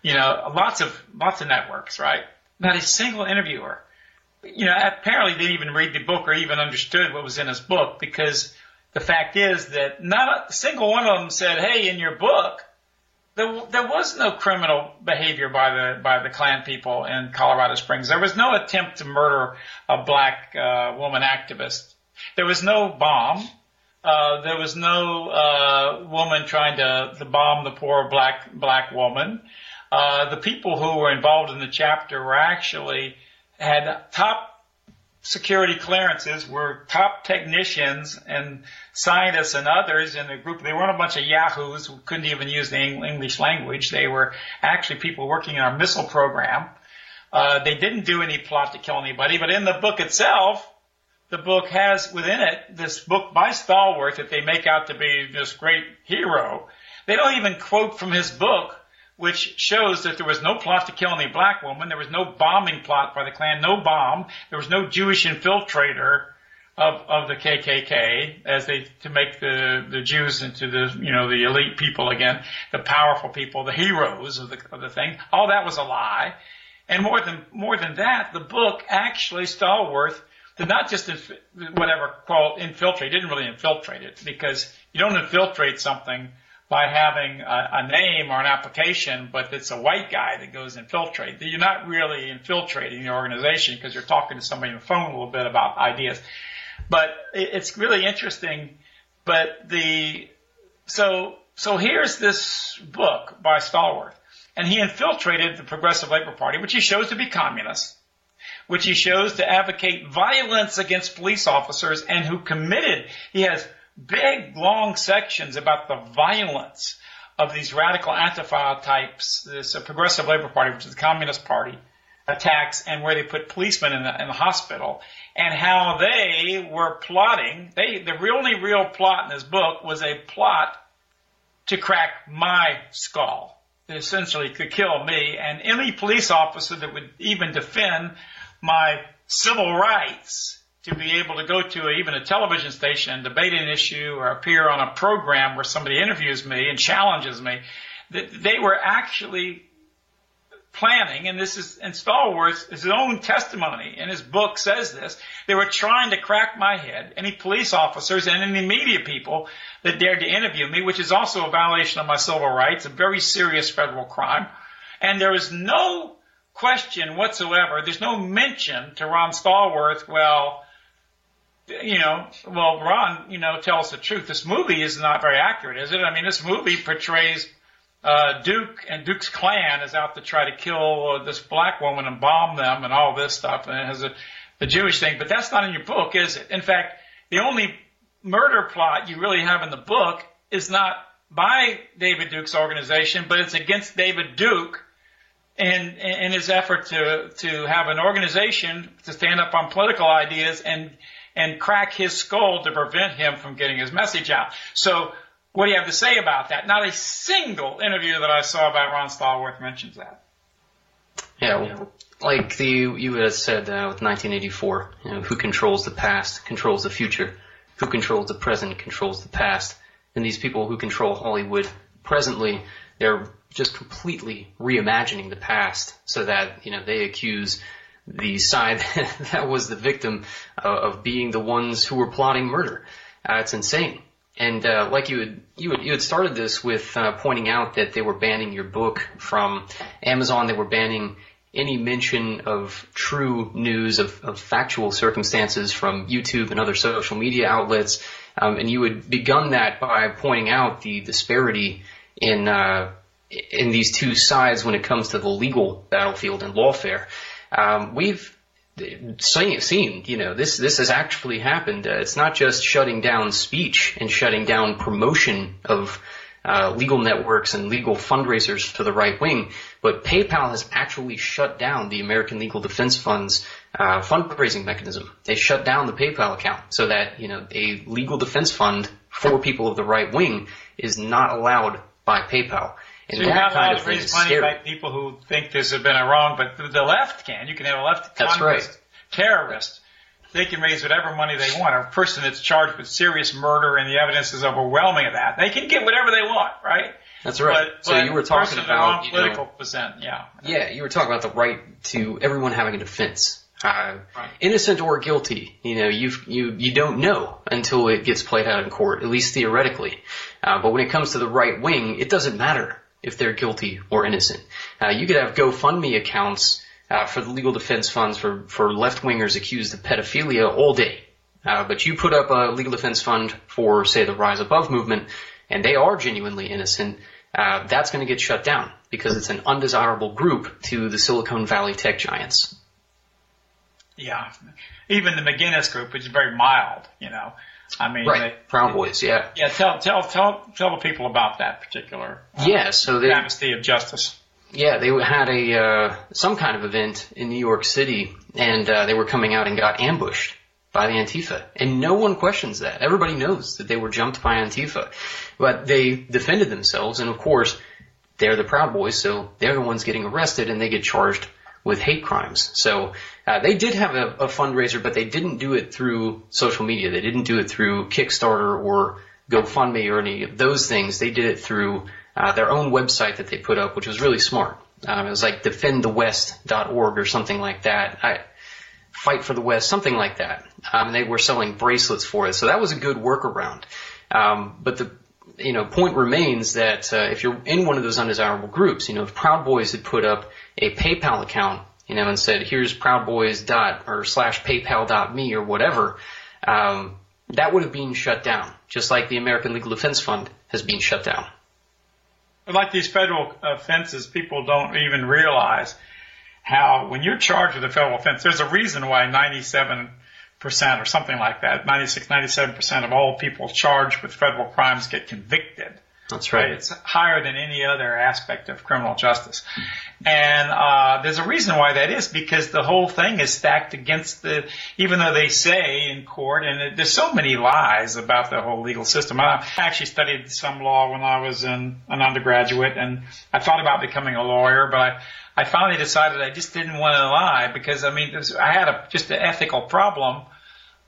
you know, lots of lots of networks, right? Not a single interviewer, you know, apparently didn't even read the book or even understood what was in his book because the fact is that not a single one of them said, "Hey, in your book, there, there was no criminal behavior by the by the Klan people in Colorado Springs. There was no attempt to murder a black uh, woman activist. There was no bomb." Uh, there was no uh, woman trying to, to bomb the poor black black woman. Uh, the people who were involved in the chapter were actually had top security clearances, were top technicians and scientists and others in the group. They weren't a bunch of yahoos who couldn't even use the English language. They were actually people working in our missile program. Uh, they didn't do any plot to kill anybody, but in the book itself, the book has within it this book by Stallworth that they make out to be this great hero. They don't even quote from his book which shows that there was no plot to kill any black woman. There was no bombing plot by the Klan, no bomb. There was no Jewish infiltrator of, of the KKK as they to make the, the Jews into the you know the elite people again, the powerful people, the heroes of the of the thing. All that was a lie, and more than more than that, the book actually Stallworth did not just inf- whatever quote infiltrate. Didn't really infiltrate it because you don't infiltrate something by having a, a name or an application, but it's a white guy that goes infiltrate. You're not really infiltrating the organization because you're talking to somebody on the phone a little bit about ideas. But it's really interesting. But the so so here's this book by Stallworth, and he infiltrated the Progressive Labor Party, which he shows to be communist, which he shows to advocate violence against police officers, and who committed. He has big, long sections about the violence of these radical Antifa types, this Progressive Labor Party, which is the Communist Party, attacks, and where they put policemen in the, in the hospital, and how they were plotting. They, the only real plot in this book was a plot to crack my skull, essentially to kill me, and any police officer that would even defend my civil rights to be able to go to a, even a television station and debate an issue or appear on a program where somebody interviews me and challenges me, that they were actually planning, and this is in Stallworth, his own testimony in his book says this, they were trying to crack my head, any police officers and any media people that dared to interview me, which is also a violation of my civil rights, a very serious federal crime. And there is no question whatsoever, there's no mention to Ron Stallworth, well, you know, well, Ron, you know, tell us the truth. This movie is not very accurate, is it? I mean, this movie portrays uh, Duke and Duke's Klan is out to try to kill uh, this black woman and bomb them and all this stuff, and it has a the Jewish thing. But that's not in your book, is it? In fact, the only murder plot you really have in the book is not by David Duke's organization, but it's against David Duke in, in his effort to to have an organization to stand up on political ideas and and crack his skull to prevent him from getting his message out. So what do you have to say about that? Not a single interview that I saw about Ron Stallworth mentions that. Yeah, like the you had said uh, with 1984, you know, who controls the past controls the future. Who controls the present controls the past. And these people who control Hollywood presently, they're just completely reimagining the past so that you know they accuse the side that was the victim uh, of being the ones who were plotting murder. Uh, it's insane. And uh, like you had, you had you had started this with uh, pointing out that they were banning your book from Amazon. They were banning any mention of true news of, of factual circumstances from YouTube and other social media outlets. Um, and you had begun that by pointing out the disparity in uh, in these two sides when it comes to the legal battlefield and lawfare. Um, we've seen, you know, this this has actually happened. Uh, it's not just shutting down speech and shutting down promotion of uh, legal networks and legal fundraisers to the right wing, but PayPal has actually shut down the American Legal Defense Fund's uh, fundraising mechanism. They shut down the PayPal account so that you know a legal defense fund for people of the right wing is not allowed by PayPal. And so you're not allowed to raise money scary. by people who think this has been a wrong, but the left can. You can have a left that's right. terrorist. They can raise whatever money they want. A person that's charged with serious murder and the evidence is overwhelming of that, they can get whatever they want, right? That's right. But, so but you were talking about you know, political percent, yeah. Yeah, you were talking about the right to everyone having a defense. Uh, right. innocent or guilty, you know, you you you don't know until it gets played out in court, at least theoretically. Uh, but when it comes to the right wing, it doesn't matter if they're guilty or innocent. Uh, you could have GoFundMe accounts uh, for the legal defense funds for, for left wingers accused of pedophilia all day. Uh, but you put up a legal defense fund for, say, the Rise Above movement, and they are genuinely innocent, uh, that's going to get shut down because it's an undesirable group to the Silicon Valley tech giants. Yeah. Even the McInnes group, which is very mild, you know. I mean, right. They, Proud Boys, yeah. Yeah, tell tell tell tell the people about that particular. Uh, yeah, so they Amnesty of Justice. Yeah, they had a uh, some kind of event in New York City, and uh, they were coming out and got ambushed by the Antifa, and no one questions that. Everybody knows that they were jumped by Antifa, but they defended themselves, and of course, they're the Proud Boys, so they're the ones getting arrested, and they get charged with hate crimes. So uh, they did have a, a fundraiser, but they didn't do it through social media. They didn't do it through Kickstarter or GoFundMe or any of those things. They did it through uh, their own website that they put up, which was really smart. Um, it was like defendthewest.org or something like that. I, Fight for the West, something like that. Um, and they were selling bracelets for it. So that was a good workaround. Um, but the you know point remains that uh, if you're in one of those undesirable groups, you know if Proud Boys had put up a PayPal account, you know, and said here's Proud Boys dot or slash PayPal dot me or whatever, um, that would have been shut down, just like the American Legal Defense Fund has been shut down. Like these federal offenses, people don't even realize how when you're charged with a federal offense, there's a reason why 97 percent or something like that, 96, 97 percent of all people charged with federal crimes get convicted. That's right. It's higher than any other aspect of criminal justice. And uh, there's a reason why that is because the whole thing is stacked against the, even though they say in court, and it, there's so many lies about the whole legal system. I actually studied some law when I was in, an undergraduate, and I thought about becoming a lawyer, but I, I finally decided I just didn't want to lie because I mean, was, I had a, just an ethical problem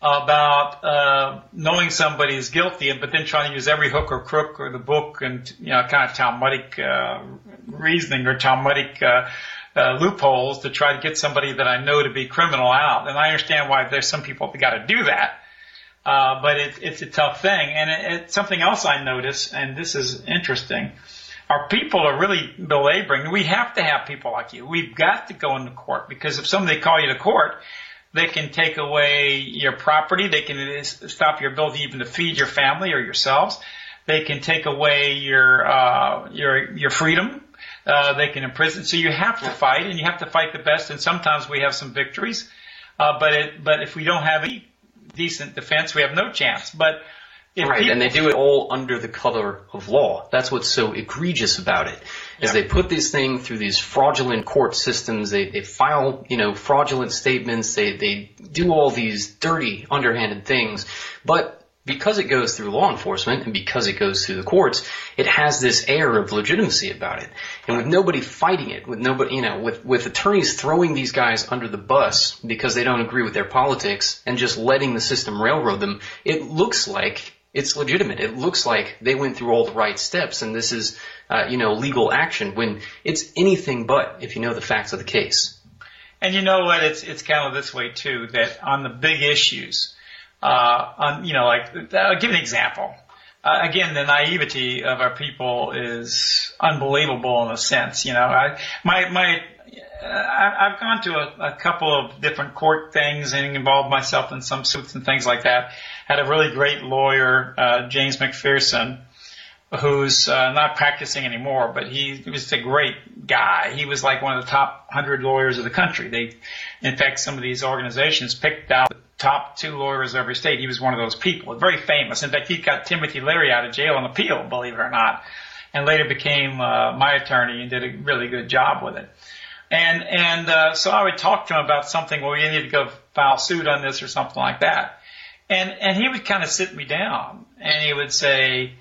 about uh, knowing somebody is guilty, but then trying to use every hook or crook or the book and you know kind of Talmudic uh, reasoning or Talmudic uh, uh, loopholes to try to get somebody that I know to be criminal out. And I understand why there's some people that got to do that. Uh, but it, it's a tough thing. And it, it's something else I notice, and this is interesting. Our people are really belaboring. We have to have people like you. We've got to go into court because if somebody call you to court, they can take away your property. They can stop your ability even to feed your family or yourselves. They can take away your uh, your your freedom. Uh, they can imprison. So you have to fight, and you have to fight the best. And sometimes we have some victories, uh, but it, but if we don't have any decent defense, we have no chance. But if right, people, and they do it all under the color of law. That's what's so egregious about it. Is they put this thing through these fraudulent court systems. They they file you know fraudulent statements. They they do all these dirty, underhanded things. But because it goes through law enforcement and because it goes through the courts, it has this air of legitimacy about it. And with nobody fighting it, with nobody, you know, with, with attorneys throwing these guys under the bus because they don't agree with their politics and just letting the system railroad them, it looks like it's legitimate. It looks like they went through all the right steps and this is, uh, you know, legal action when it's anything but if you know the facts of the case. And you know what? It's, it's kind of this way too, that on the big issues, uh, on, you know, like, I'll give an example. Uh, again, the naivety of our people is unbelievable in a sense. You know, I, my, my, I've gone to a, a couple of different court things and involved myself in some suits and things like that had a really great lawyer, uh, James McPherson, who's uh, not practicing anymore, but he, he was a great guy. He was like one of the top hundred lawyers of the country. They, in fact, some of these organizations picked out the top two lawyers of every state. He was one of those people, very famous. In fact, he got Timothy Leary out of jail on appeal, believe it or not, and later became uh, my attorney and did a really good job with it. And and uh, so I would talk to him about something. Well, you need to go file suit on this or something like that. And, and he would kind of sit me down and he would say,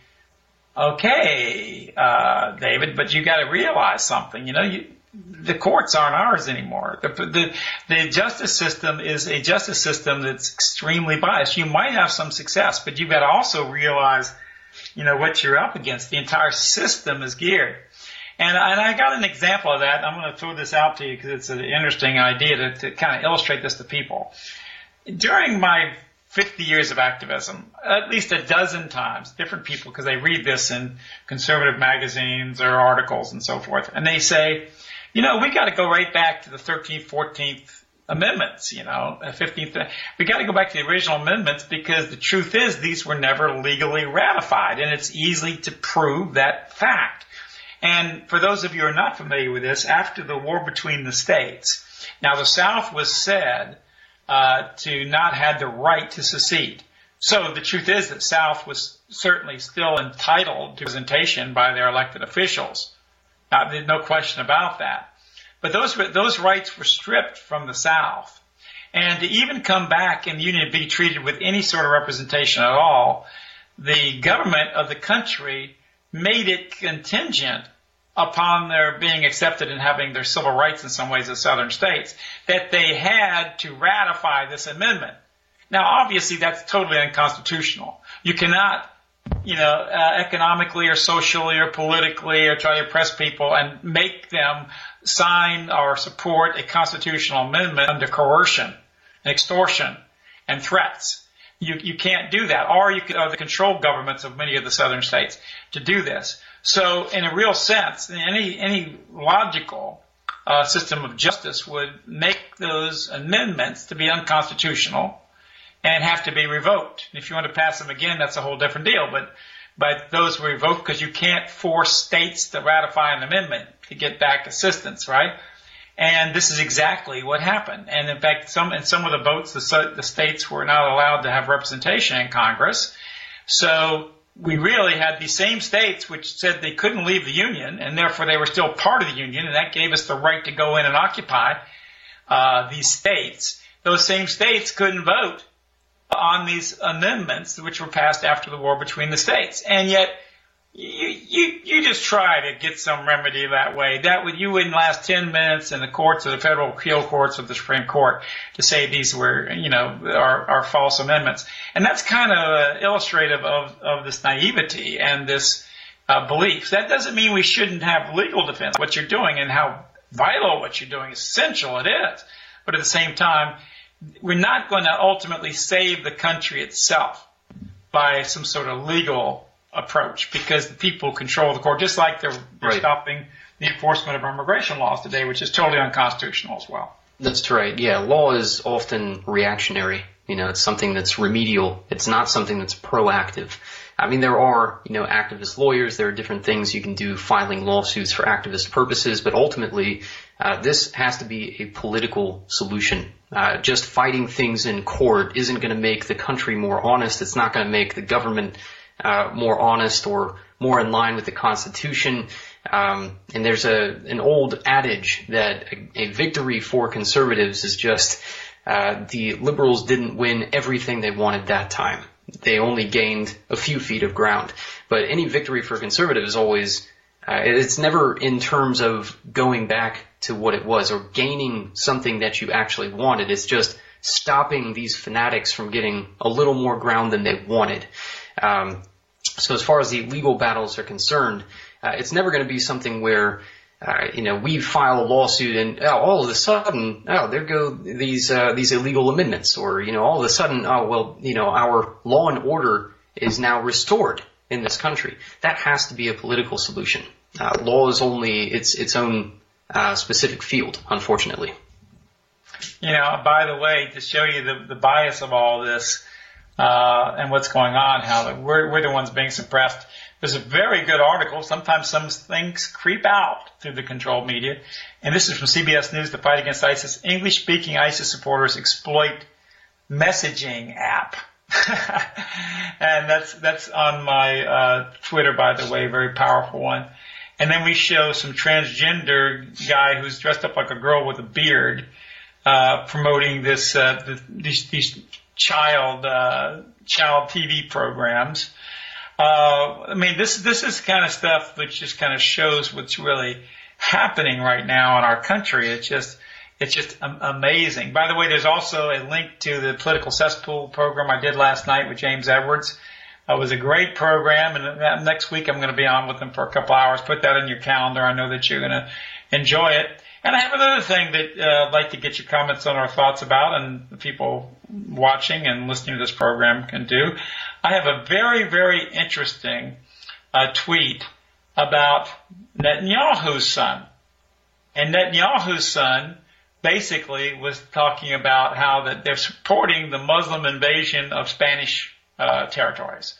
okay, uh, David, but you got to realize something. You know, you, the courts aren't ours anymore. The, the, the justice system is a justice system that's extremely biased. You might have some success, but you've got to also realize, you know, what you're up against. The entire system is geared. And, and I got an example of that. I'm going to throw this out to you because it's an interesting idea to, to kind of illustrate this to people. During my 50 years of activism, at least a dozen times, different people, because they read this in conservative magazines or articles and so forth, and they say, you know, we got to go right back to the 13th, 14th amendments, you know, 15th. We got to go back to the original amendments because the truth is these were never legally ratified, and it's easy to prove that fact. And for those of you who are not familiar with this, after the war between the states, now the South was said uh, to not have the right to secede. So the truth is that South was certainly still entitled to representation by their elected officials. There's no question about that. But those those rights were stripped from the South, and to even come back in the Union be treated with any sort of representation at all, the government of the country made it contingent upon their being accepted and having their civil rights in some ways as southern states, that they had to ratify this amendment. Now, obviously, that's totally unconstitutional. You cannot, you know, uh, economically or socially or politically or try to oppress people and make them sign or support a constitutional amendment under coercion, extortion, and threats. You, you can't do that. Or you could, or the controlled governments of many of the southern states to do this. So, in a real sense, any any logical uh, system of justice would make those amendments to be unconstitutional and have to be revoked. If you want to pass them again, that's a whole different deal. But but those were revoked because you can't force states to ratify an amendment to get back assistance, right? And this is exactly what happened. And in fact, some in some of the votes, the, the states were not allowed to have representation in Congress. So we really had these same states which said they couldn't leave the union, and therefore they were still part of the union, and that gave us the right to go in and occupy uh, these states. Those same states couldn't vote on these amendments which were passed after the war between the states. And yet, you, you, you just try to get some remedy that way. That would, you wouldn't last 10 minutes in the courts of the federal appeal courts of the Supreme Court to say these were, you know, are, are false amendments. And that's kind of uh, illustrative of, of this naivety and this uh, belief. That doesn't mean we shouldn't have legal defense. What you're doing and how vital what you're doing, essential it is. But at the same time, we're not going to ultimately save the country itself by some sort of legal approach because the people control the court, just like they're, they're right. stopping the enforcement of our immigration laws today, which is totally unconstitutional as well. That's right. Yeah, law is often reactionary. You know, it's something that's remedial. It's not something that's proactive. I mean, there are, you know, activist lawyers. There are different things you can do filing lawsuits for activist purposes, but ultimately, uh, this has to be a political solution. Uh, just fighting things in court isn't going to make the country more honest. It's not going to make the government uh, more honest or more in line with the Constitution. Um, and there's a an old adage that a, a victory for conservatives is just uh, the liberals didn't win everything they wanted that time. They only gained a few feet of ground. But any victory for conservatives is always uh, it's never in terms of going back to what it was or gaining something that you actually wanted. It's just stopping these fanatics from getting a little more ground than they wanted. Um, so as far as the legal battles are concerned, uh, it's never going to be something where uh, you know we file a lawsuit and oh, all of a sudden oh there go these uh, these illegal amendments or you know all of a sudden oh well you know our law and order is now restored in this country. That has to be a political solution. Uh, law is only its its own uh, specific field, unfortunately. You know, by the way, to show you the, the bias of all this, uh, and what's going on, how we're, we're the ones being suppressed. There's a very good article. Sometimes some things creep out through the controlled media. And this is from CBS News, the fight against ISIS. English speaking ISIS supporters exploit messaging app. and that's, that's on my, uh, Twitter, by the way, very powerful one. And then we show some transgender guy who's dressed up like a girl with a beard, uh, promoting this, uh, the, these, these child uh, child TV programs. Uh, I mean, this this is kind of stuff which just kind of shows what's really happening right now in our country. It's just it's just amazing. By the way, there's also a link to the political cesspool program I did last night with James Edwards. It was a great program, and next week I'm going to be on with him for a couple hours. Put that in your calendar. I know that you're going to enjoy it. And I have another thing that uh, I'd like to get your comments on or thoughts about, and people watching and listening to this program can do. I have a very, very interesting uh, tweet about Netanyahu's son. And Netanyahu's son basically was talking about how that they're supporting the Muslim invasion of Spanish uh, territories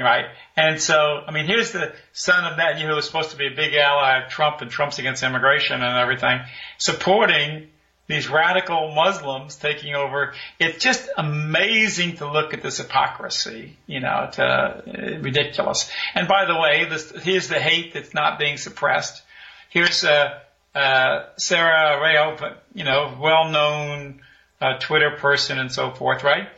right? And so, I mean, here's the son of Netanyahu, who is supposed to be a big ally of Trump, and Trump's against immigration and everything, supporting these radical Muslims taking over. It's just amazing to look at this hypocrisy, you know, to, uh, ridiculous. And by the way, this, here's the hate that's not being suppressed. Here's uh, uh, Sarah Rayo, you know, well-known uh, Twitter person and so forth, right?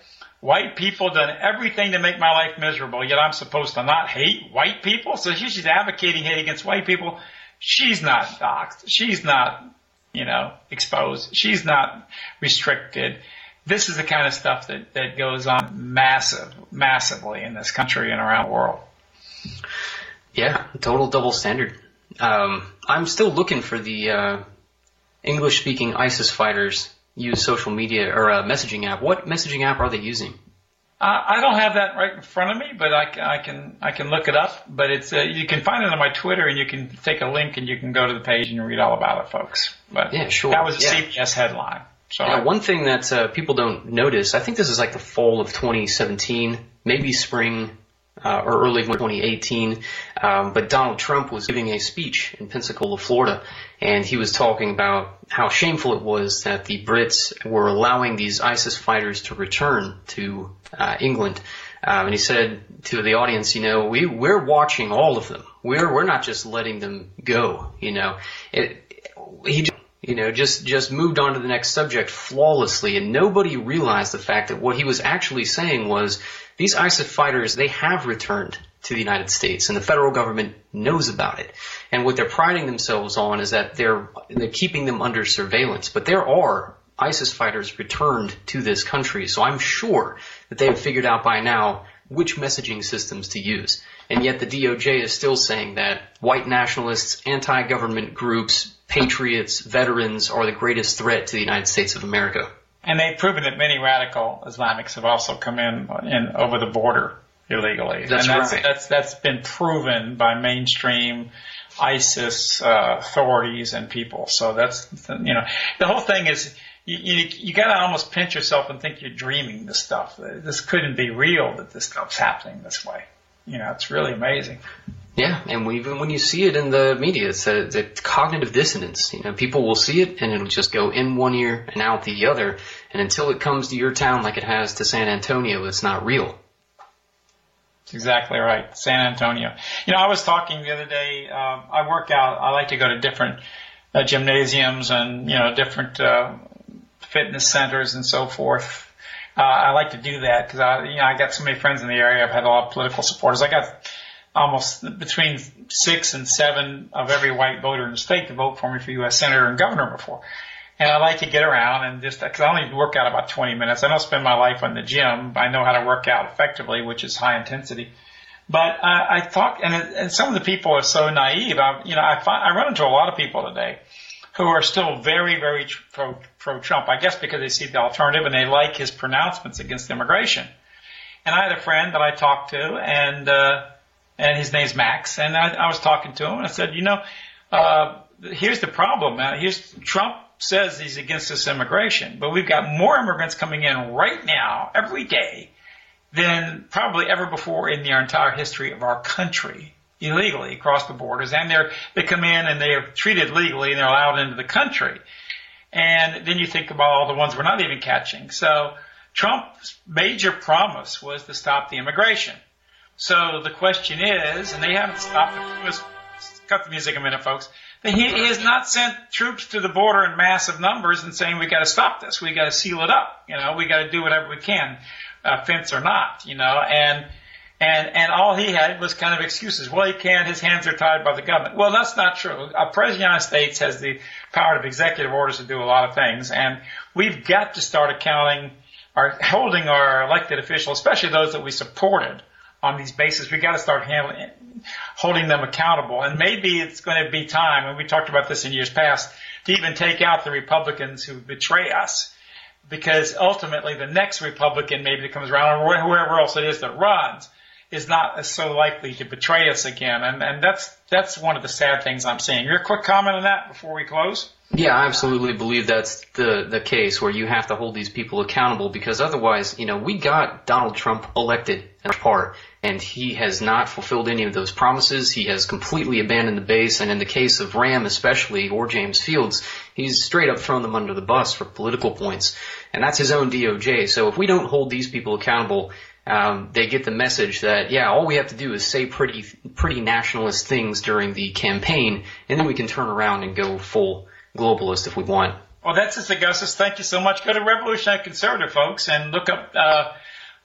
White people done everything to make my life miserable, yet I'm supposed to not hate white people? So she's advocating hate against white people. she's not doxxed. She's not, you know, exposed. She's not restricted. This is the kind of stuff that, that goes on massive, massively in this country and around the world. Yeah, total double standard. Um, I'm still looking for the uh, English speaking ISIS fighters use social media or a messaging app. What messaging app are they using? I don't have that right in front of me, but I, can I can I can look it up. But it's uh, you can find it on my Twitter, and you can take a link and you can go to the page and read all about it, folks. But yeah, sure. That was a yeah. CBS headline. So yeah, one thing that uh, people don't notice, I think this is like the fall of 2017, maybe spring uh, or early 2018. Um, but Donald Trump was giving a speech in Pensacola, Florida, and he was talking about how shameful it was that the Brits were allowing these ISIS fighters to return to uh, England. Um, and he said to the audience, you know, we we're watching all of them. We're we're not just letting them go. You know, it, he you know, just, just moved on to the next subject flawlessly and nobody realized the fact that what he was actually saying was these ISIS fighters, they have returned to the United States and the federal government knows about it. And what they're priding themselves on is that they're, they're keeping them under surveillance. But there are ISIS fighters returned to this country. So I'm sure that they have figured out by now which messaging systems to use. And yet the DOJ is still saying that white nationalists, anti-government groups, patriots, veterans are the greatest threat to the United States of America. And they've proven that many radical Islamics have also come in, in over the border illegally. That's and that's, right. That's, that's been proven by mainstream ISIS uh, authorities and people. So that's, you know, the whole thing is you, you, you got to almost pinch yourself and think you're dreaming this stuff. This couldn't be real that this stuff's happening this way. You know, it's really amazing. Yeah, and even when you see it in the media, it's a, it's a cognitive dissonance. You know, people will see it and it'll just go in one ear and out the other, and until it comes to your town like it has to San Antonio, it's not real. That's exactly right, San Antonio. You know, I was talking the other day. Uh, I work out. I like to go to different uh, gymnasiums and you know different uh, fitness centers and so forth. Uh, I like to do that because I, you know, I got so many friends in the area. I've had a lot of political supporters. I got almost between six and seven of every white voter in the state to vote for me for U.S. senator and governor before. And I like to get around and just because I only work out about 20 minutes. I don't spend my life in the gym. I know how to work out effectively, which is high intensity. But I, I talk, and, and some of the people are so naive. I, you know, I find I run into a lot of people today who are still very, very pro, pro Trump. I guess because they see the alternative and they like his pronouncements against immigration. And I had a friend that I talked to, and uh, and his name's Max, and I, I was talking to him, and I said, you know, uh, here's the problem. Uh, here's Trump says he's against this immigration, but we've got more immigrants coming in right now every day than probably ever before in the entire history of our country illegally across the borders, and they're they come in and they are treated legally and they're allowed into the country. And then you think about all the ones we're not even catching. So Trump's major promise was to stop the immigration. So the question is, and they haven't stopped cut the music a minute, folks. He, he has not sent troops to the border in massive numbers and saying we got to stop this, we got to seal it up, you know, we got to do whatever we can, uh, fence or not, you know, and and and all he had was kind of excuses. Well, he can't. His hands are tied by the government. Well, that's not true. A president of the United States has the power of executive orders to do a lot of things, and we've got to start accounting, our holding our elected officials, especially those that we supported on these bases. We got to start handling, holding them accountable. And maybe it's going to be time, and we talked about this in years past, to even take out the Republicans who betray us. Because ultimately the next Republican maybe that comes around, or whoever else it is that runs, is not so likely to betray us again. And, and that's, that's one of the sad things I'm seeing. Your quick comment on that before we close? Yeah, I absolutely believe that's the the case where you have to hold these people accountable because otherwise, you know, we got Donald Trump elected in part and he has not fulfilled any of those promises. He has completely abandoned the base and in the case of Ram especially or James Fields, he's straight up thrown them under the bus for political points. And that's his own DOJ. So if we don't hold these people accountable, um, they get the message that yeah, all we have to do is say pretty pretty nationalist things during the campaign, and then we can turn around and go full globalist if we want. Well, that's it, Augustus. Thank you so much. Go to Revolutionary Conservative, folks, and look up uh,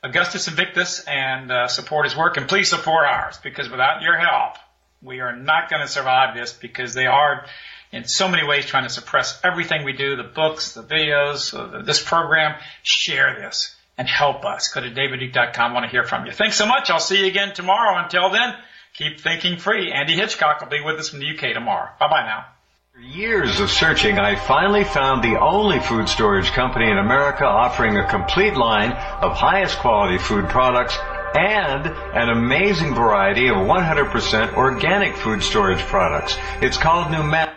Augustus Invictus and uh, support his work. And please support ours because without your help, We are not going to survive this because they are in so many ways trying to suppress everything we do, the books, the videos, uh, this program. Share this and help us. Go to davidduke.com. Want to hear from you. Thanks so much. I'll see you again tomorrow. Until then, keep thinking free. Andy Hitchcock will be with us from the UK tomorrow. Bye bye now. After years of searching, I finally found the only food storage company in America offering a complete line of highest quality food products and an amazing variety of 100% organic food storage products. It's called Pneumatic.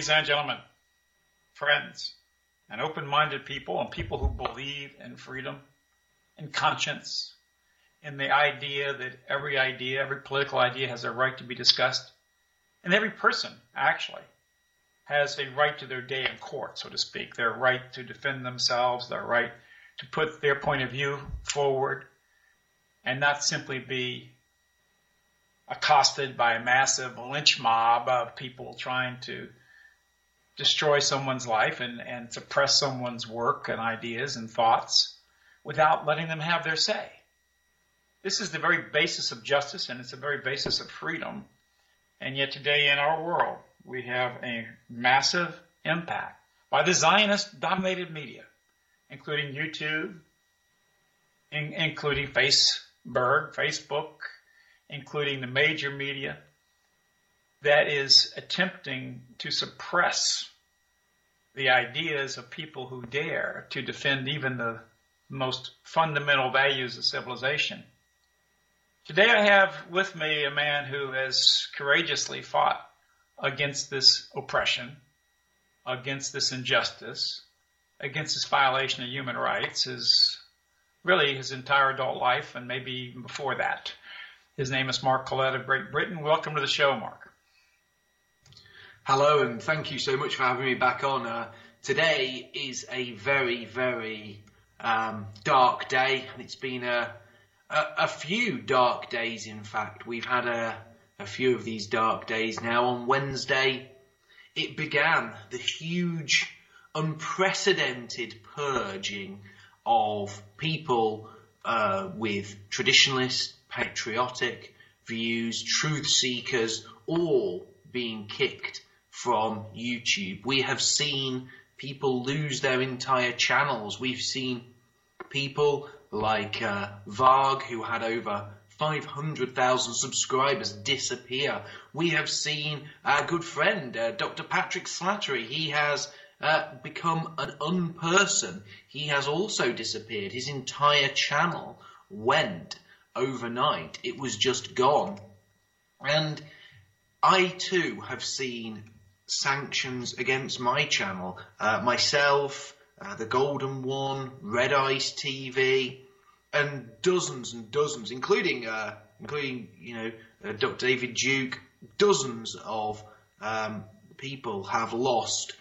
Ladies and gentlemen, friends, and open minded people, and people who believe in freedom and conscience, in the idea that every idea, every political idea has a right to be discussed, and every person, actually, has a right to their day in court, so to speak, their right to defend themselves, their right to put their point of view forward, and not simply be accosted by a massive lynch mob of people trying to destroy someone's life and, and suppress someone's work and ideas and thoughts without letting them have their say. This is the very basis of justice and it's the very basis of freedom. And yet today in our world, we have a massive impact by the Zionist dominated media, including YouTube, in, including Facebook, Facebook, including the major media, that is attempting to suppress the ideas of people who dare to defend even the most fundamental values of civilization. Today I have with me a man who has courageously fought against this oppression, against this injustice, against this violation of human rights, his really his entire adult life and maybe even before that. His name is Mark Collett of Great Britain. Welcome to the show, Mark. Hello, and thank you so much for having me back on. Uh, today is a very, very um, dark day, and it's been a, a, a, few dark days, in fact. We've had a, a few of these dark days now. On Wednesday, it began the huge, unprecedented purging of people uh, with traditionalist, patriotic views, truth seekers, all being kicked from YouTube. We have seen people lose their entire channels. We've seen people like uh, Varg, who had over 500,000 subscribers, disappear. We have seen our good friend, uh, Dr. Patrick Slattery. He has uh, become an unperson. He has also disappeared. His entire channel went overnight. It was just gone. And I too have seen sanctions against my channel. Uh, myself, uh, the Golden One, Red Ice TV, and dozens and dozens, including uh, including you know uh, Dr. David Duke. Dozens of um, people have lost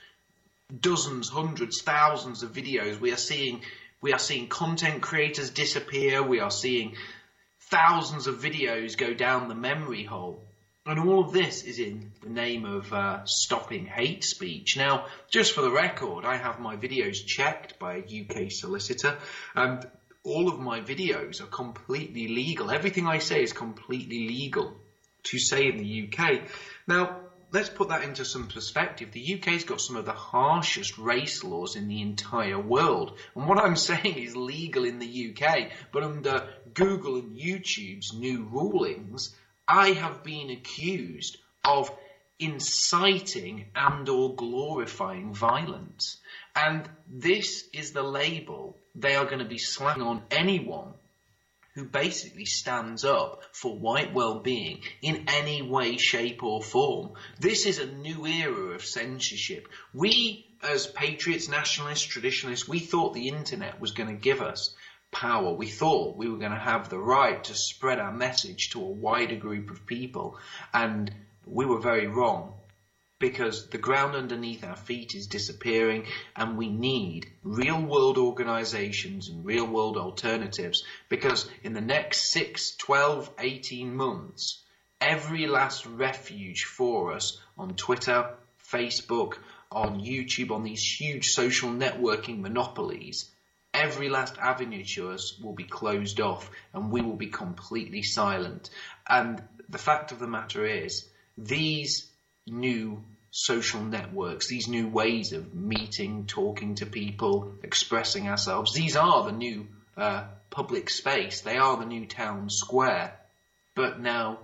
dozens, hundreds, thousands of videos. We are seeing we are seeing content creators disappear. We are seeing thousands of videos go down the memory hole. And all of this is in the name of uh, stopping hate speech. Now, just for the record, I have my videos checked by a UK solicitor, and all of my videos are completely legal. Everything I say is completely legal to say in the UK. Now, let's put that into some perspective. The UK's got some of the harshest race laws in the entire world. And what I'm saying is legal in the UK, but under Google and YouTube's new rulings, I have been accused of inciting and or glorifying violence. And this is the label they are going to be slapping on anyone who basically stands up for white well-being in any way, shape or form. This is a new era of censorship. We, as patriots, nationalists, traditionalists, we thought the internet was going to give us power. We thought we were going to have the right to spread our message to a wider group of people, and we were very wrong because the ground underneath our feet is disappearing and we need real world organizations and real world alternatives because in the next 6, 12, 18 months, every last refuge for us on Twitter, Facebook, on YouTube, on these huge social networking monopolies, every last avenue to us will be closed off and we will be completely silent. And the fact of the matter is, these new social networks, these new ways of meeting, talking to people, expressing ourselves. These are the new uh, public space. They are the new town square. But now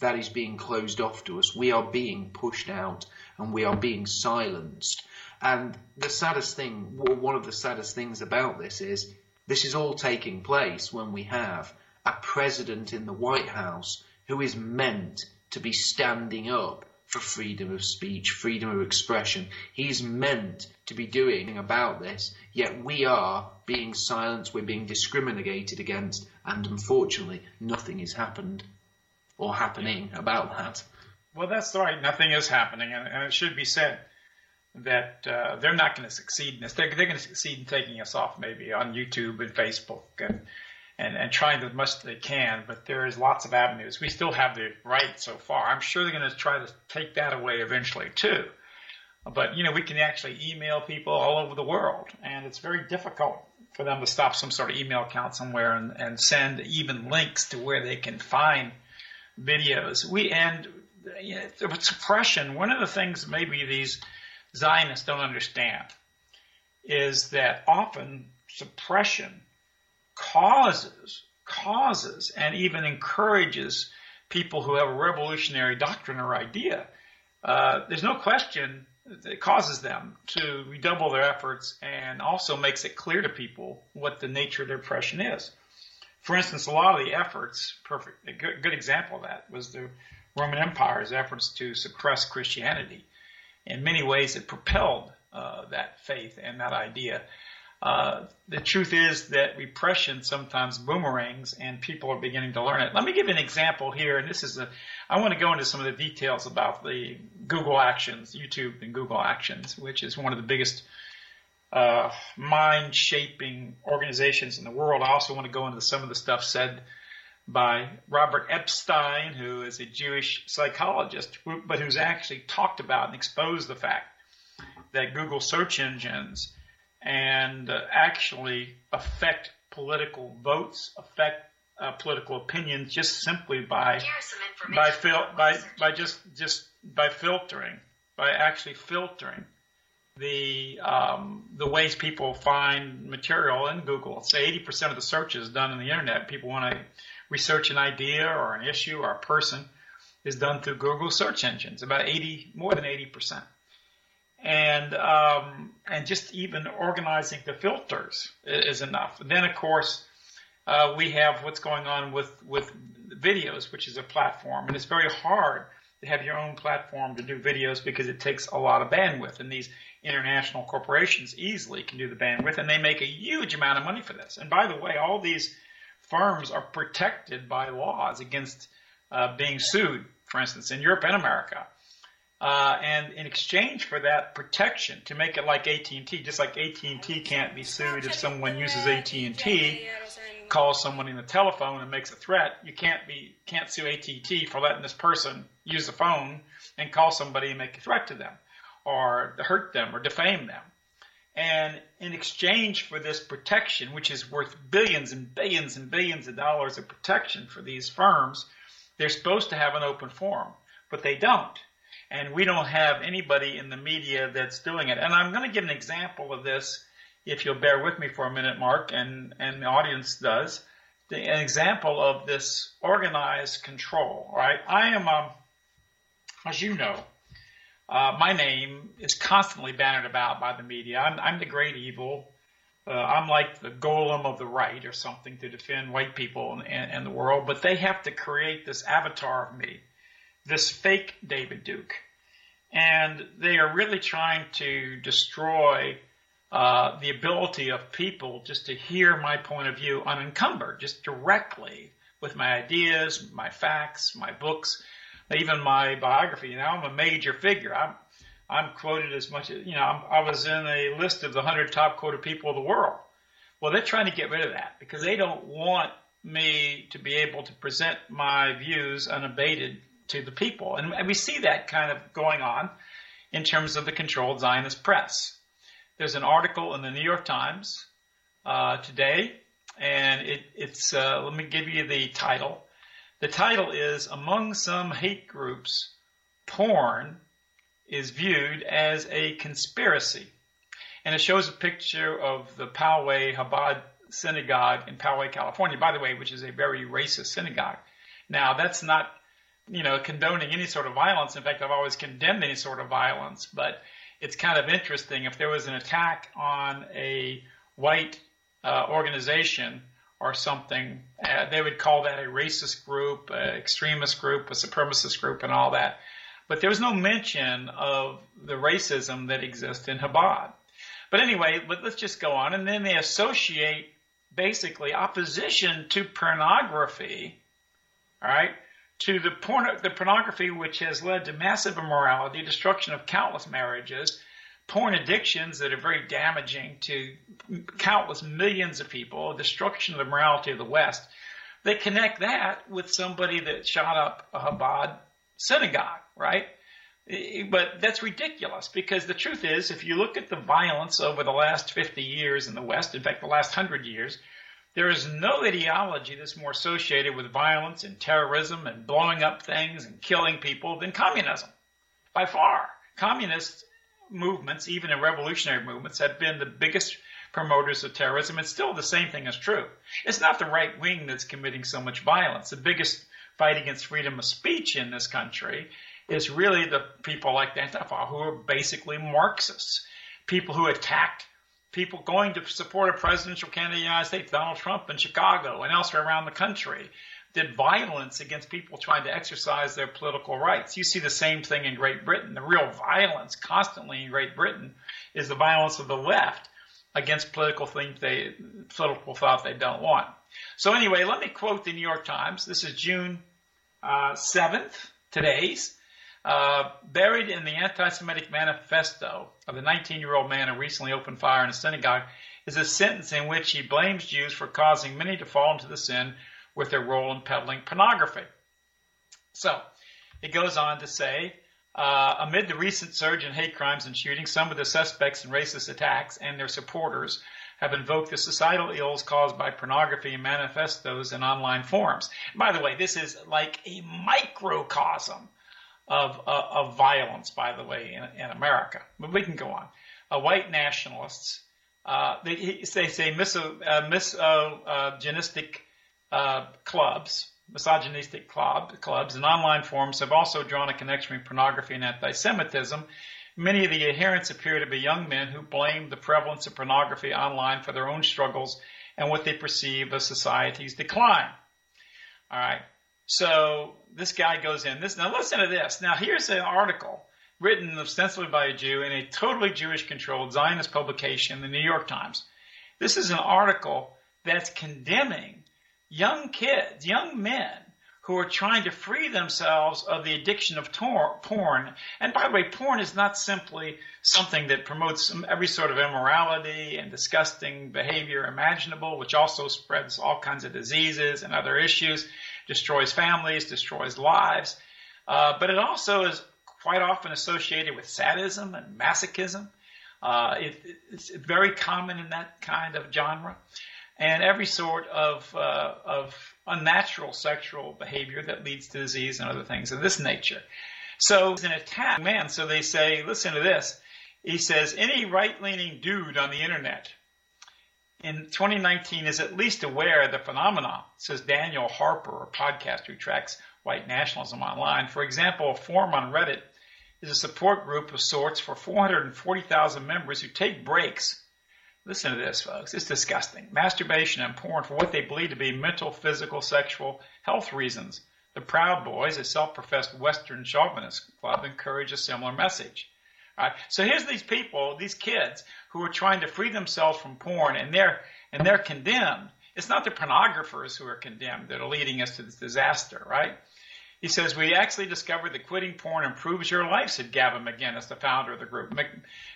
that is being closed off to us. We are being pushed out and we are being silenced. And the saddest thing, one of the saddest things about this is this is all taking place when we have a president in the White House who is meant to be standing up for freedom of speech, freedom of expression. He's meant to be doing about this, yet we are being silenced, we're being discriminated against, and unfortunately, nothing has happened or happening about that. Well, that's right. Nothing is happening, and, and it should be said that uh, they're not going to succeed in this. They're, they're going to succeed in taking us off, maybe on YouTube and Facebook and and, and trying the most they can, but there is lots of avenues. We still have the right so far. I'm sure they're going to try to take that away eventually too. But you know, we can actually email people all over the world, and it's very difficult for them to stop some sort of email account somewhere and, and send even links to where they can find videos. We and you know, suppression. One of the things maybe these Zionists don't understand is that often suppression causes, causes, and even encourages people who have a revolutionary doctrine or idea. Uh, there's no question it causes them to redouble their efforts and also makes it clear to people what the nature of their oppression is. For instance, a lot of the efforts, perfect, a good, good example of that was the Roman Empire's efforts to suppress Christianity. In many ways, it propelled uh, that faith and that idea. Uh, the truth is that repression sometimes boomerangs and people are beginning to learn it. Let me give an example here, and this is a, I want to go into some of the details about the Google Actions, YouTube and Google Actions, which is one of the biggest uh, mind shaping organizations in the world. I also want to go into some of the stuff said by Robert Epstein, who is a Jewish psychologist, but who's actually talked about and exposed the fact that Google search engines and uh, actually affect political votes, affect uh, political opinions just simply by by fil- by by just just by filtering, by actually filtering the um, the ways people find material in Google. Say 80% of the searches done on the internet, people want to research an idea or an issue or a person, is done through Google search engines. About 80, more than 80% and um, and just even organizing the filters is enough. Then of course uh, we have what's going on with with videos, which is a platform, and it's very hard to have your own platform to do videos because it takes a lot of bandwidth, and these international corporations easily can do the bandwidth, and they make a huge amount of money for this. And by the way, all these firms are protected by laws against uh, being sued, for instance, in Europe and America. Uh, and in exchange for that protection, to make it like AT&T, just like AT&T can't be sued if someone uses AT&T, calls someone in the telephone and makes a threat, you can't be can't sue AT&T for letting this person use the phone and call somebody and make a threat to them, or hurt them, or defame them. And in exchange for this protection, which is worth billions and billions and billions of dollars of protection for these firms, they're supposed to have an open forum, but they don't and we don't have anybody in the media that's doing it. And I'm going to give an example of this, if you'll bear with me for a minute, Mark, and, and the audience does. The, an example of this organized control, right? I am, um, as you know, uh, my name is constantly bannered about by the media. I'm, I'm the great evil. Uh, I'm like the golem of the right or something to defend white people and the world, but they have to create this avatar of me this fake David Duke. And they are really trying to destroy uh, the ability of people just to hear my point of view unencumbered, just directly with my ideas, my facts, my books, even my biography. You know, I'm a major figure. I'm I'm quoted as much as you know. I'm, I was in a list of the hundred top quoted people of the world. Well, they're trying to get rid of that because they don't want me to be able to present my views unabated to the people, and, and we see that kind of going on in terms of the controlled Zionist press. There's an article in the New York Times uh, today, and it, it's uh, let me give you the title. The title is Among Some Hate Groups, Porn is Viewed as a Conspiracy. And it shows a picture of the Poway Chabad Synagogue in Poway, California, by the way, which is a very racist synagogue. Now, that's not, you know, condoning any sort of violence. In fact, I've always condemned any sort of violence, but it's kind of interesting if there was an attack on a white uh, organization or something, uh, they would call that a racist group, an extremist group, a supremacist group, and all that. But there was no mention of the racism that exists in Chabad. But anyway, but let's just go on. And then they associate basically opposition to pornography, all right, to the porn, the pornography which has led to massive immorality, destruction of countless marriages, porn addictions that are very damaging to countless millions of people, destruction of the morality of the West. They connect that with somebody that shot up a Chabad synagogue, right? But that's ridiculous because the truth is, if you look at the violence over the last 50 years in the West, in fact, the last 100 years, there is no ideology that's more associated with violence and terrorism and blowing up things and killing people than communism. By far. Communist movements, even in revolutionary movements, have been the biggest promoters of terrorism, and still the same thing is true. It's not the right wing that's committing so much violence. The biggest fight against freedom of speech in this country is really the people like Antifa who are basically Marxists, people who attacked people going to support a presidential candidate in the United States, Donald Trump in Chicago and elsewhere around the country, did violence against people trying to exercise their political rights. You see the same thing in Great Britain. The real violence constantly in Great Britain is the violence of the left against political things they political thought they don't want. So anyway, let me quote the New York Times. This is June uh, 7th, today's. Uh, buried in the anti-Semitic manifesto of the 19-year-old man who recently opened fire in a synagogue is a sentence in which he blames Jews for causing many to fall into the sin with their role in peddling pornography. So, it goes on to say, uh, amid the recent surge in hate crimes and shootings, some of the suspects in racist attacks and their supporters have invoked the societal ills caused by pornography and manifestos in online forums. By the way, this is like a microcosm of, uh, of violence, by the way, in, in, America. But we can go on. Uh, white nationalists, uh, they, they say uh, misogynistic uh, clubs, misogynistic club, clubs and online forums have also drawn a connection between pornography and anti-Semitism. Many of the adherents appear to be young men who blame the prevalence of pornography online for their own struggles and what they perceive as society's decline. All right. So this guy goes in. This now listen to this. Now here's an article written ostensibly by a Jew in a totally Jewish controlled Zionist publication, the New York Times. This is an article that's condemning young kids, young men who are trying to free themselves of the addiction of tor- porn. And by the way, porn is not simply something that promotes every sort of immorality and disgusting behavior imaginable, which also spreads all kinds of diseases and other issues destroys families, destroys lives. Uh, but it also is quite often associated with sadism and masochism. Uh, it, it's very common in that kind of genre, and every sort of uh, of unnatural sexual behavior that leads to disease and other things of this nature. So it's an attack, man. So they say, listen to this. He says, any right-leaning dude on the internet in 2019 is at least aware of the phenomenon, says Daniel Harper, a podcaster who tracks white nationalism online. For example, a forum on Reddit is a support group of sorts for 440,000 members who take breaks. Listen to this, folks. It's disgusting. Masturbation and porn for what they believe to be mental, physical, sexual health reasons. The Proud Boys, a self-professed Western chauvinist club, encourage a similar message. Right? So here's these people, these kids who are trying to free themselves from porn, and they're and they're condemned. It's not the pornographers who are condemned that are leading us to this disaster, right? He says, We actually discovered that quitting porn improves your life, said Gavin McInnes, the founder of the group.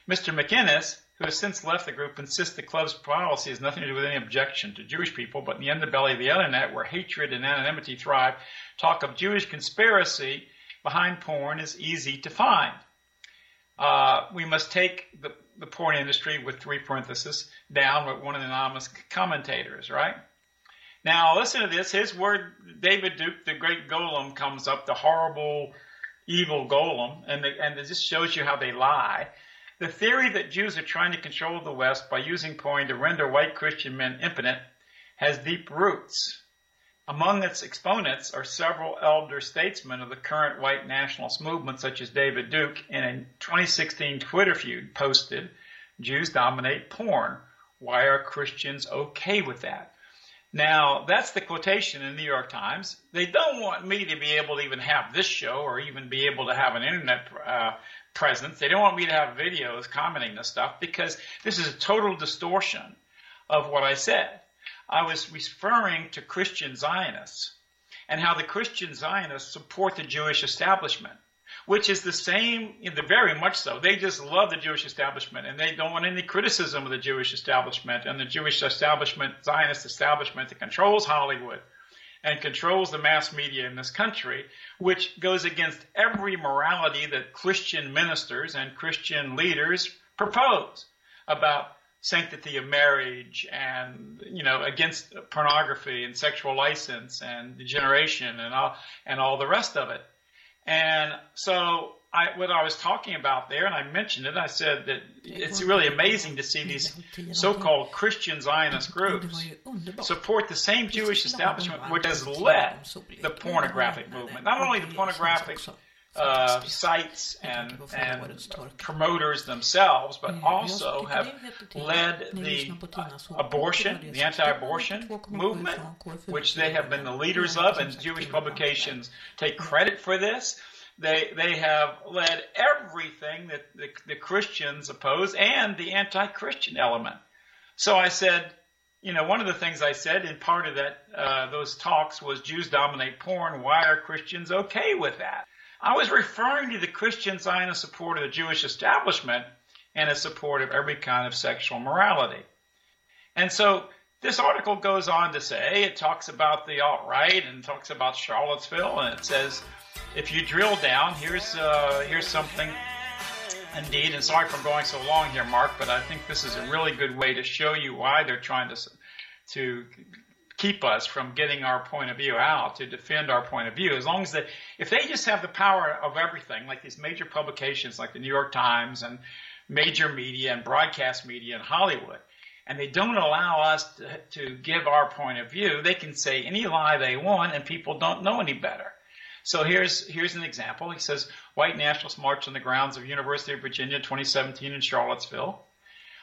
Mr. McInnes, who has since left the group, insists the club's policy has nothing to do with any objection to Jewish people, but in the underbelly of the internet, where hatred and anonymity thrive, talk of Jewish conspiracy behind porn is easy to find. Uh, we must take the, the porn industry with three parentheses down with one of the anonymous commentators, right? Now listen to this. His word, David Duke, the great golem, comes up, the horrible, evil golem, and, the, and it just shows you how they lie. The theory that Jews are trying to control the West by using porn to render white Christian men impotent has deep roots. Among its exponents are several elder statesmen of the current white nationalist movement, such as David Duke, in a 2016 Twitter feud posted, Jews dominate porn. Why are Christians okay with that? Now, that's the quotation in the New York Times. They don't want me to be able to even have this show or even be able to have an internet uh, presence. They don't want me to have videos commenting this stuff because this is a total distortion of what I said. I was referring to Christian Zionists and how the Christian Zionists support the Jewish establishment, which is the same, very much so. They just love the Jewish establishment and they don't want any criticism of the Jewish establishment and the Jewish establishment, Zionist establishment that controls Hollywood and controls the mass media in this country, which goes against every morality that Christian ministers and Christian leaders propose about sanctity of marriage and you know against pornography and sexual license and degeneration and all and all the rest of it. And so I, what I was talking about there, and I mentioned it, I said that it's really amazing to see these so-called Christian Zionist groups support the same Jewish establishment which has led the pornographic movement. Not only the pornographic uh, sites and, and promoters themselves, but also have led the abortion, the anti-abortion movement, which they have been the leaders of, and Jewish publications take credit for this. They they have led everything that the, the Christians oppose and the anti-Christian element. So I said, you know, one of the things I said in part of that uh, those talks was Jews dominate porn. Why are Christians okay with that? I was referring to the Christian Zionist support of the Jewish establishment and its support of every kind of sexual morality. And so this article goes on to say, it talks about the alt right and talks about Charlottesville, and it says, if you drill down, here's uh, here's something. Indeed, and sorry for going so long here, Mark, but I think this is a really good way to show you why they're trying to to keep us from getting our point of view out, to defend our point of view. As long as they, if they just have the power of everything, like these major publications like the New York Times and major media and broadcast media in Hollywood, and they don't allow us to, to give our point of view, they can say any lie they want and people don't know any better. So here's here's an example. He says white nationalists march on the grounds of University of Virginia 2017 in Charlottesville.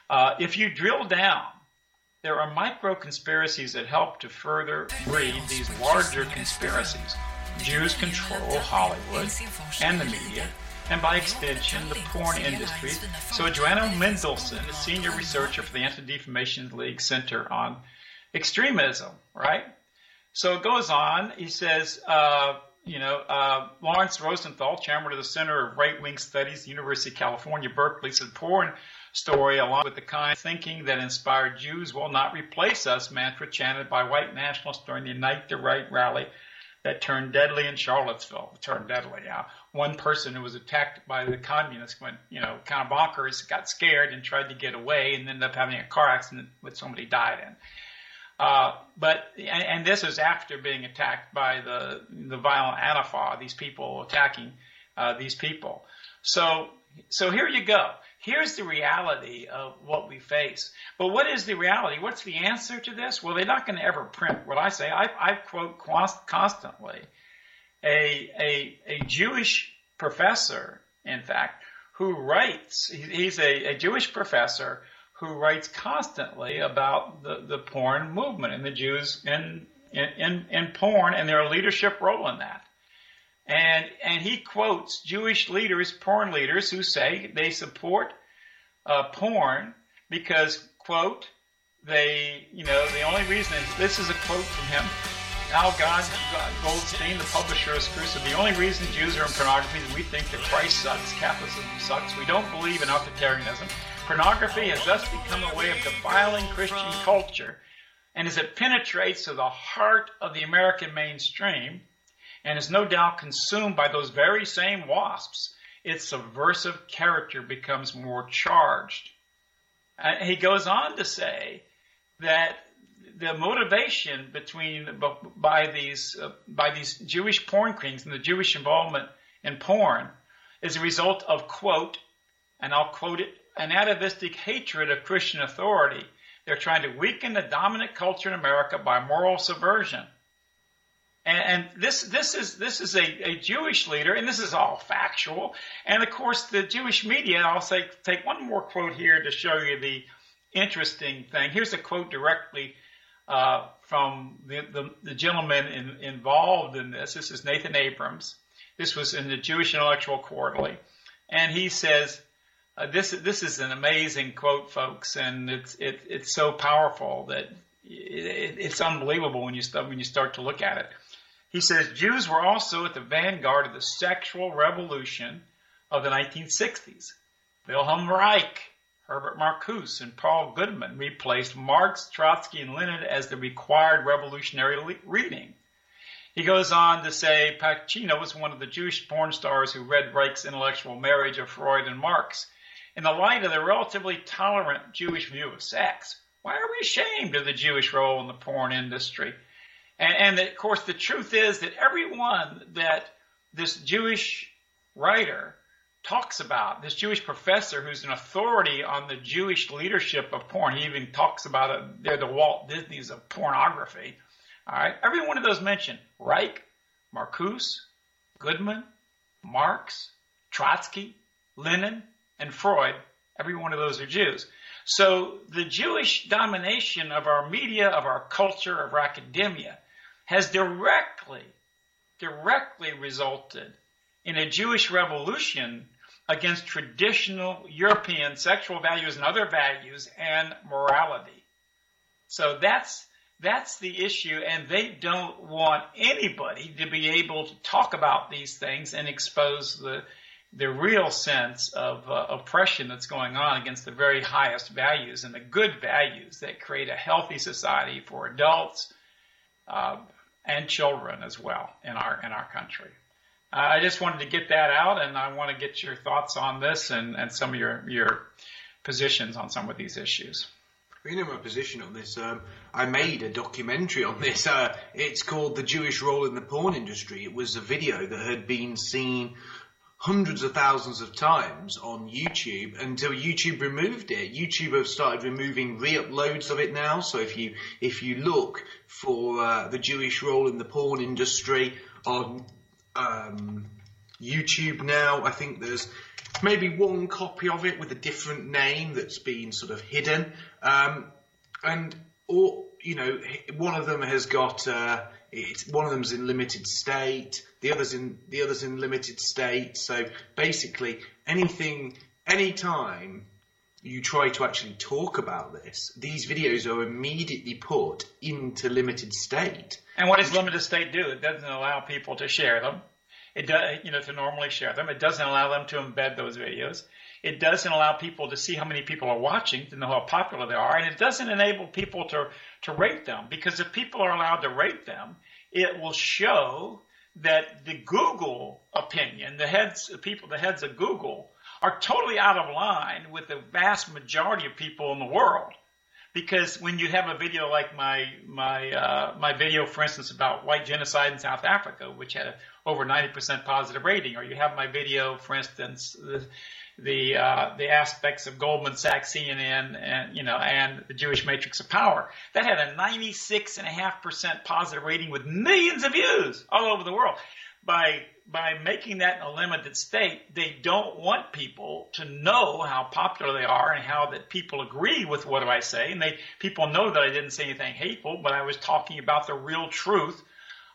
Uh, if you drill down there are micro conspiracies that help to further breed these larger conspiracies. Jews control Hollywood and the media, and by extension, the porn industry. So, Joanna Mendelson, a senior researcher for the Anti Defamation League Center on Extremism, right? So it goes on. He says, uh, you know, uh, Lawrence Rosenthal, chairman of the Center of Right Wing Studies, University of California, Berkeley, said porn story, along with the kind of thinking that inspired Jews will not replace us mantra chanted by white nationalists during the Unite the Right rally that turned deadly in Charlottesville. Turned deadly, yeah. One person who was attacked by the communists went, you know, kind of bonkers, got scared and tried to get away and ended up having a car accident which somebody died in. Uh, but and, and, this is after being attacked by the the violent Antifa, these people attacking uh, these people. So so here you go. Here's the reality of what we face. But what is the reality? What's the answer to this? Well, they're not going to ever print what I say. I, I quote constantly a, a, a Jewish professor, in fact, who writes, he's a, a Jewish professor who writes constantly about the, the porn movement and the Jews in, in, in porn and their leadership role in that. And, and he quotes Jewish leaders, porn leaders, who say they support uh, porn because, quote, they, you know, the only reason, is, this is a quote from him, Al Goldstein, the publisher of Screw, the only reason Jews are in pornography is we think that Christ sucks, Catholicism sucks, we don't believe in authoritarianism. Pornography has thus become a way of defiling Christian culture, and as it penetrates to the heart of the American mainstream, and is no doubt consumed by those very same wasps, its subversive character becomes more charged. Uh, he goes on to say that the motivation between by these uh, by these Jewish porn kings and the Jewish involvement in porn is a result of quote, and I'll quote it, an atavistic hatred of Christian authority. They're trying to weaken the dominant culture in America by moral subversion. And, and this this is this is a, a Jewish leader, and this is all factual. And of course, the Jewish media. I'll say take one more quote here to show you the interesting thing. Here's a quote directly uh, from the, the, the gentleman in, involved in this. This is Nathan Abrams. This was in the Jewish Intellectual Quarterly, and he says. Uh, this this is an amazing quote, folks, and it's it, it's so powerful that it, it's unbelievable when you start when you start to look at it. He says Jews were also at the vanguard of the sexual revolution of the 1960s. Wilhelm Reich, Herbert Marcuse, and Paul Goodman replaced Marx, Trotsky, and Lenin as the required revolutionary reading. He goes on to say Pacino was one of the Jewish porn stars who read Reich's intellectual marriage of Freud and Marx. In the light of the relatively tolerant Jewish view of sex, why are we ashamed of the Jewish role in the porn industry? And, and of course, the truth is that everyone that this Jewish writer talks about, this Jewish professor who's an authority on the Jewish leadership of porn, he even talks about it, they're the Walt Disneys of pornography. All right, every one of those mentioned Reich, Marcuse, Goodman, Marx, Trotsky, Lenin, and Freud. Every one of those are Jews. So the Jewish domination of our media, of our culture, of our academia has directly, directly resulted in a Jewish revolution against traditional European sexual values and other values and morality. So that's that's the issue, and they don't want anybody to be able to talk about these things and expose the the real sense of uh, oppression that's going on against the very highest values and the good values that create a healthy society for adults, uh, and children as well in our in our country. Uh, I just wanted to get that out, and I want to get your thoughts on this and, and some of your your positions on some of these issues. You know my position on this. Um, I made a documentary on this. Uh, it's called "The Jewish Role in the Porn Industry." It was a video that had been seen hundreds of thousands of times on YouTube until YouTube removed it. YouTube have started removing re-uploads of it now. So if you if you look for uh, the Jewish role in the porn industry on um, YouTube now, I think there's maybe one copy of it with a different name that's been sort of hidden. Um, and or you know, one of them has got. Uh, it's one of them's in limited state, the others in the others in limited state. So basically, anything, anytime you try to actually talk about this, these videos are immediately put into limited state. And what does limited state do? It doesn't allow people to share them. It does, you know, to normally share them. It doesn't allow them to embed those videos. It doesn't allow people to see how many people are watching to know how popular they are, and it doesn't enable people to to rate them because if people are allowed to rate them, it will show that the Google opinion, the heads, the people, the heads of Google, are totally out of line with the vast majority of people in the world. Because when you have a video like my my uh, my video, for instance, about white genocide in South Africa, which had a, over 90% positive rating, or you have my video, for instance, the, uh, the aspects of Goldman Sachs, CNN, and you know, and the Jewish Matrix of Power. That had a 96.5% positive rating with millions of views all over the world. By by making that a limited state, they don't want people to know how popular they are and how that people agree with what I say. And they people know that I didn't say anything hateful, but I was talking about the real truth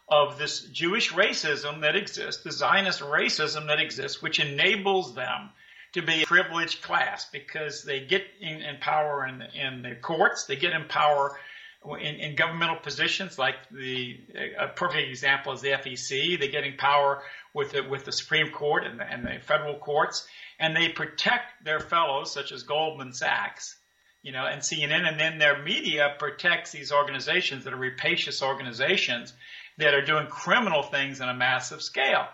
of this Jewish racism that exists, the Zionist racism that exists, which enables them to be a privileged class because they get in, in power in, in the courts, they get in power in, in governmental positions, like the a perfect example is the FEC. They get in power with the, with the Supreme Court and the, and the federal courts, and they protect their fellows, such as Goldman Sachs, you know, and CNN, and then their media protects these organizations that are rapacious organizations that are doing criminal things on a massive scale.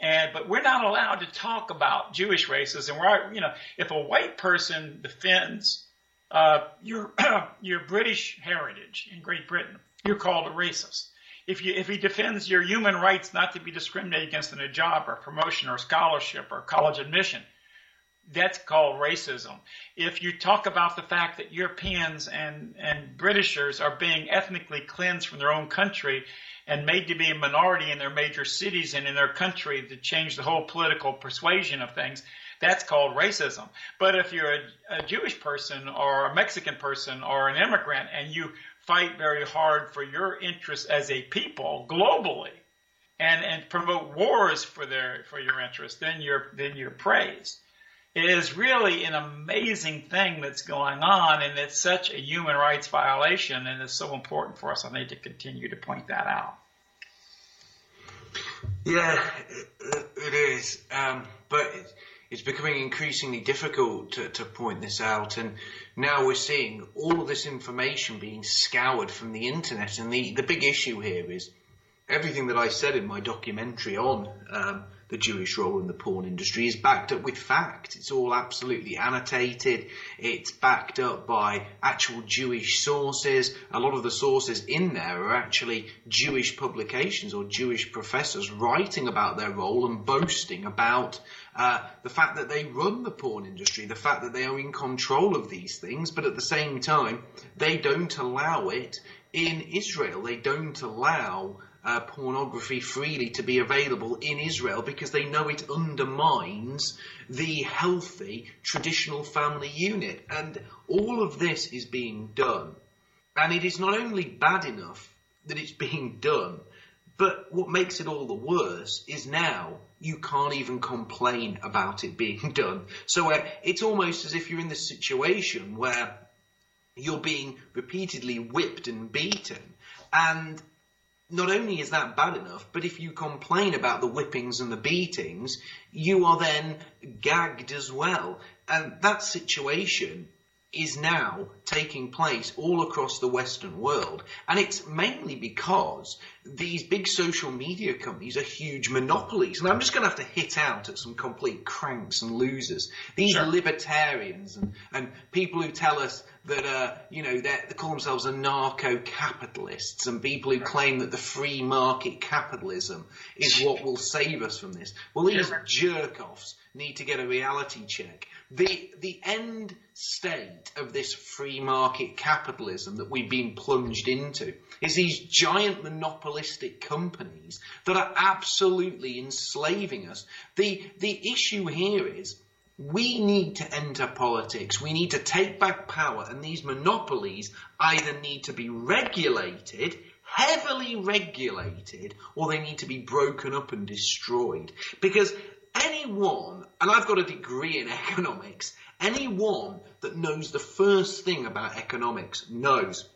And but we're not allowed to talk about Jewish races, and we're you know, if a white person defends uh, your your British heritage in Great Britain, you're called a racist. If you if he defends your human rights not to be discriminated against in a job or promotion or scholarship or college admission, that's called racism. If you talk about the fact that Europeans and, and Britishers are being ethnically cleansed from their own country and made to be a minority in their major cities and in their country to change the whole political persuasion of things, that's called racism. But if you're a, a Jewish person or a Mexican person or an immigrant and you fight very hard for your interests as a people globally and, and promote wars for their for your interests, then you're then you're praised. It is really an amazing thing that's going on, and it's such a human rights violation, and it's so important for us, I think, to continue to point that out. Yeah, it is. Um, but it's becoming increasingly difficult to, to point this out. And now we're seeing all of this information being scoured from the internet. And the, the big issue here is everything that I said in my documentary on um, the Jewish role in the porn industry is backed up with fact. It's all absolutely annotated. It's backed up by actual Jewish sources. A lot of the sources in there are actually Jewish publications or Jewish professors writing about their role and boasting about uh, the fact that they run the porn industry, the fact that they are in control of these things, but at the same time, they don't allow it in Israel. They don't allow uh, pornography freely to be available in Israel because they know it undermines the healthy traditional family unit. And all of this is being done. And it is not only bad enough that it's being done, but what makes it all the worse is now you can't even complain about it being done. So uh, it's almost as if you're in this situation where you're being repeatedly whipped and beaten, and not only is that bad enough, but if you complain about the whippings and the beatings, you are then gagged as well. And that situation is now taking place all across the Western world. And it's mainly because these big social media companies are huge monopolies. And I'm just going to have to hit out at some complete cranks and losers. These sure. libertarians and, and people who tell us that, uh, you know, they call themselves anarcho-capitalists and people who claim that the free market capitalism is what will save us from this. Well, these jerk-offs need to get a reality check. The, the end state of this free market capitalism that we've been plunged into is these giant monopolistic companies that are absolutely enslaving us. The, the issue here is we need to enter politics. We need to take back power, and these monopolies either need to be regulated, heavily regulated, or they need to be broken up and destroyed. Because anyone, and I've got a degree in economics, anyone that knows the first thing about economics knows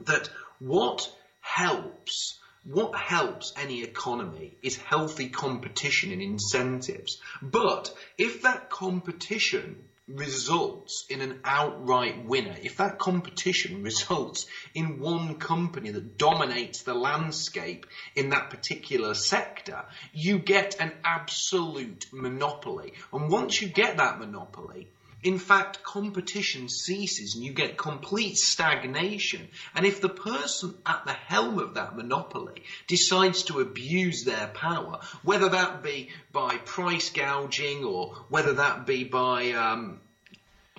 that what helps what helps any economy is healthy competition and incentives. But if that competition results in an outright winner, if that competition results in one company that dominates the landscape in that particular sector, you get an absolute monopoly. And once you get that monopoly, in fact, competition ceases and you get complete stagnation. And if the person at the helm of that monopoly decides to abuse their power, whether that be by price gouging or whether that be by um,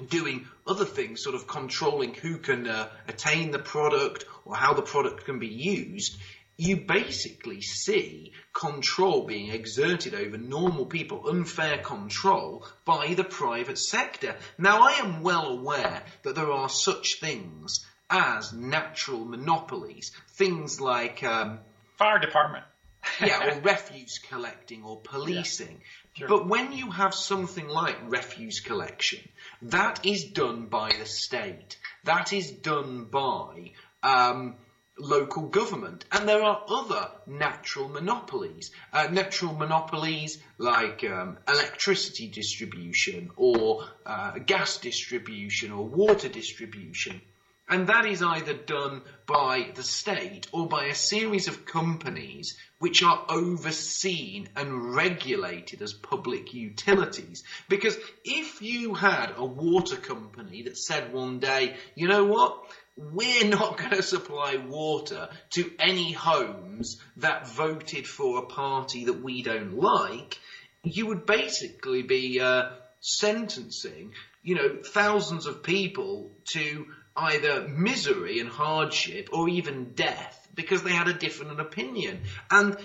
doing other things, sort of controlling who can uh, attain the product or how the product can be used, you basically see control being exerted over normal people, unfair control by the private sector. Now, I am well aware that there are such things as natural monopolies, things like um, fire department. yeah, or refuse collecting or policing. Sure. But when you have something like refuse collection, that is done by the state. That is done by um, local government. And there are other natural monopolies. Uh, natural monopolies like um, electricity distribution or uh, gas distribution or water distribution. And that is either done by the state or by a series of companies which are overseen and regulated as public utilities. Because if you had a water company that said one day, you know what? We're not going to supply water to any homes that voted for a party that we don't like, you would basically be uh, sentencing, you know, thousands of people to either misery and hardship or even death because they had a different opinion. And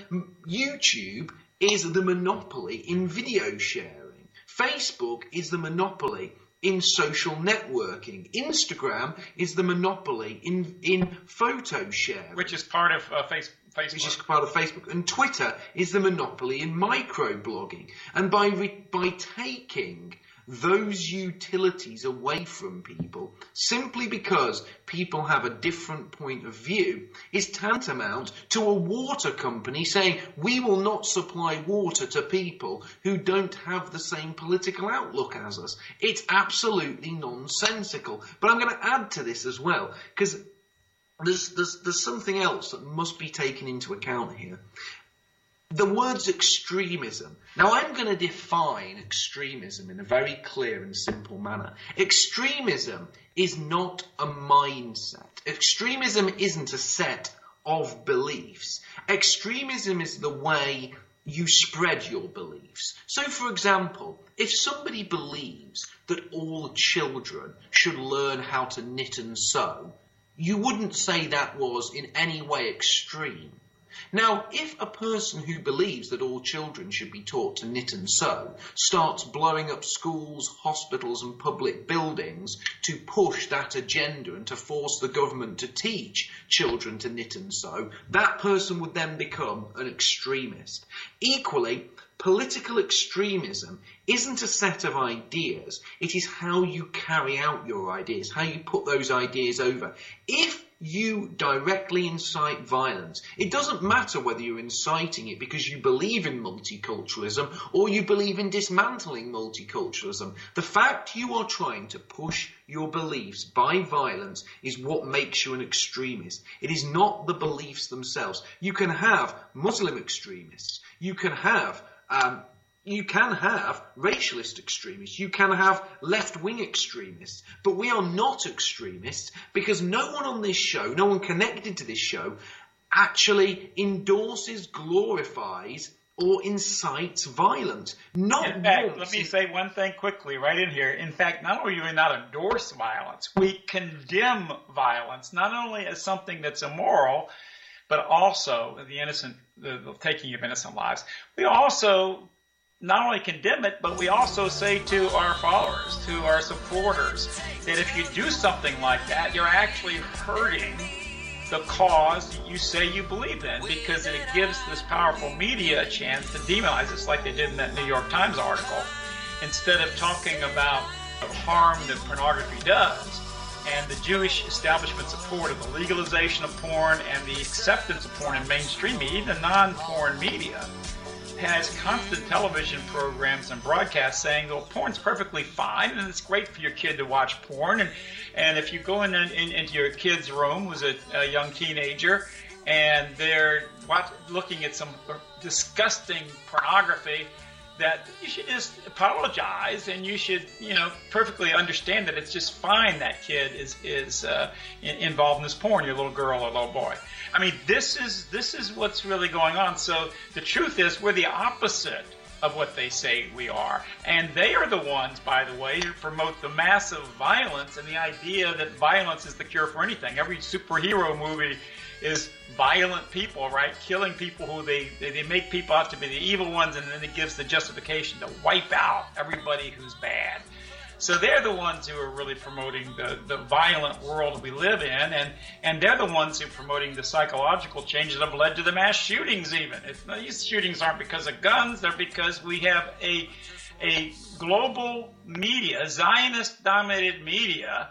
YouTube is the monopoly in video sharing. Facebook is the monopoly in social networking. Instagram is the monopoly in, in photo sharing. Which is part of uh, face, Facebook. Which is part of Facebook. And Twitter is the monopoly in microblogging. And by, re- by taking those utilities away from people simply because people have a different point of view is tantamount to a water company saying we will not supply water to people who don't have the same political outlook as us. It's absolutely nonsensical. But I'm going to add to this as well because there's, there's, there's something else that must be taken into account here the words extremism. Now, I'm going to define extremism in a very clear and simple manner. Extremism is not a mindset. Extremism isn't a set of beliefs. Extremism is the way you spread your beliefs. So, for example, if somebody believes that all children should learn how to knit and sew, you wouldn't say that was in any way extreme. Now, if a person who believes that all children should be taught to knit and sew starts blowing up schools, hospitals, and public buildings to push that agenda and to force the government to teach children to knit and sew, that person would then become an extremist. Equally, political extremism isn't a set of ideas, it is how you carry out your ideas, how you put those ideas over. If you directly incite violence. It doesn't matter whether you're inciting it because you believe in multiculturalism or you believe in dismantling multiculturalism. The fact you are trying to push your beliefs by violence is what makes you an extremist. It is not the beliefs themselves. You can have Muslim extremists. You can have um, you can have racialist extremists, you can have left wing extremists, but we are not extremists because no one on this show, no one connected to this show, actually endorses, glorifies, or incites violence. Not in fact, let me say one thing quickly right in here. In fact, not only do we not endorse violence, we condemn violence, not only as something that's immoral, but also the innocent, the, the taking of innocent lives. We also not only condemn it, but we also say to our followers, to our supporters, that if you do something like that, you're actually hurting the cause you say you believe in because it gives this powerful media a chance to demonize us like they did in that New York Times article. Instead of talking about the harm that pornography does and the Jewish establishment support of the legalization of porn and the acceptance of porn in mainstream media, even non-porn media, has constant television programs and broadcasts saying, well, porn's perfectly fine and it's great for your kid to watch porn. And, and if you go in, in into your kid's room, who's a, a young teenager, and they're watch, looking at some uh, disgusting pornography, that you should just apologize and you should, you know, perfectly understand that it's just fine that kid is is uh, in, involved in this porn, your little girl or little boy. I mean, this is this is what's really going on. So the truth is, we're the opposite of what they say we are, and they are the ones, by the way, who promote the massive violence and the idea that violence is the cure for anything. Every superhero movie is violent people, right? Killing people who they, they, they make people out to be the evil ones, and then it gives the justification to wipe out everybody who's bad. So they're the ones who are really promoting the, the violent world we live in, and, and they're the ones who are promoting the psychological changes that have led to the mass shootings even. It's, these shootings aren't because of guns, they're because we have a, a global media, Zionist dominated media,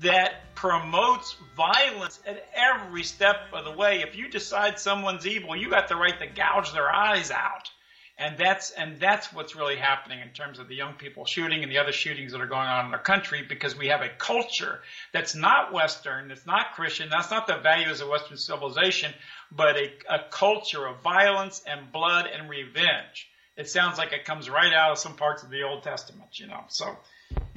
that promotes violence at every step of the way. If you decide someone's evil, you got the right to gouge their eyes out. And that's and that's what's really happening in terms of the young people shooting and the other shootings that are going on in our country because we have a culture that's not Western, that's not Christian, that's not the values of Western civilization, but a, a culture of violence and blood and revenge. It sounds like it comes right out of some parts of the Old Testament, you know. So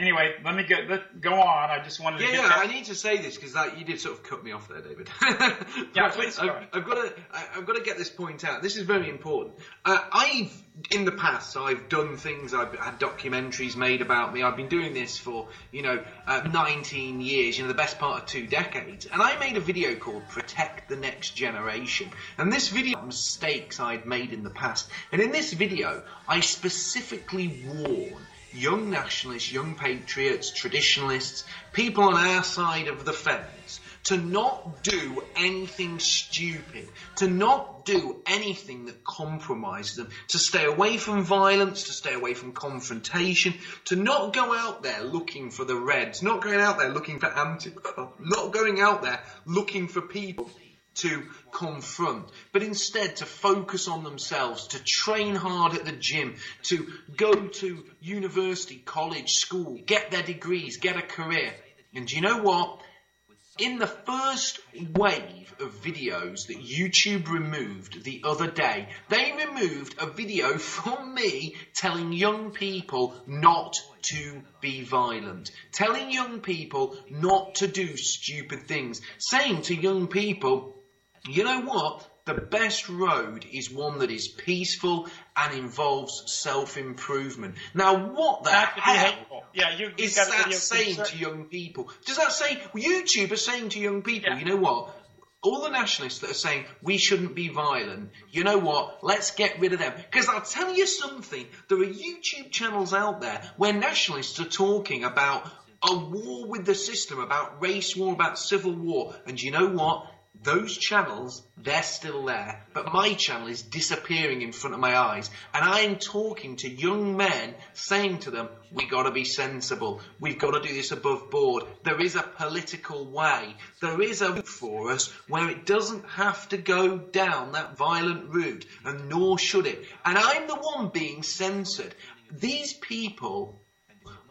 Anyway, let me get let, go on. I just wanted yeah, to. Yeah, that. I need to say this because you did sort of cut me off there, David. yeah, please. I've, I've, got to. I've got to get this point out. This is very important. Uh, I've in the past I've done things. I've had documentaries made about me. I've been doing this for you know uh, 19 years. You know, the best part of two decades. And I made a video called "Protect the Next Generation." And this video mistakes I'd made in the past. And in this video, I specifically warn young nationalists, young patriots, traditionalists, people on our side of the fence, to not do anything stupid, to not do anything that compromises them, to stay away from violence, to stay away from confrontation, to not go out there looking for the Reds, not going out there looking for anti, not going out there looking for people to confront, but instead to focus on themselves, to train hard at the gym, to go to university, college, school, get their degrees, get a career. And do you know what? In the first wave of videos that YouTube removed the other day, they removed a video from me telling young people not to be violent, telling young people not to do stupid things, saying to young people, you know what? The best road is one that is peaceful and involves self-improvement. Now, what the hell yeah, you, you is that saying to young people? Does that say YouTube is saying to young people, yeah. you know what? All the nationalists that are saying we shouldn't be violent, you know what? Let's get rid of them. Because I'll tell you something. There are YouTube channels out there where nationalists are talking about a war with the system, about race war, about civil war. And you know what? Those channels, they're still there, but my channel is disappearing in front of my eyes. And I am talking to young men saying to them, we gotta be sensible. We've gotta do this above board. There is a political way. There is a route for us where it doesn't have to go down that violent route, and nor should it. And I'm the one being censored. These people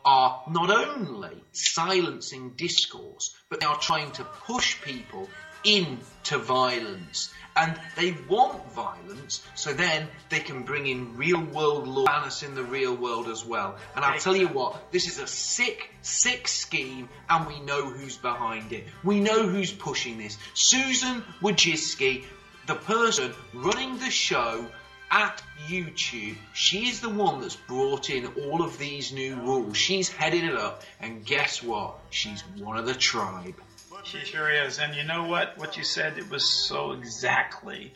are not only silencing discourse, but they are trying to push people into violence. And they want violence, so then they can bring in real world law, us in the real world as well. And I'll tell you what, this is a sick, sick scheme, and we know who's behind it. We know who's pushing this. Susan Wojcicki, the person running the show at YouTube, she is the one that's brought in all of these new rules. She's headed it up, and guess what? She's one of the tribe. She sure is. And you know what? What you said, it was so exactly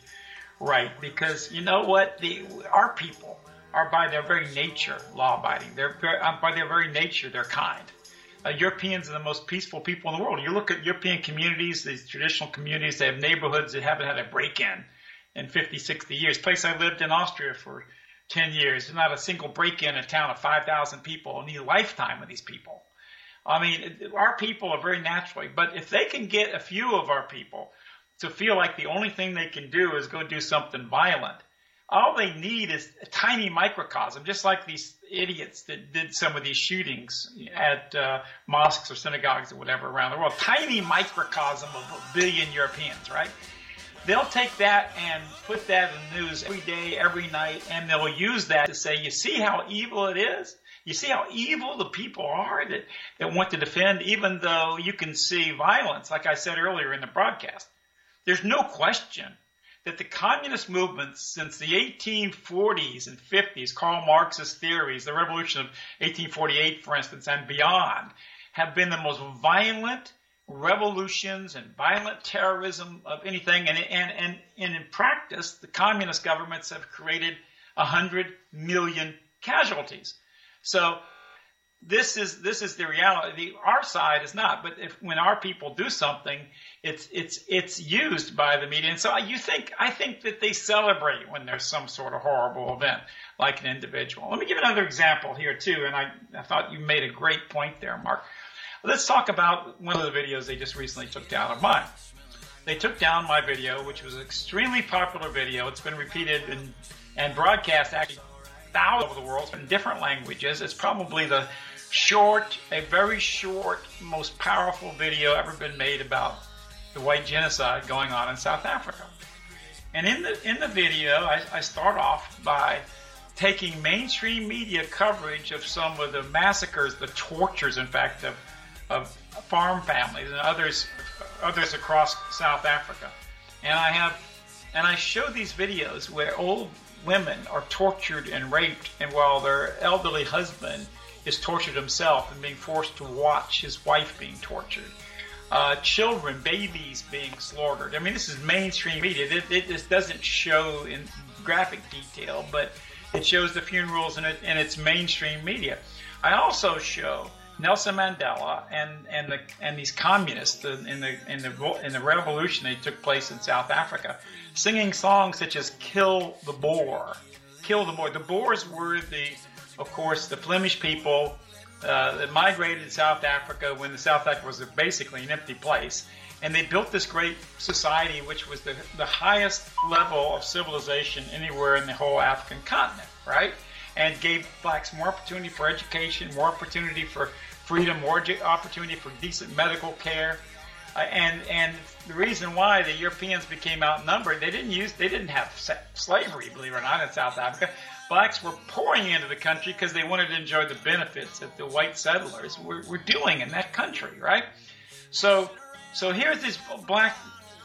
right. Because you know what? The, our people are by their very nature law abiding. They're uh, by their very nature, they're kind. Uh, Europeans are the most peaceful people in the world. You look at European communities, these traditional communities, they have neighborhoods that haven't had a break in in 50, 60 years. Place I lived in Austria for 10 years, not a single break in a town of 5,000 people in the lifetime of these people. I mean, our people are very naturally, but if they can get a few of our people to feel like the only thing they can do is go do something violent, all they need is a tiny microcosm, just like these idiots that did some of these shootings at uh, mosques or synagogues or whatever around the world. Tiny microcosm of a billion Europeans, right? They'll take that and put that in the news every day, every night, and they'll use that to say, you see how evil it is? You see how evil the people are that, that want to defend, even though you can see violence, like I said earlier in the broadcast. There's no question that the communist movements since the 1840s and 50s, Karl Marx's theories, the revolution of 1848, for instance, and beyond, have been the most violent revolutions and violent terrorism of anything. And, and, and, and in practice, the communist governments have created 100 million casualties. So this is this is the reality. Our side is not, but if when our people do something, it's it's it's used by the media. And so uh, you think I think that they celebrate when there's some sort of horrible event, like an individual. Let me give another example here too. And I, I thought you made a great point there, Mark. Let's talk about one of the videos they just recently took down of mine. They took down my video, which was an extremely popular video. It's been repeated and and broadcast actually thousands over the world in different languages. It's probably the short, a very short, most powerful video ever been made about the white genocide going on in South Africa. And in the in the video, I, I start off by taking mainstream media coverage of some of the massacres, the tortures, in fact, of of farm families and others others across South Africa. And I have and I show these videos where old women are tortured and raped, and while their elderly husband is tortured himself and being forced to watch his wife being tortured. Uh, children, babies being slaughtered. I mean, this is mainstream media. It, it, doesn't show in graphic detail, but it shows the funerals and, it, and it's mainstream media. I also show Nelson Mandela and and the and these communists in the in the in the revolution that took place in South Africa, singing songs such as "Kill the Boer," "Kill the Boer." The Boers were the of course, the Flemish people uh, that migrated to South Africa when the South Africa was basically an empty place. And they built this great society, which was the, the highest level of civilization anywhere in the whole African continent, right? And gave blacks more opportunity for education, more opportunity for freedom, or opportunity for decent medical care. Uh, and and the reason why the Europeans became outnumbered, they didn't use, they didn't have slavery, believe it or not, in South Africa blacks were pouring into the country because they wanted to enjoy the benefits that the white settlers were, were doing in that country, right? So, so here's these black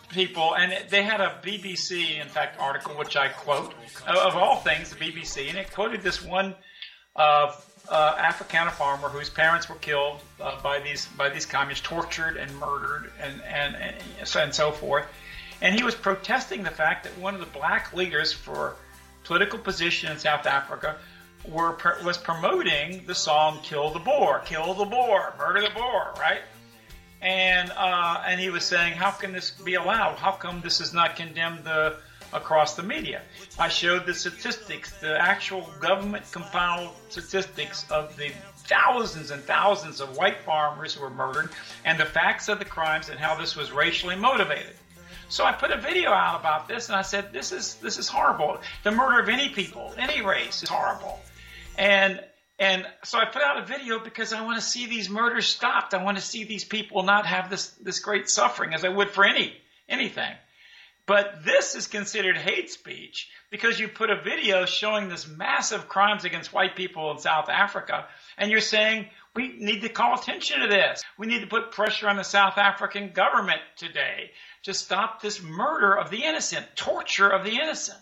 people, and they had a BBC, in fact, article which I quote of all things, the BBC, and it quoted this one uh, uh, Afrikaner farmer whose parents were killed uh, by these by these communists, tortured and murdered, and, and and and so forth. And he was protesting the fact that one of the black leaders for political position in South Africa were was promoting the song "Kill the Boer," "Kill the Boer," "Murder the Boer," right? And uh, and he was saying, how can this be allowed? How come this is not condemned the, across the media? I showed the statistics, the actual government compiled statistics of the thousands and thousands of white farmers who were murdered, and the facts of the crimes and how this was racially motivated. So I put a video out about this, and I said, "This is this is horrible. The murder of any people, any race, is horrible." And and so I put out a video because I want to see these murders stopped. I want to see these people not have this this great suffering as I would for any anything. But this is considered hate speech because you put a video showing this massive crimes against white people in South Africa, and you're saying we need to call attention to this. We need to put pressure on the South African government today to stop this murder of the innocent, torture of the innocent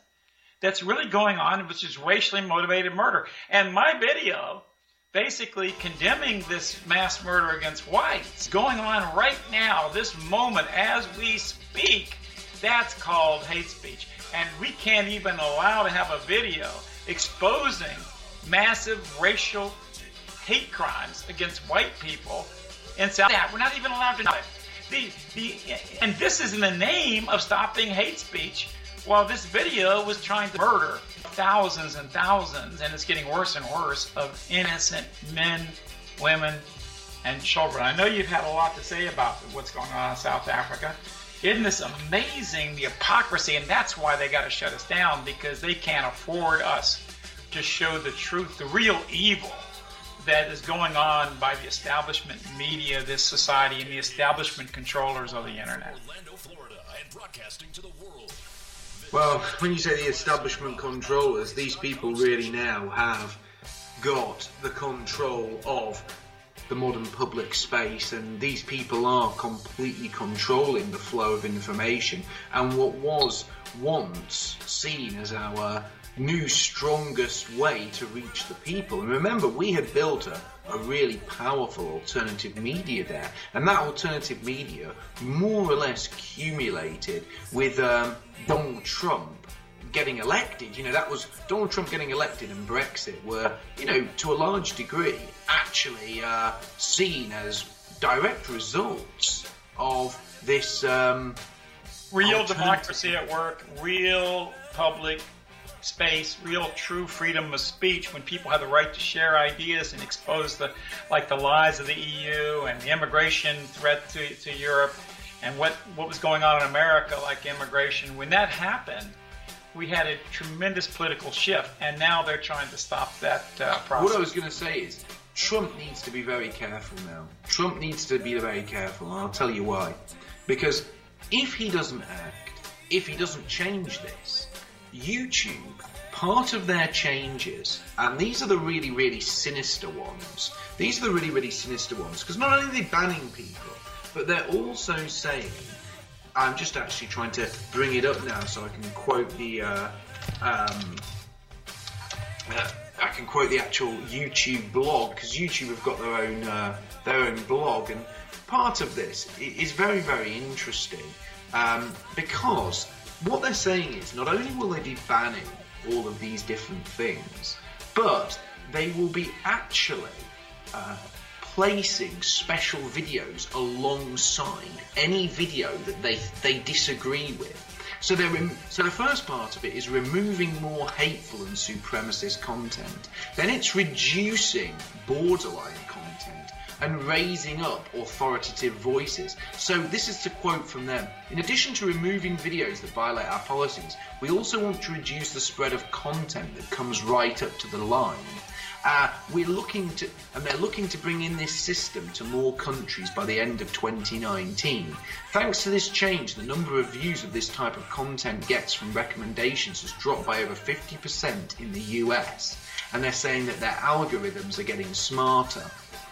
that's really going on, which is racially motivated murder. And my video basically condemning this mass murder against whites going on right now, this moment as we speak, that's called hate speech. And we can't even allow to have a video exposing massive racial hate crimes against white people in South Africa. We're not even allowed to know it. The, the, and this is in the name of stopping hate speech, while this video was trying to murder thousands and thousands, and it's getting worse and worse, of innocent men, women, and children. I know you've had a lot to say about what's going on in South Africa. Isn't this amazing, the hypocrisy? And that's why they got to shut us down, because they can't afford us to show the truth, the real evil that is going on by the establishment media, this society, and the establishment controllers of the internet. Well, when you say the establishment controllers, these people really now have got the control of the modern public space, and these people are completely controlling the flow of information. And what was once seen as our new strongest way to reach the people. And remember, we had built a, a really powerful alternative media there, and that alternative media more or less accumulated with um, Donald Trump getting elected, you know, that was Donald Trump getting elected and Brexit were, you know, to a large degree actually uh, seen as direct results of this um, real democracy at work, real public space, real true freedom of speech when people have the right to share ideas and expose the like the lies of the EU and the immigration threat to, to Europe and what, what was going on in America like immigration. When that happened, we had a tremendous political shift and now they're trying to stop that uh, process. What I was going to say is Trump needs to be very careful now. Trump needs to be very careful, and I'll tell you why. Because if he doesn't act, if he doesn't change this, YouTube, part of their changes, and these are the really, really sinister ones, these are the really, really sinister ones, because not only are they banning people, but they're also saying, I'm just actually trying to bring it up now so I can quote the, uh, um, uh, I can quote the actual YouTube blog because YouTube have got their own uh, their own blog, and part of this is very very interesting um, because what they're saying is not only will they be banning all of these different things, but they will be actually uh, placing special videos alongside any video that they they disagree with. So so the first part of it is removing more hateful and supremacist content. Then it's reducing borderline content and raising up authoritative voices. So this is to quote from them. In addition to removing videos that violate our policies, we also want to reduce the spread of content that comes right up to the line. Uh, we're looking to, and they're looking to bring in this system to more countries by the end of 2019. Thanks to this change, the number of views of this type of content gets from recommendations has dropped by over 50% in the US, and they're saying that their algorithms are getting smarter.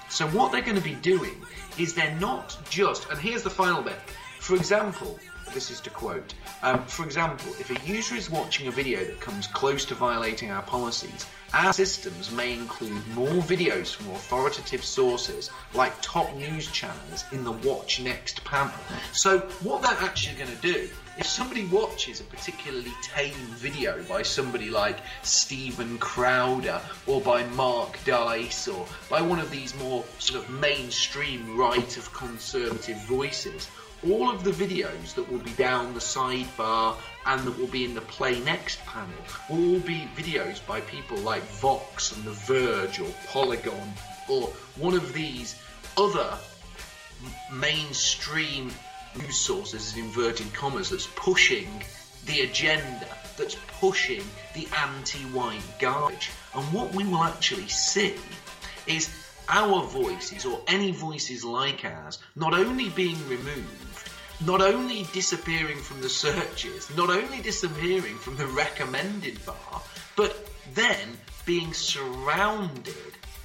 So what they're going to be doing is they're not just, and here's the final bit. For example, this is to quote, um, for example, if a user is watching a video that comes close to violating our policies, our systems may include more videos from authoritative sources like top news channels in the Watch Next panel. So what they're actually going to do, if somebody watches a particularly tame video by somebody like Steven Crowder or by Mark Dice or by one of these more sort of mainstream right of conservative voices, all of the videos that will be down the sidebar and that will be in the Play Next panel will all be videos by people like Vox and The Verge or Polygon or one of these other mainstream news sources in inverted commas that's pushing the agenda, that's pushing the anti-white garbage. And what we will actually see is our voices or any voices like ours not only being removed, not only disappearing from the searches, not only disappearing from the recommended bar, but then being surrounded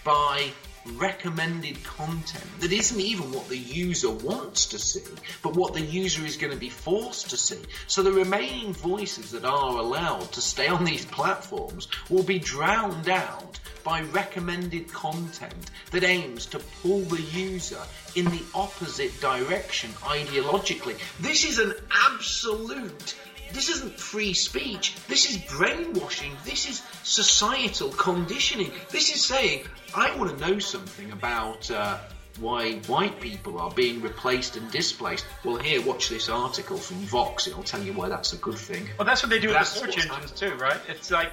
by recommended content that isn't even what the user wants to see, but what the user is going to be forced to see. So the remaining voices that are allowed to stay on these platforms will be drowned out by recommended content that aims to pull the user in the opposite direction ideologically. This is an absolute this isn't free speech. This is brainwashing. This is societal conditioning. This is saying, I want to know something about uh, why white people are being replaced and displaced. Well, here, watch this article from Vox. It'll tell you why that's a good thing. Well, that's what they do with the search engines too, right? It's like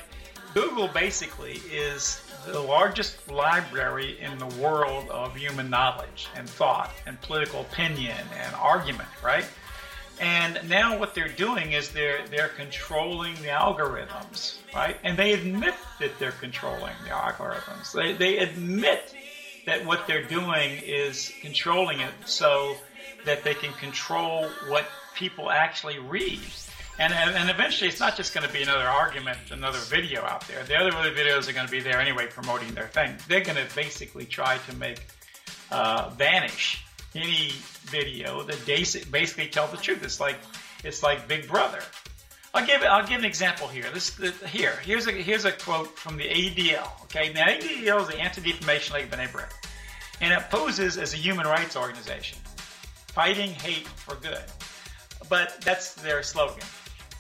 Google basically is the largest library in the world of human knowledge and thought and political opinion and argument, right? And now what they're doing is they're they're controlling the algorithms, right? And they admit that they're controlling the algorithms. They they admit that what they're doing is controlling it so that they can control what people actually read. And, and, eventually, it's not just going to be another argument, another video out there. The other videos are going to be there anyway, promoting their thing. They're going to basically try to make uh, vanish any video that basic, basically tell the truth. It's like it's like Big Brother. I'll give I'll give an example here. This here here's a here's a quote from the ADL. Okay, now ADL is the Anti-Defamation League of B'rith, and it poses as a human rights organization, fighting hate for good. But that's their slogan.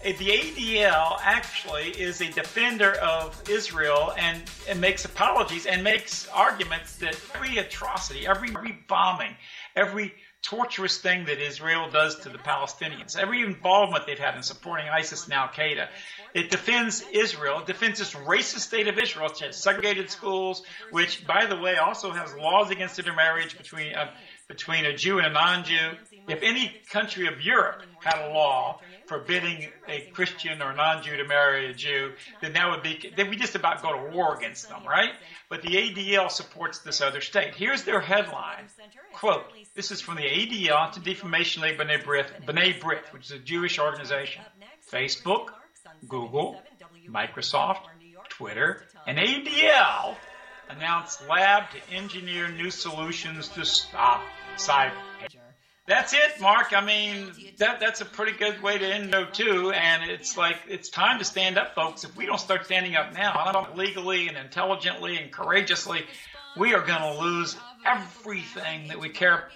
uh, the ADL actually is a defender of Israel and, and makes apologies and makes arguments that every atrocity, every, every bombing, every torturous thing that Israel does to the Palestinians, every involvement they've had in supporting ISIS and Al Qaeda. It defends Israel, it defends this racist state of Israel, which has segregated schools, which, by the way, also has laws against intermarriage between uh, between a Jew and a non-Jew. If any country of Europe had a law forbidding a Christian or non-Jew to marry a Jew, then that would be then we just about go to war against them, right? But the ADL supports this other state. Here's their headline. Quote, this is from the ADL, Anti-Defamation League B'nai B'rith, B'nai B'rith, which is a Jewish organization. Facebook, Google, Microsoft, Twitter, and ADL announced lab to engineer new solutions to stop cyber. That's it, Mark. I mean, that that's a pretty good way to end though too. And it's like it's time to stand up, folks. If we don't start standing up now, legally and intelligently and courageously, we are going to lose everything that we care.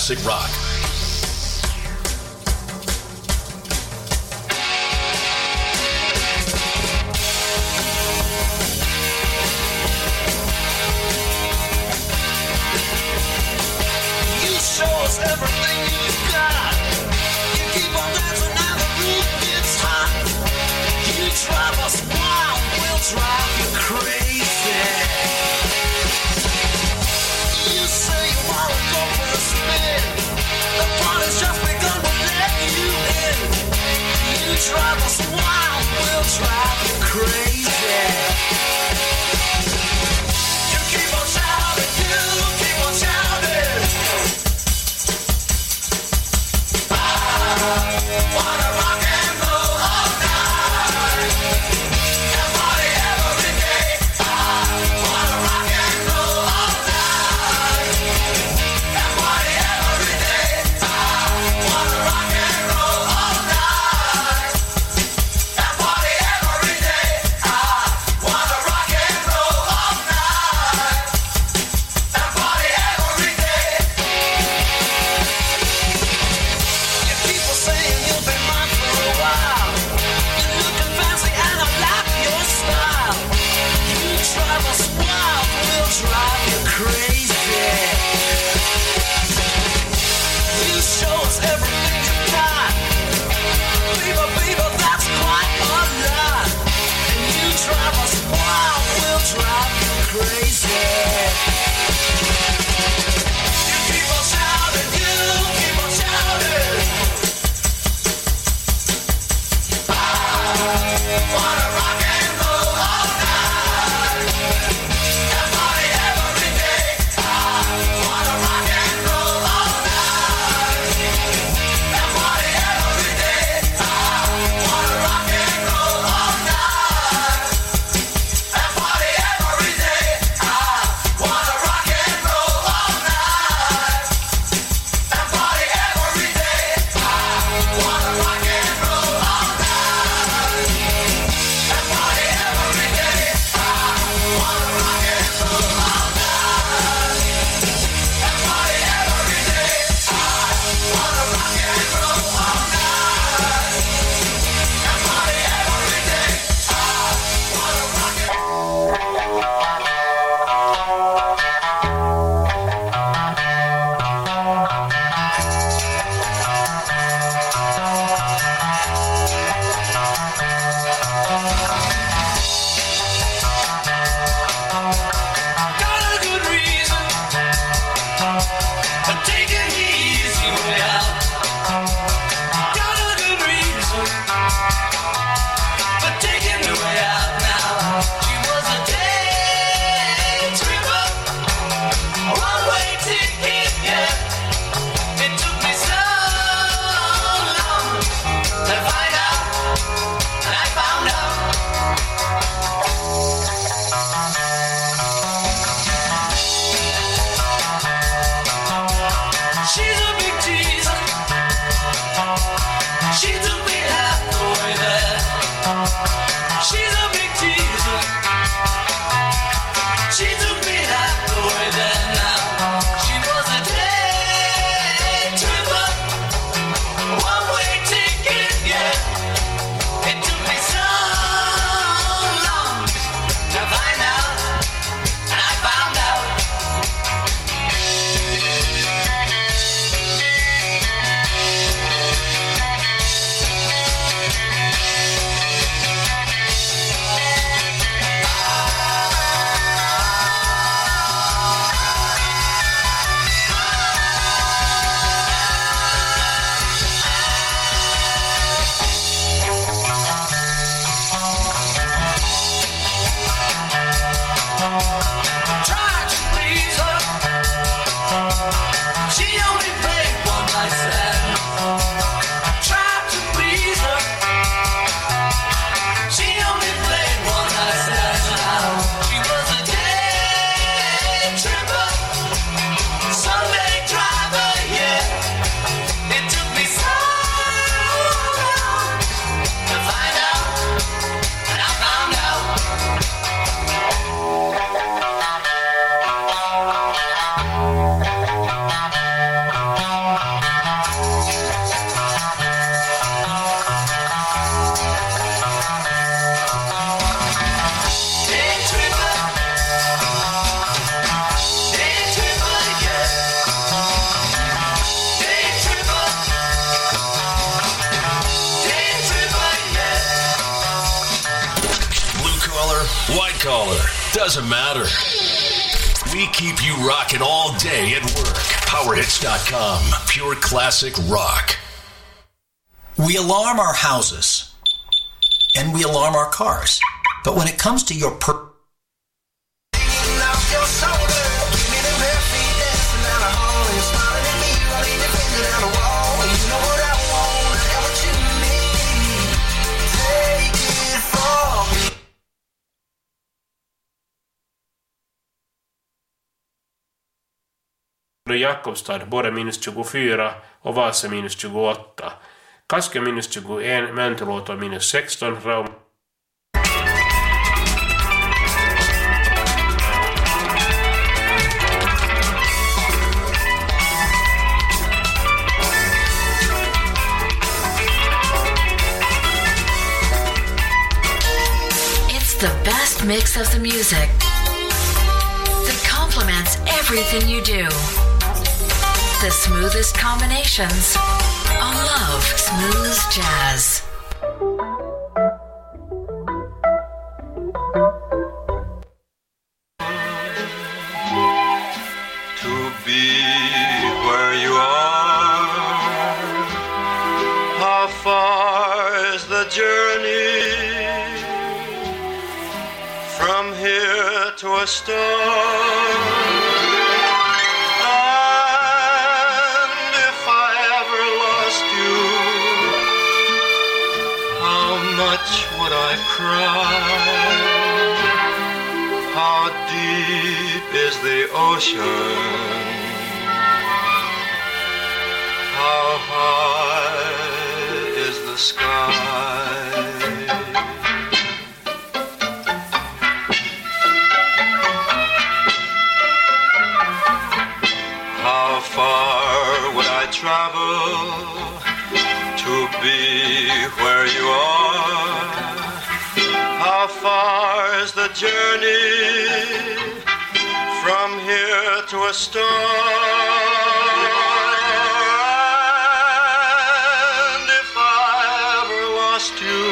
Classic rock. Doesn't matter. We keep you rocking all day at work. PowerHits.com, pure classic rock. We alarm our houses and we alarm our cars. But when it comes to your per- Jakobstad både minus 24 och Vasa minus 28. Kaskö minus 21, Mäntyluoto minus 16, Rauma It's the best mix of the music that complements everything you do. The smoothest combinations on Love Smooth Jazz. to be where you are. How far is the journey from here to a star? The ocean? How high is the sky? How far would I travel to be where you are? How far is the journey from here to a star? And if I ever lost you,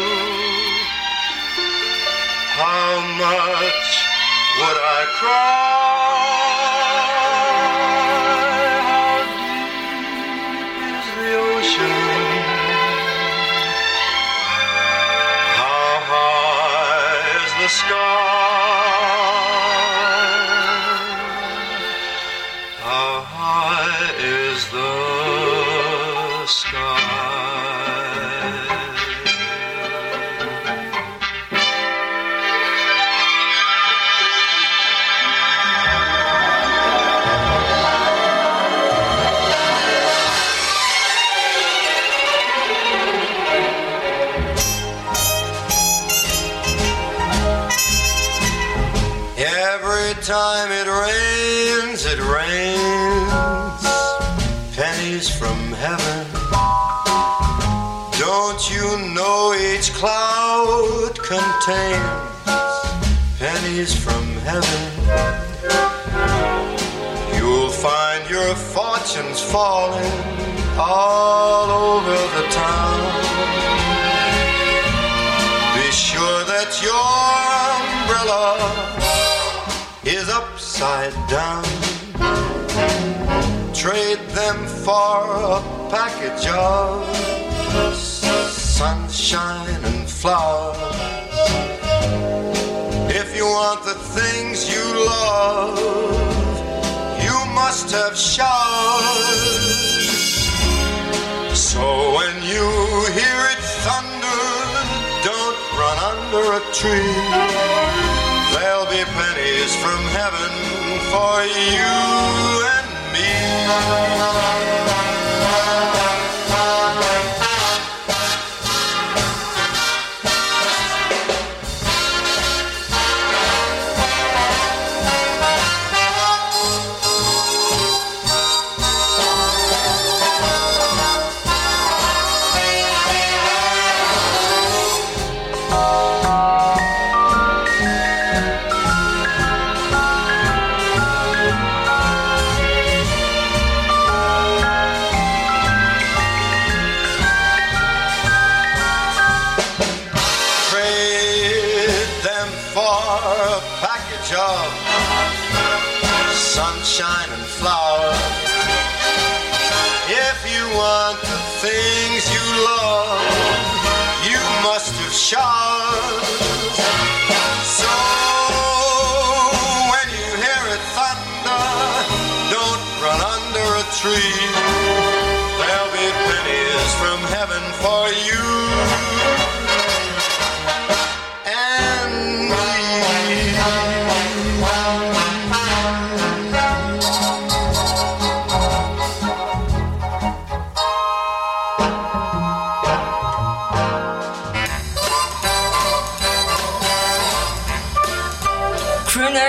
how much would I cry? Contains pennies from heaven? You'll find your fortunes falling all over the town. Be sure that your umbrella is upside down. Trade them for a package of sunshine and flowers. Want the things you love, you must have showers. So when you hear it thunder, don't run under a tree. There'll be pennies from heaven for you and me.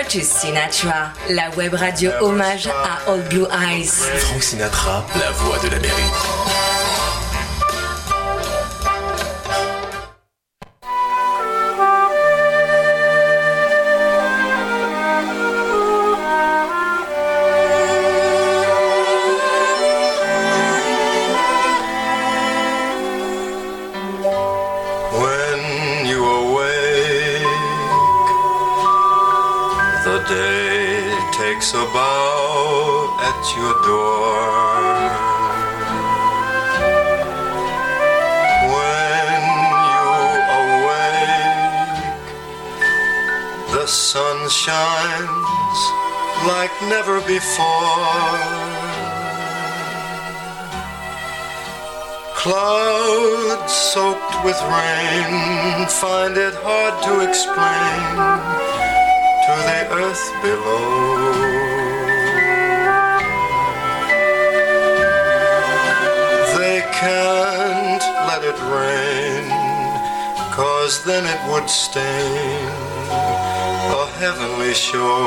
To Sinatra, la web radio hommage à Old Blue Eyes. Frank Sinatra, la voix de l'Amérique. Below. They can't let it rain, cause then it would stain a heavenly show.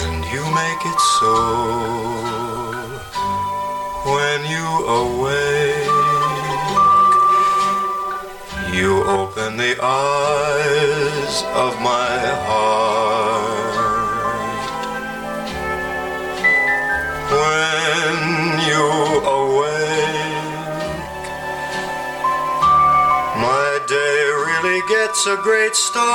And you make it so when you awake, you open the eyes of my heart. When you awake, my day really gets a great start.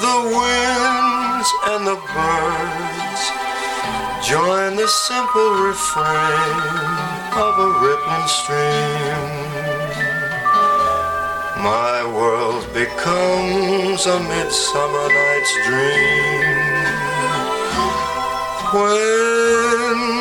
The winds and the birds join the simple refrain of a rippling stream. My world becomes a midsummer night's dream. When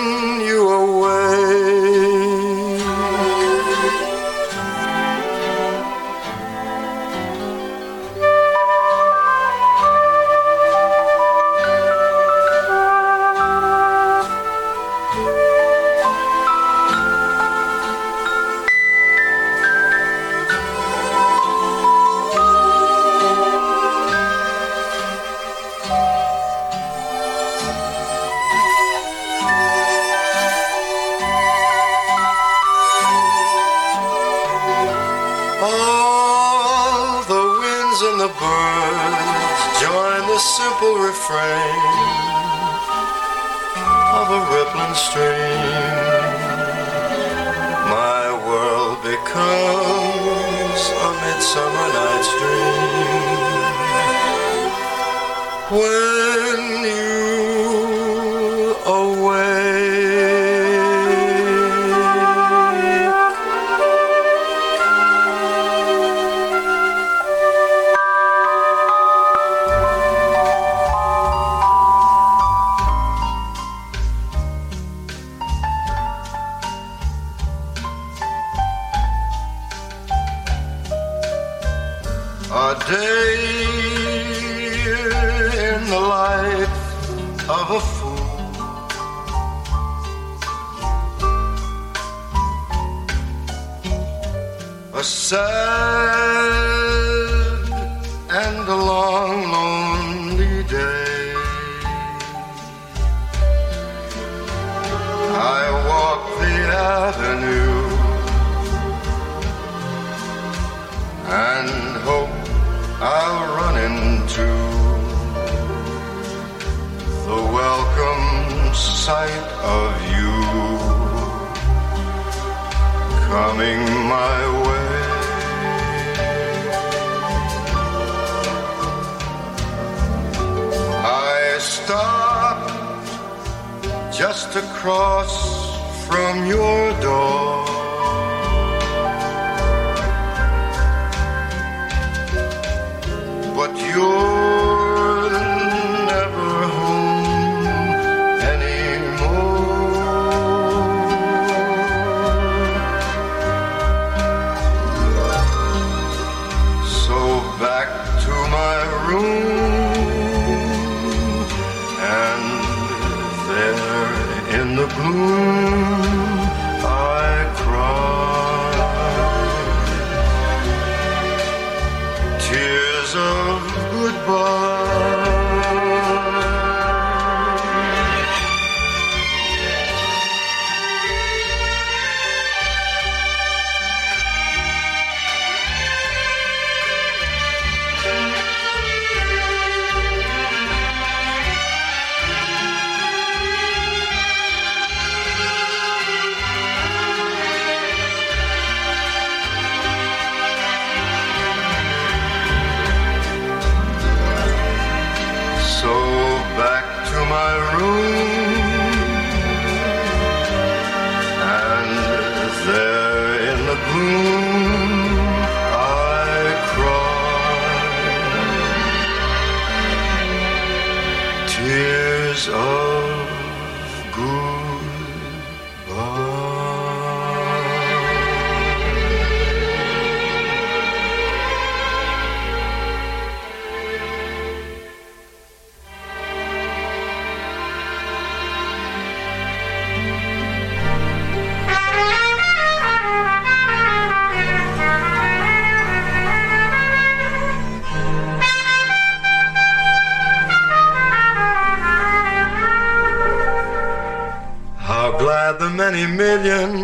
many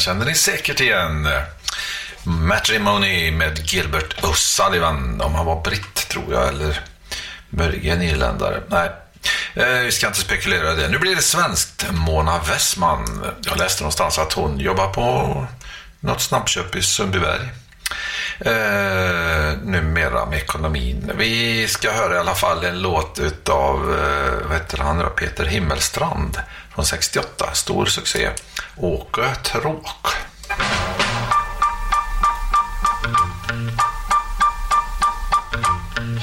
den känner ni säkert igen. Eh, Matrimony med Gilbert O'Sullivan. Om han var britt, tror jag, eller möjligen irländare. Nej, eh, vi ska inte spekulera i det. Nu blir det svenskt. Mona Westman. Jag läste någonstans att hon jobbar på något snabbköp i Sundbyberg. Eh, numera med ekonomin. Vi ska höra i alla fall en låt utav eh, vad heter han. Peter Himmelstrand från 68. Stor succé. Åke Tråk.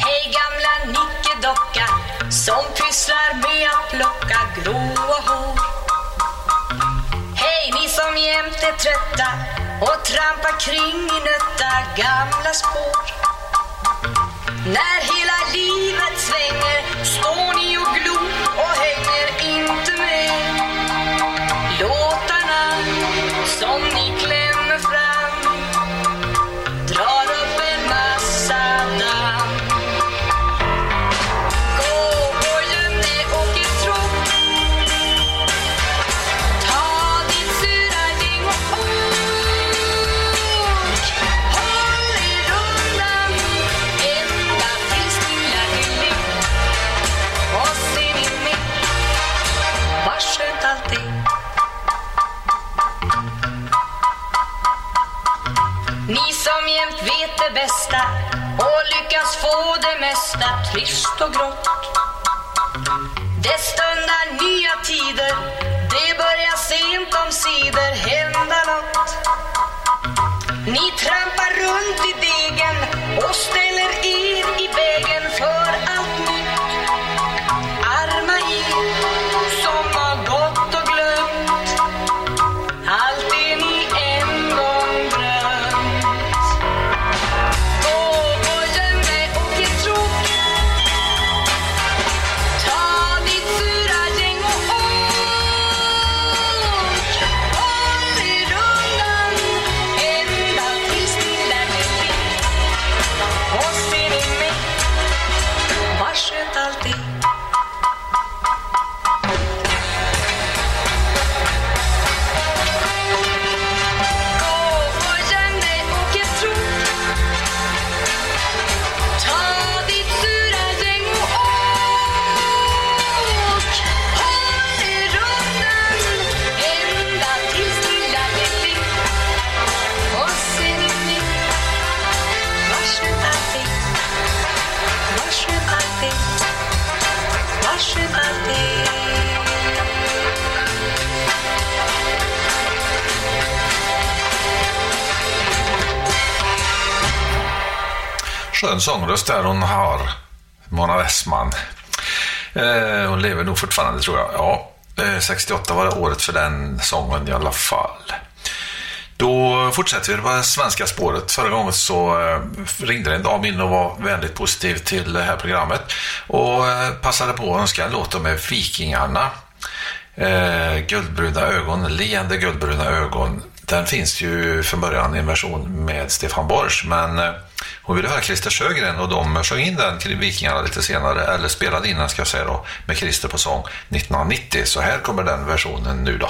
Hej gamla nickedocka som pysslar med att plocka gråa hår. Hej ni som jämt är trötta och trampar kring i nötta gamla spår. När hela livet det trist och grått. Det stundar nya tider, det börjar sent om sidor hända något. Ni trampar runt i degen och ställer Skön sångröst där hon har, Mona Westman. Eh, hon lever nog fortfarande tror jag. Ja, eh, 68 var det året för den sången i alla fall. Då fortsätter vi på det svenska spåret. Förra gången så eh, ringde en dam in och var väldigt positiv till det här programmet och eh, passade på att önska en låt med Vikingarna. Eh, guldbruna ögon, leende guldbruna ögon. Den finns ju från början i en version med Stefan Borsch men eh, och hon ville höra Christer Sjögren och de sjöng in den till Vikingarna lite senare, eller spelade in den ska jag säga då, med Christer på sång 1990. Så här kommer den versionen nu då.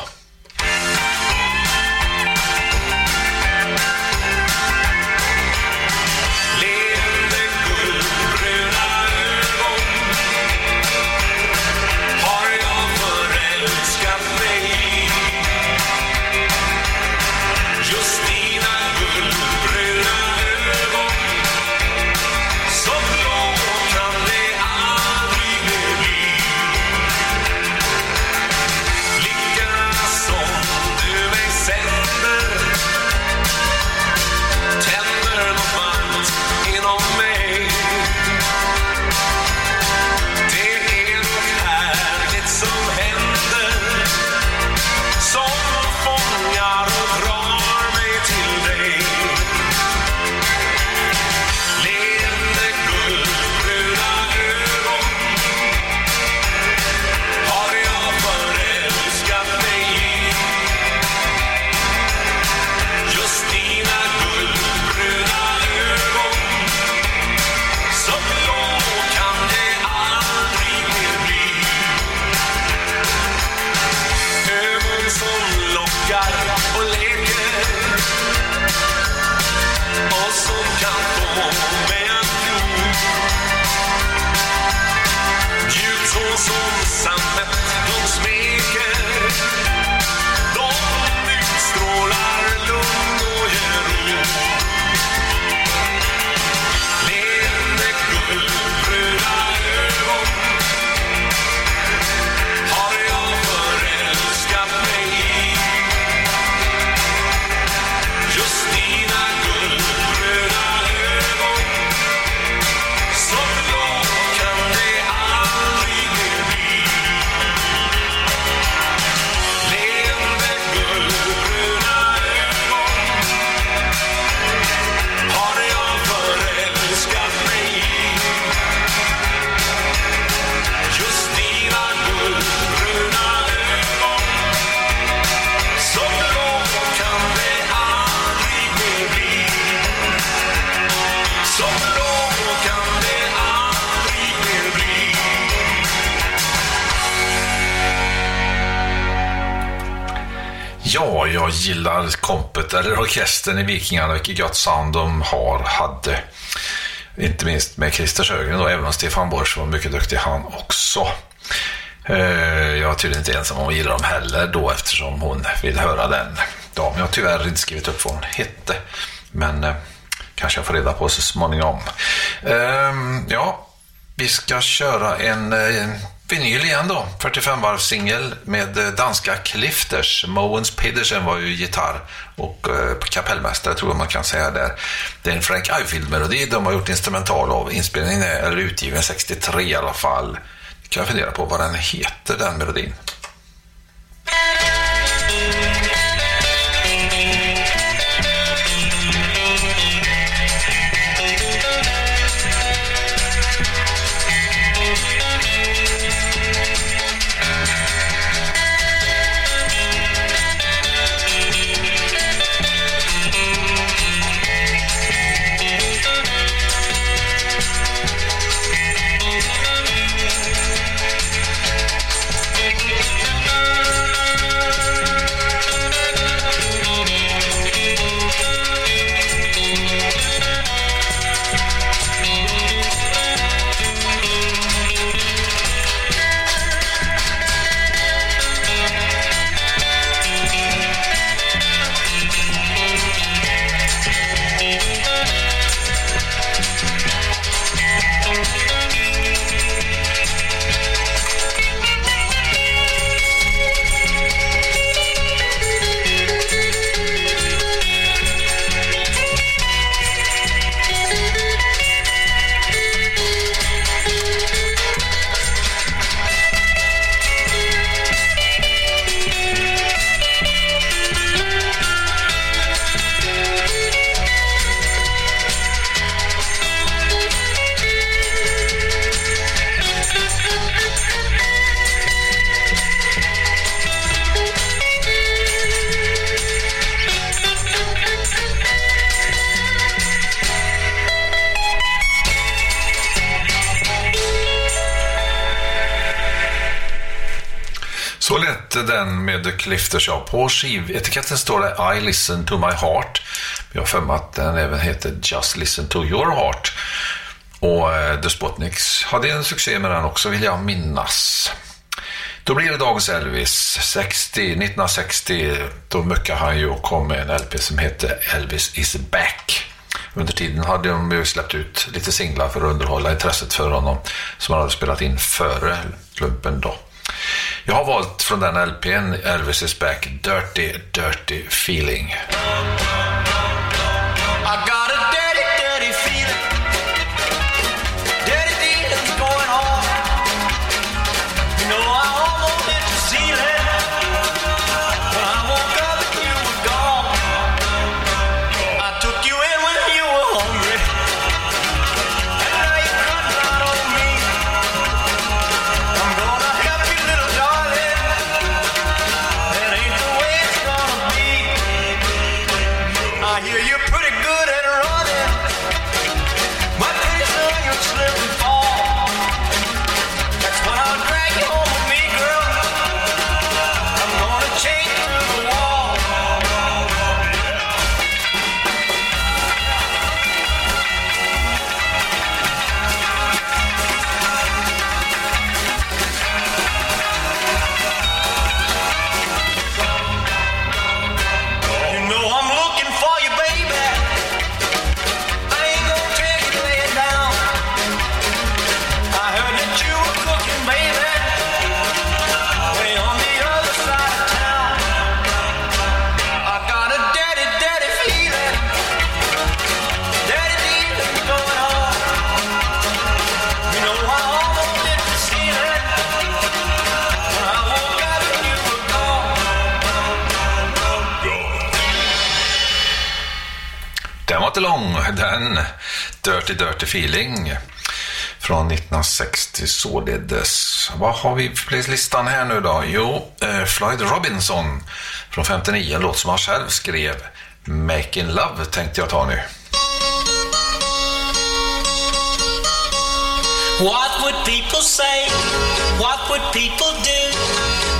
Gillar kompet, eller orkestern i Vikingarna, vilket gott sound de har, hade. Inte minst med Christer Sjögren då, även om Stefan Borsch var mycket duktig han också. Eh, jag är tydligen inte ensam om att gilla dem heller då eftersom hon vill höra den. damen. jag har tyvärr inte skrivit upp vad hon hette. Men eh, kanske jag får reda på så småningom. Ehm, ja, vi ska köra en eh, vinyl igen då. 45-varvssingel med eh, danska Clifters. Moens Pedersen var ju gitarr och eh, kapellmästare tror jag man kan säga där. Det är en Frank Ifield-melodi de har gjort instrumental av. Inspelningen är eller utgiven 63 i alla fall. Kan jag fundera på vad den heter den melodin. Lyfter sig av. På skivetiketten står det I listen to my heart. Jag har för mig att den även heter Just listen to your heart. Och eh, The Spotniks hade en succé med den också vill jag minnas. Då blir det dagens Elvis. 60, 1960 då muckade han ju och kom med en LP som hette Elvis is back. Under tiden hade de ju släppt ut lite singlar för att underhålla intresset för honom som han hade spelat in före lumpen då. Jag har valt från den LPn Elvis is back, Dirty Dirty Feeling. Den var inte lång, den. Dirty Dirty Feeling. Från 1960 således. Vad har vi på listan här nu då? Jo, eh, Floyd Robinson från 59, en låt som han själv skrev. Making Love tänkte jag ta nu. What would people say? What would people do?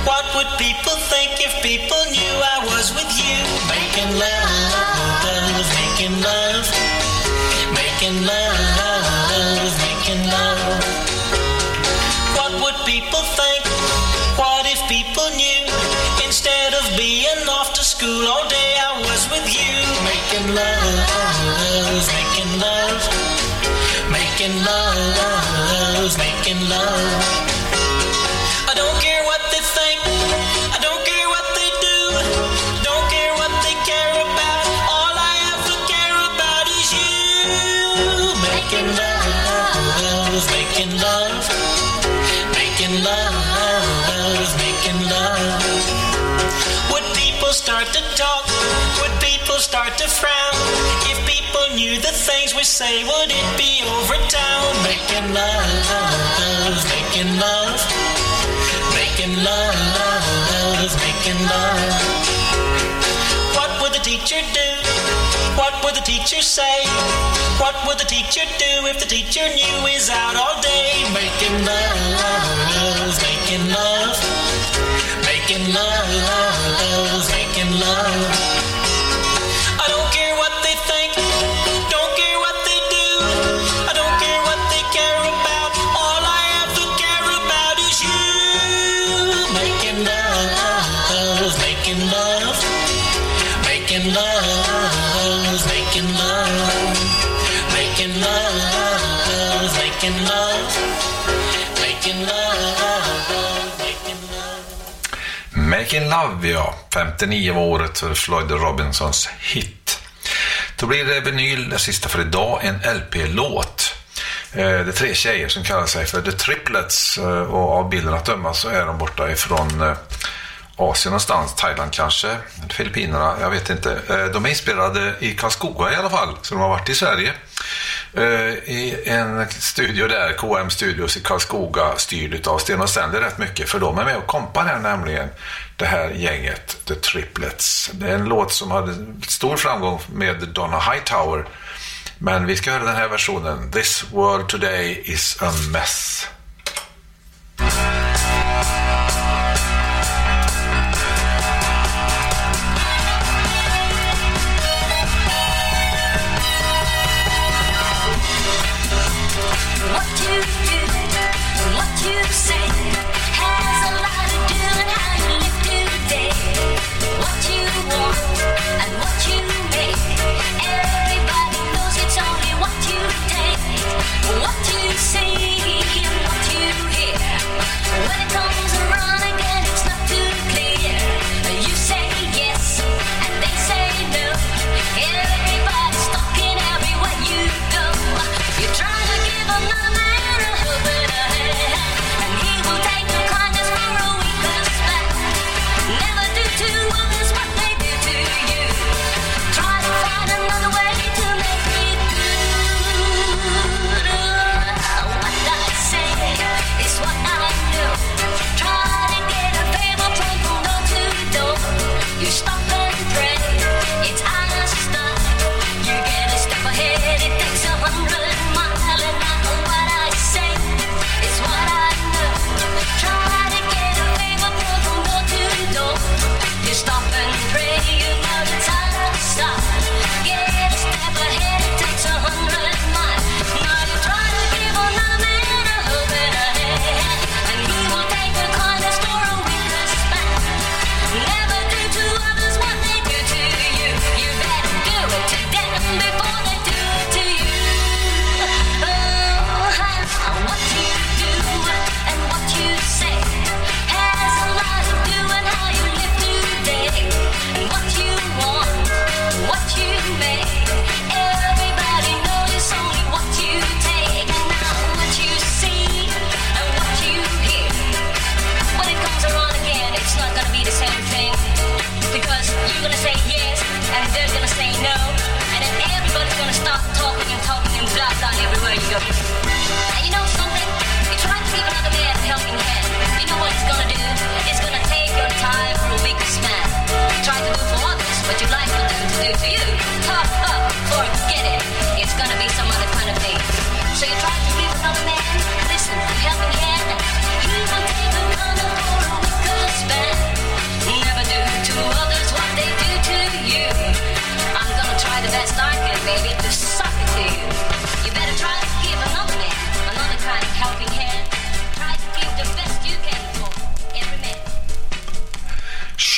What would people think if people knew I was with you? Making love, making love, making love. What would people think? What if people knew? Instead of being off to school all day, I was with you. Making love, making love, making love, making love. Frown? If people knew the things we say, would it be over town? Making love, making love, making love, making love. What would the teacher do? What would the teacher say? What would the teacher do if the teacher knew he's out all day? Making love, making love, making love, making love. Love, ja. 59 var året för Floyd Robinsons hit. Då blir det vinyl, det sista för idag, en LP-låt. Eh, det är tre tjejer som kallar sig för The Triplets eh, och av bilden att döma så är de borta ifrån eh, Asien någonstans, Thailand kanske, Filippinerna, jag vet inte. De är inspelade i Karlskoga i alla fall, så de har varit i Sverige. I en studio där, KM Studios i Karlskoga, styrd av Sten och Stanley rätt mycket, för de är med och kompar här nämligen, det här gänget, The Triplets. Det är en låt som hade stor framgång med Donna Hightower, men vi ska höra den här versionen, This World Today is a Mess.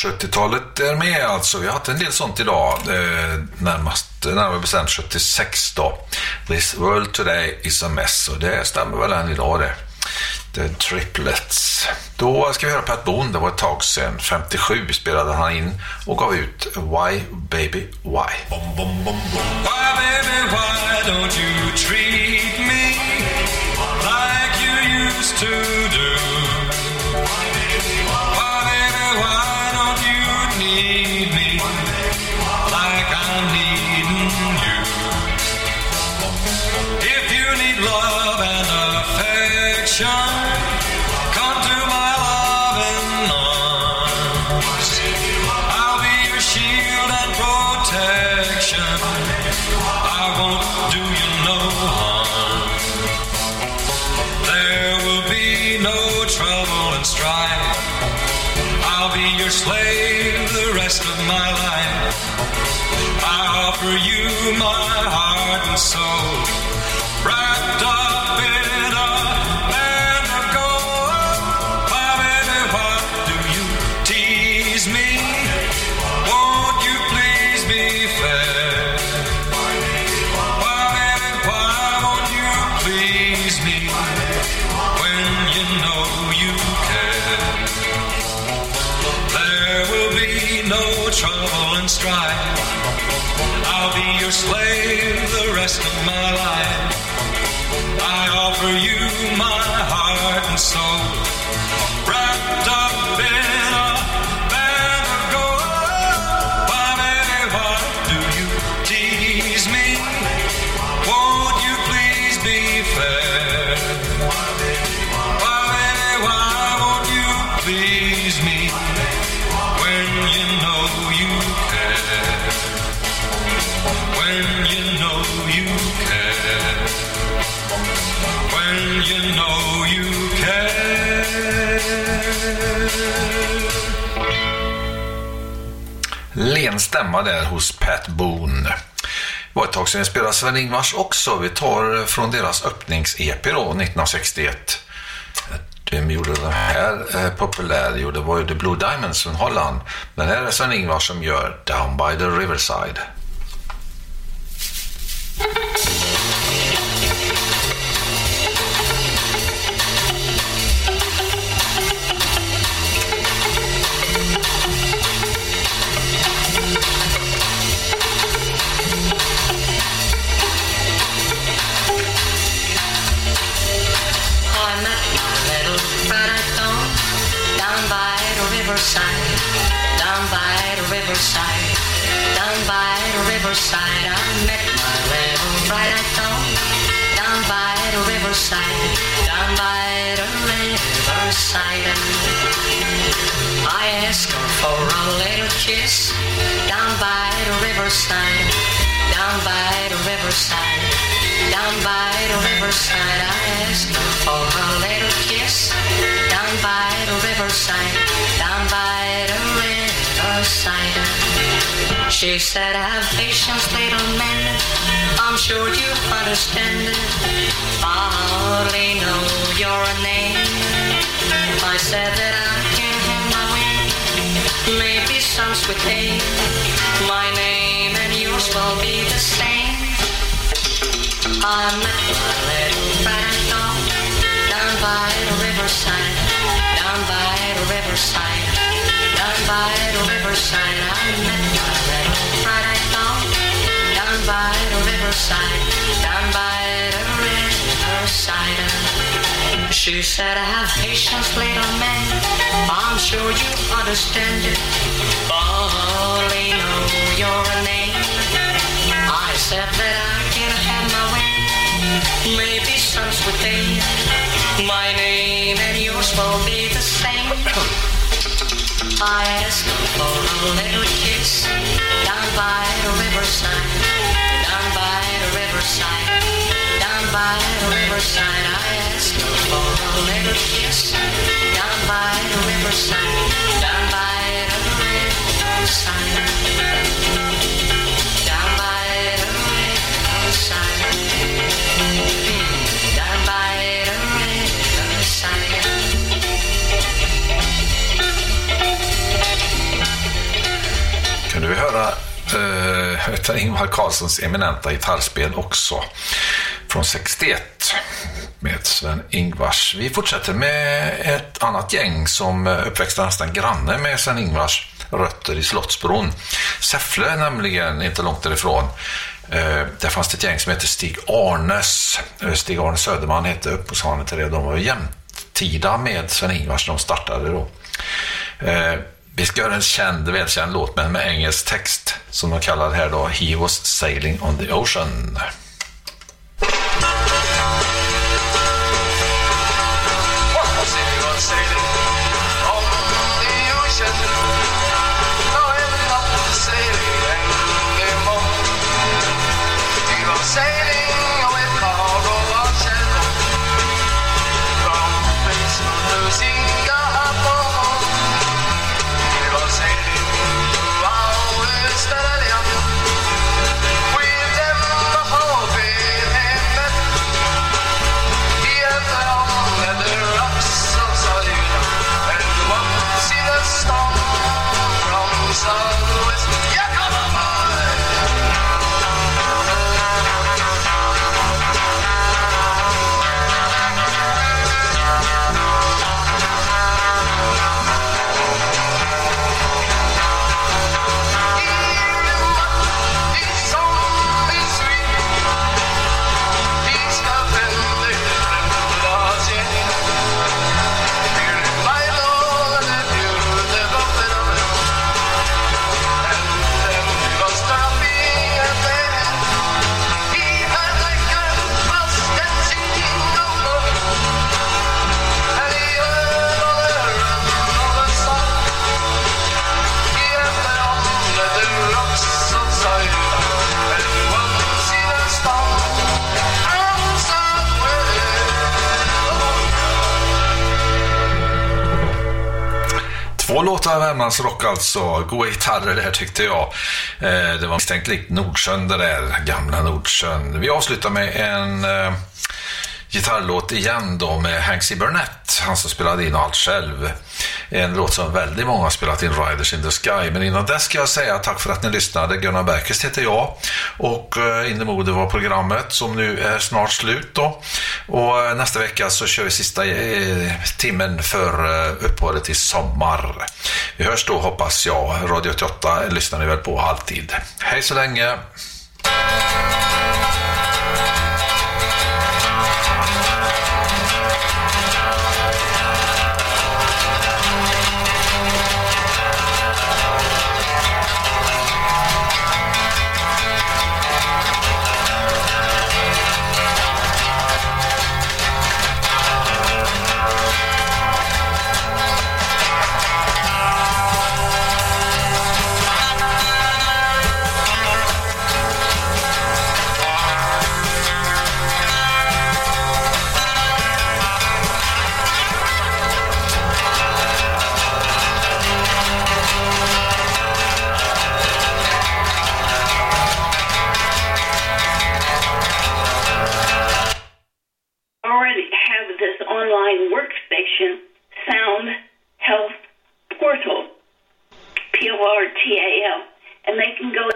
70-talet är med alltså. Vi har haft en del sånt idag. Eh, närmast, närmare bestämt 76 då. This world today is a mess. Och det stämmer väl än idag det. The Triplets. Då ska vi höra Pat Boone. Det var ett tag sedan. 57 spelade han in och gav ut Why Baby Why. Why, baby, why don't you treat me like you used to do? My heart and soul, wrapped up in a band of gold. Baby, why do you tease me? Won't you please be fair? Why, baby, why won't you please me when you know you care? There will be no trouble and strife. Your slave the rest of my life. I offer you my heart and soul, wrapped up Len stämma där hos Pat Boone. Det var ett tag sedan jag spelade Sven-Ingvars också. Vi tar eh, från deras öppnings-EP då, 1961. De gjorde den här eh, populär, jo, det var ju The Blue Diamonds från Holland. Den här är Sven-Ingvars som gör Down by the Riverside. Riverside. I asked her for a little kiss down by the riverside, down by the riverside, down by the riverside. I asked her for a little kiss down by the riverside, down by the riverside. She said, Have patience, little man. I'm sure you understand. I hardly know your name. I said that I can my way. Maybe some sweet day. My name and yours will be the same. I met my little down by the riverside, down by the riverside, down by the riverside. I met my little down by the riverside, down by the riverside. She said, I have patience, little man. I'm sure you understand it. Only know your name. I said that I can have my way. Maybe some sweet day. My name and yours will be the same fires for a little kiss down by the riverside, down by the riverside, down by the riverside. I ask for a little kiss down by the riverside, down by the riverside. Vi höra eh, Ingvar Carlssons eminenta gitarrspel också från 61 med Sven-Ingvars. Vi fortsätter med ett annat gäng som eh, uppväxte nästan granne med Sven-Ingvars rötter i Slottsbron. Säffle nämligen, inte långt därifrån. Eh, där fanns det ett gäng som hette Stig Arnes. Eh, Stig Arne Söderman hette upphovsmannen till det. De var jämtida med Sven-Ingvars när de startade då. Eh, vi ska göra en känd, välkänd låt men med engelsk text som de kallar här då He was sailing on the ocean. Sailing låtar av Värmlandsrock alltså. Goa gitarrer där tyckte jag. Eh, det var misstänkt likt Nordsjön det där, gamla Nordsjön. Vi avslutar med en eh, gitarrlåt igen då med Hanksy Burnett, han som spelade in allt själv. En låt som väldigt många har spelat in, Riders in the Sky. Men innan dess ska jag säga tack för att ni lyssnade. Gunnar Bergqvist heter jag och eh, In the Mode var programmet som nu är snart slut då. Och eh, nästa vecka så kör vi sista eh, timmen för uppehållet i sommar. Vi hörs då hoppas jag. Radio 88 lyssnar ni väl på alltid. Hej så länge! Workstation sound health portal p-o-r-t-a-l and they can go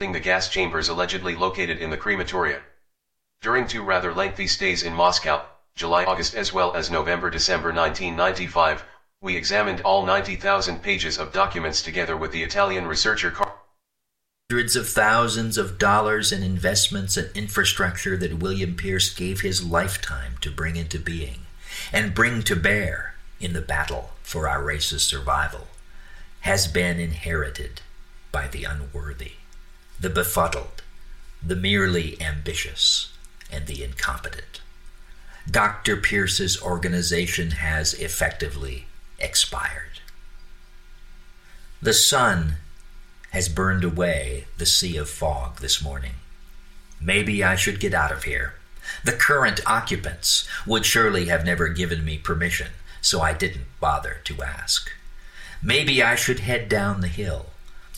the gas chambers allegedly located in the crematoria. During two rather lengthy stays in Moscow, July August as well as November December 1995, We examined all 90,000 pages of documents together with the Italian researcher Car- hundreds of thousands of dollars in investments and infrastructure that William Pierce gave his lifetime to bring into being and bring to bear in the battle for our race's survival has been inherited by the unworthy, the befuddled, the merely ambitious, and the incompetent. Dr. Pierce's organization has effectively expired. The sun has burned away the sea of fog this morning. Maybe I should get out of here. The current occupants would surely have never given me permission, so I didn't bother to ask. Maybe I should head down the hill,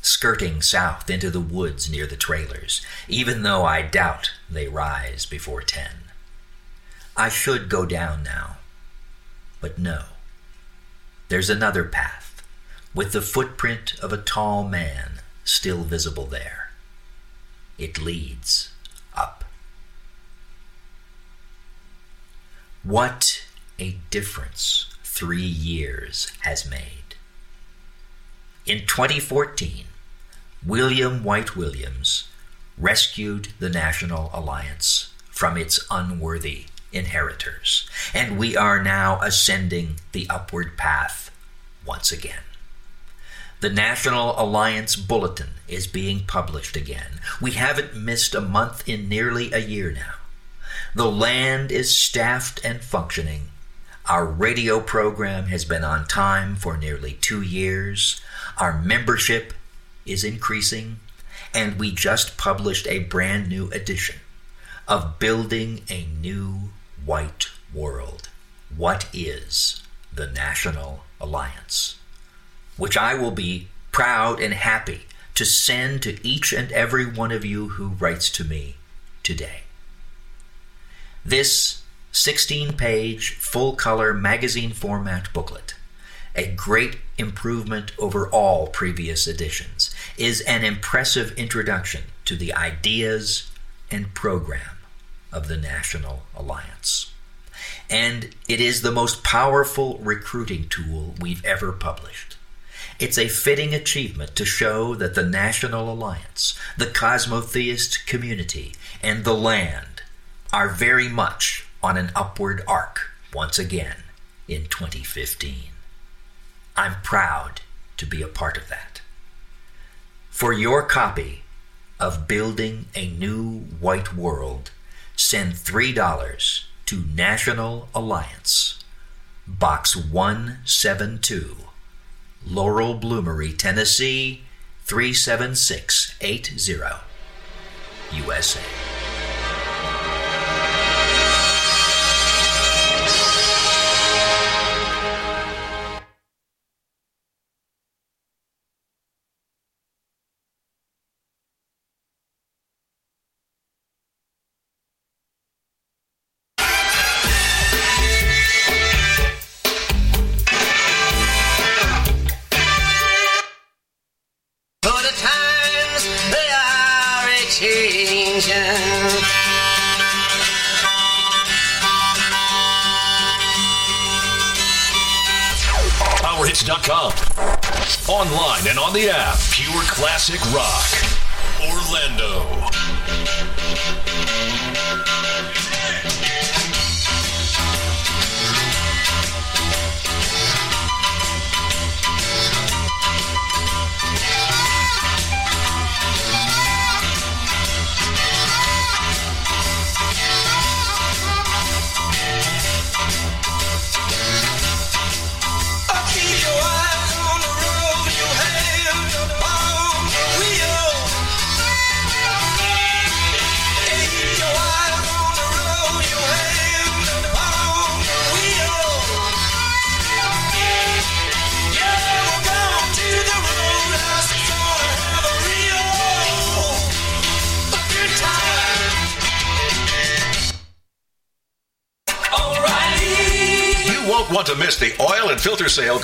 skirting south into the woods near the trailers, even though I doubt they rise before ten. I should go down now, but no. There's another path, with the footprint of a tall man still visible there. It leads up. What a difference three years has made. In 2014, William White Williams rescued the National Alliance from its unworthy inheritors, and we are now ascending the upward path once again. The National Alliance Bulletin is being published again. We haven't missed a month in nearly a year now. The land is staffed and functioning. Our radio program has been on time for nearly two years. Our membership is increasing. And we just published a brand new edition of Building a New White World. What is the National Alliance? Which I will be proud and happy to send to each and every one of you who writes to me today. This 16 page, full color magazine format booklet, a great improvement over all previous editions, is an impressive introduction to the ideas and program of the National Alliance. And it is the most powerful recruiting tool we've ever published. It's a fitting achievement to show that the National Alliance, the cosmotheist community, and the land are very much on an upward arc once again in 2015. I'm proud to be a part of that. For your copy of Building a New White World, send $3 to National Alliance, Box 172, Laurel Bloomery, Tennessee 37680, USA. Filter sale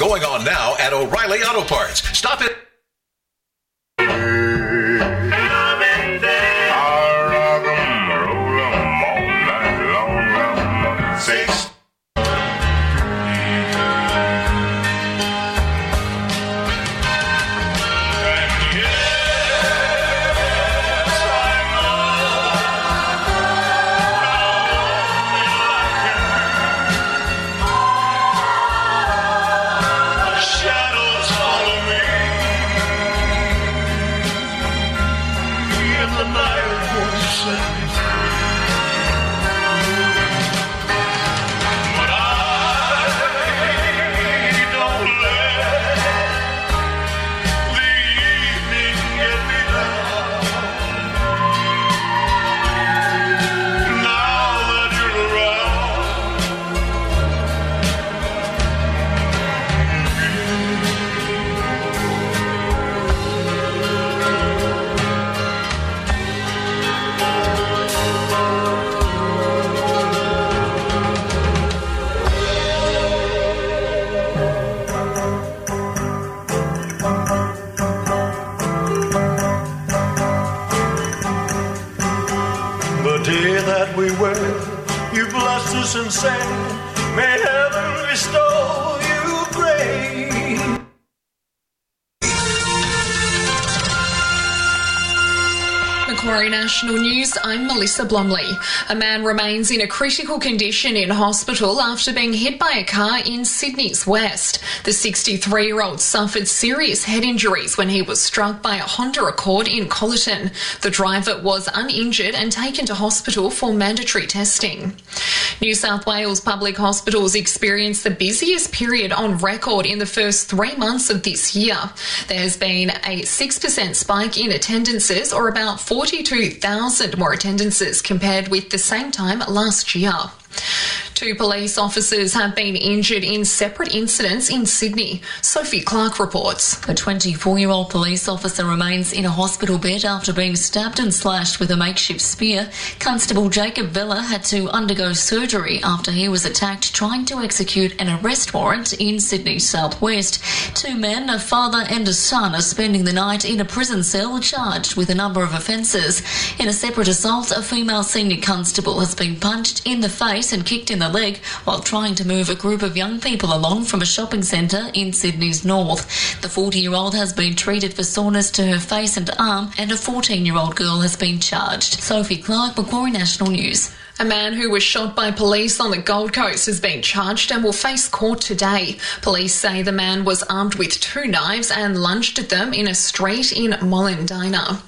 I'm Blomley. A man remains in a critical condition in hospital after being hit by a car in Sydney's West. The 63 year old suffered serious head injuries when he was struck by a Honda Accord in Colyton. The driver was uninjured and taken to hospital for mandatory testing. New South Wales public hospitals experienced the busiest period on record in the first three months of this year. There has been a 6% spike in attendances, or about 42,000 more attendances compared with the same time last year. Two police officers have been injured in separate incidents in Sydney. Sophie Clark reports. A 24 year old police officer remains in a hospital bed after being stabbed and slashed with a makeshift spear. Constable Jacob Villa had to undergo surgery after he was attacked trying to execute an arrest warrant in Sydney's southwest. Two men, a father and a son, are spending the night in a prison cell charged with a number of offences. In a separate assault, a female senior constable has been punched in the face and kicked in the leg while trying to move a group of young people along from a shopping centre in Sydney's north. The 40 year old has been treated for soreness to her face and arm, and a 14 year old girl has been charged. Sophie Clark, Macquarie National News. A man who was shot by police on the Gold Coast has been charged and will face court today. Police say the man was armed with two knives and lunged at them in a street in Molendinar.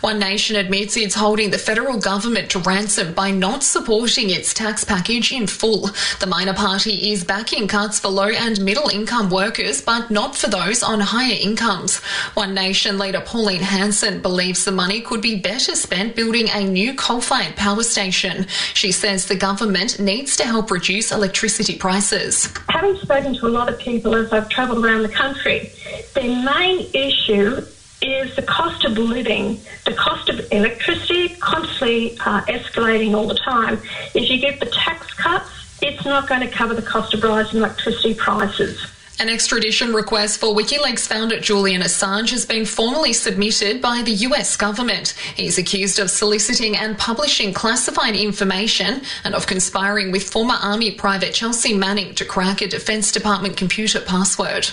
One Nation admits it's holding the federal government to ransom by not supporting its tax package in full. The minor party is backing cuts for low and middle income workers, but not for those on higher incomes. One Nation leader Pauline Hanson believes the money could be better spent building a new coal fired power station. She says the government needs to help reduce electricity prices. Having spoken to a lot of people as I've travelled around the country, their main issue is the cost of living, the cost of electricity constantly uh, escalating all the time. If you get the tax cuts, it's not going to cover the cost of rising electricity prices. An extradition request for WikiLeaks founder Julian Assange has been formally submitted by the US government. He's accused of soliciting and publishing classified information and of conspiring with former Army Private Chelsea Manning to crack a Defence Department computer password.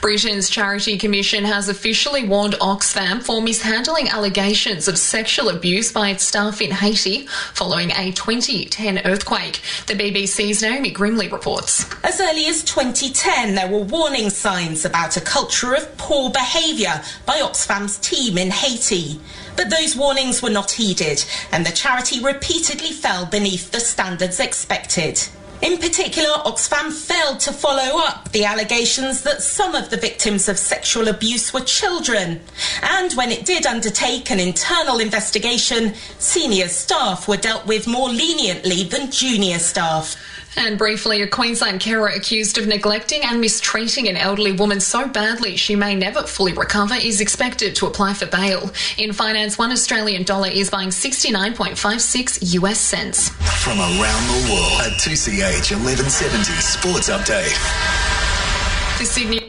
Britain's Charity Commission has officially warned Oxfam for mishandling allegations of sexual abuse by its staff in Haiti following a 2010 earthquake. The BBC's Naomi Grimley reports. As early as 2010, there were warning signs about a culture of poor behaviour by Oxfam's team in Haiti. But those warnings were not heeded, and the charity repeatedly fell beneath the standards expected. In particular, Oxfam failed to follow up the allegations that some of the victims of sexual abuse were children. And when it did undertake an internal investigation, senior staff were dealt with more leniently than junior staff. And briefly, a Queensland carer accused of neglecting and mistreating an elderly woman so badly she may never fully recover is expected to apply for bail. In finance, one Australian dollar is buying 69.56 US cents. From around the world at 2CH 1170 Sports Update. The Sydney.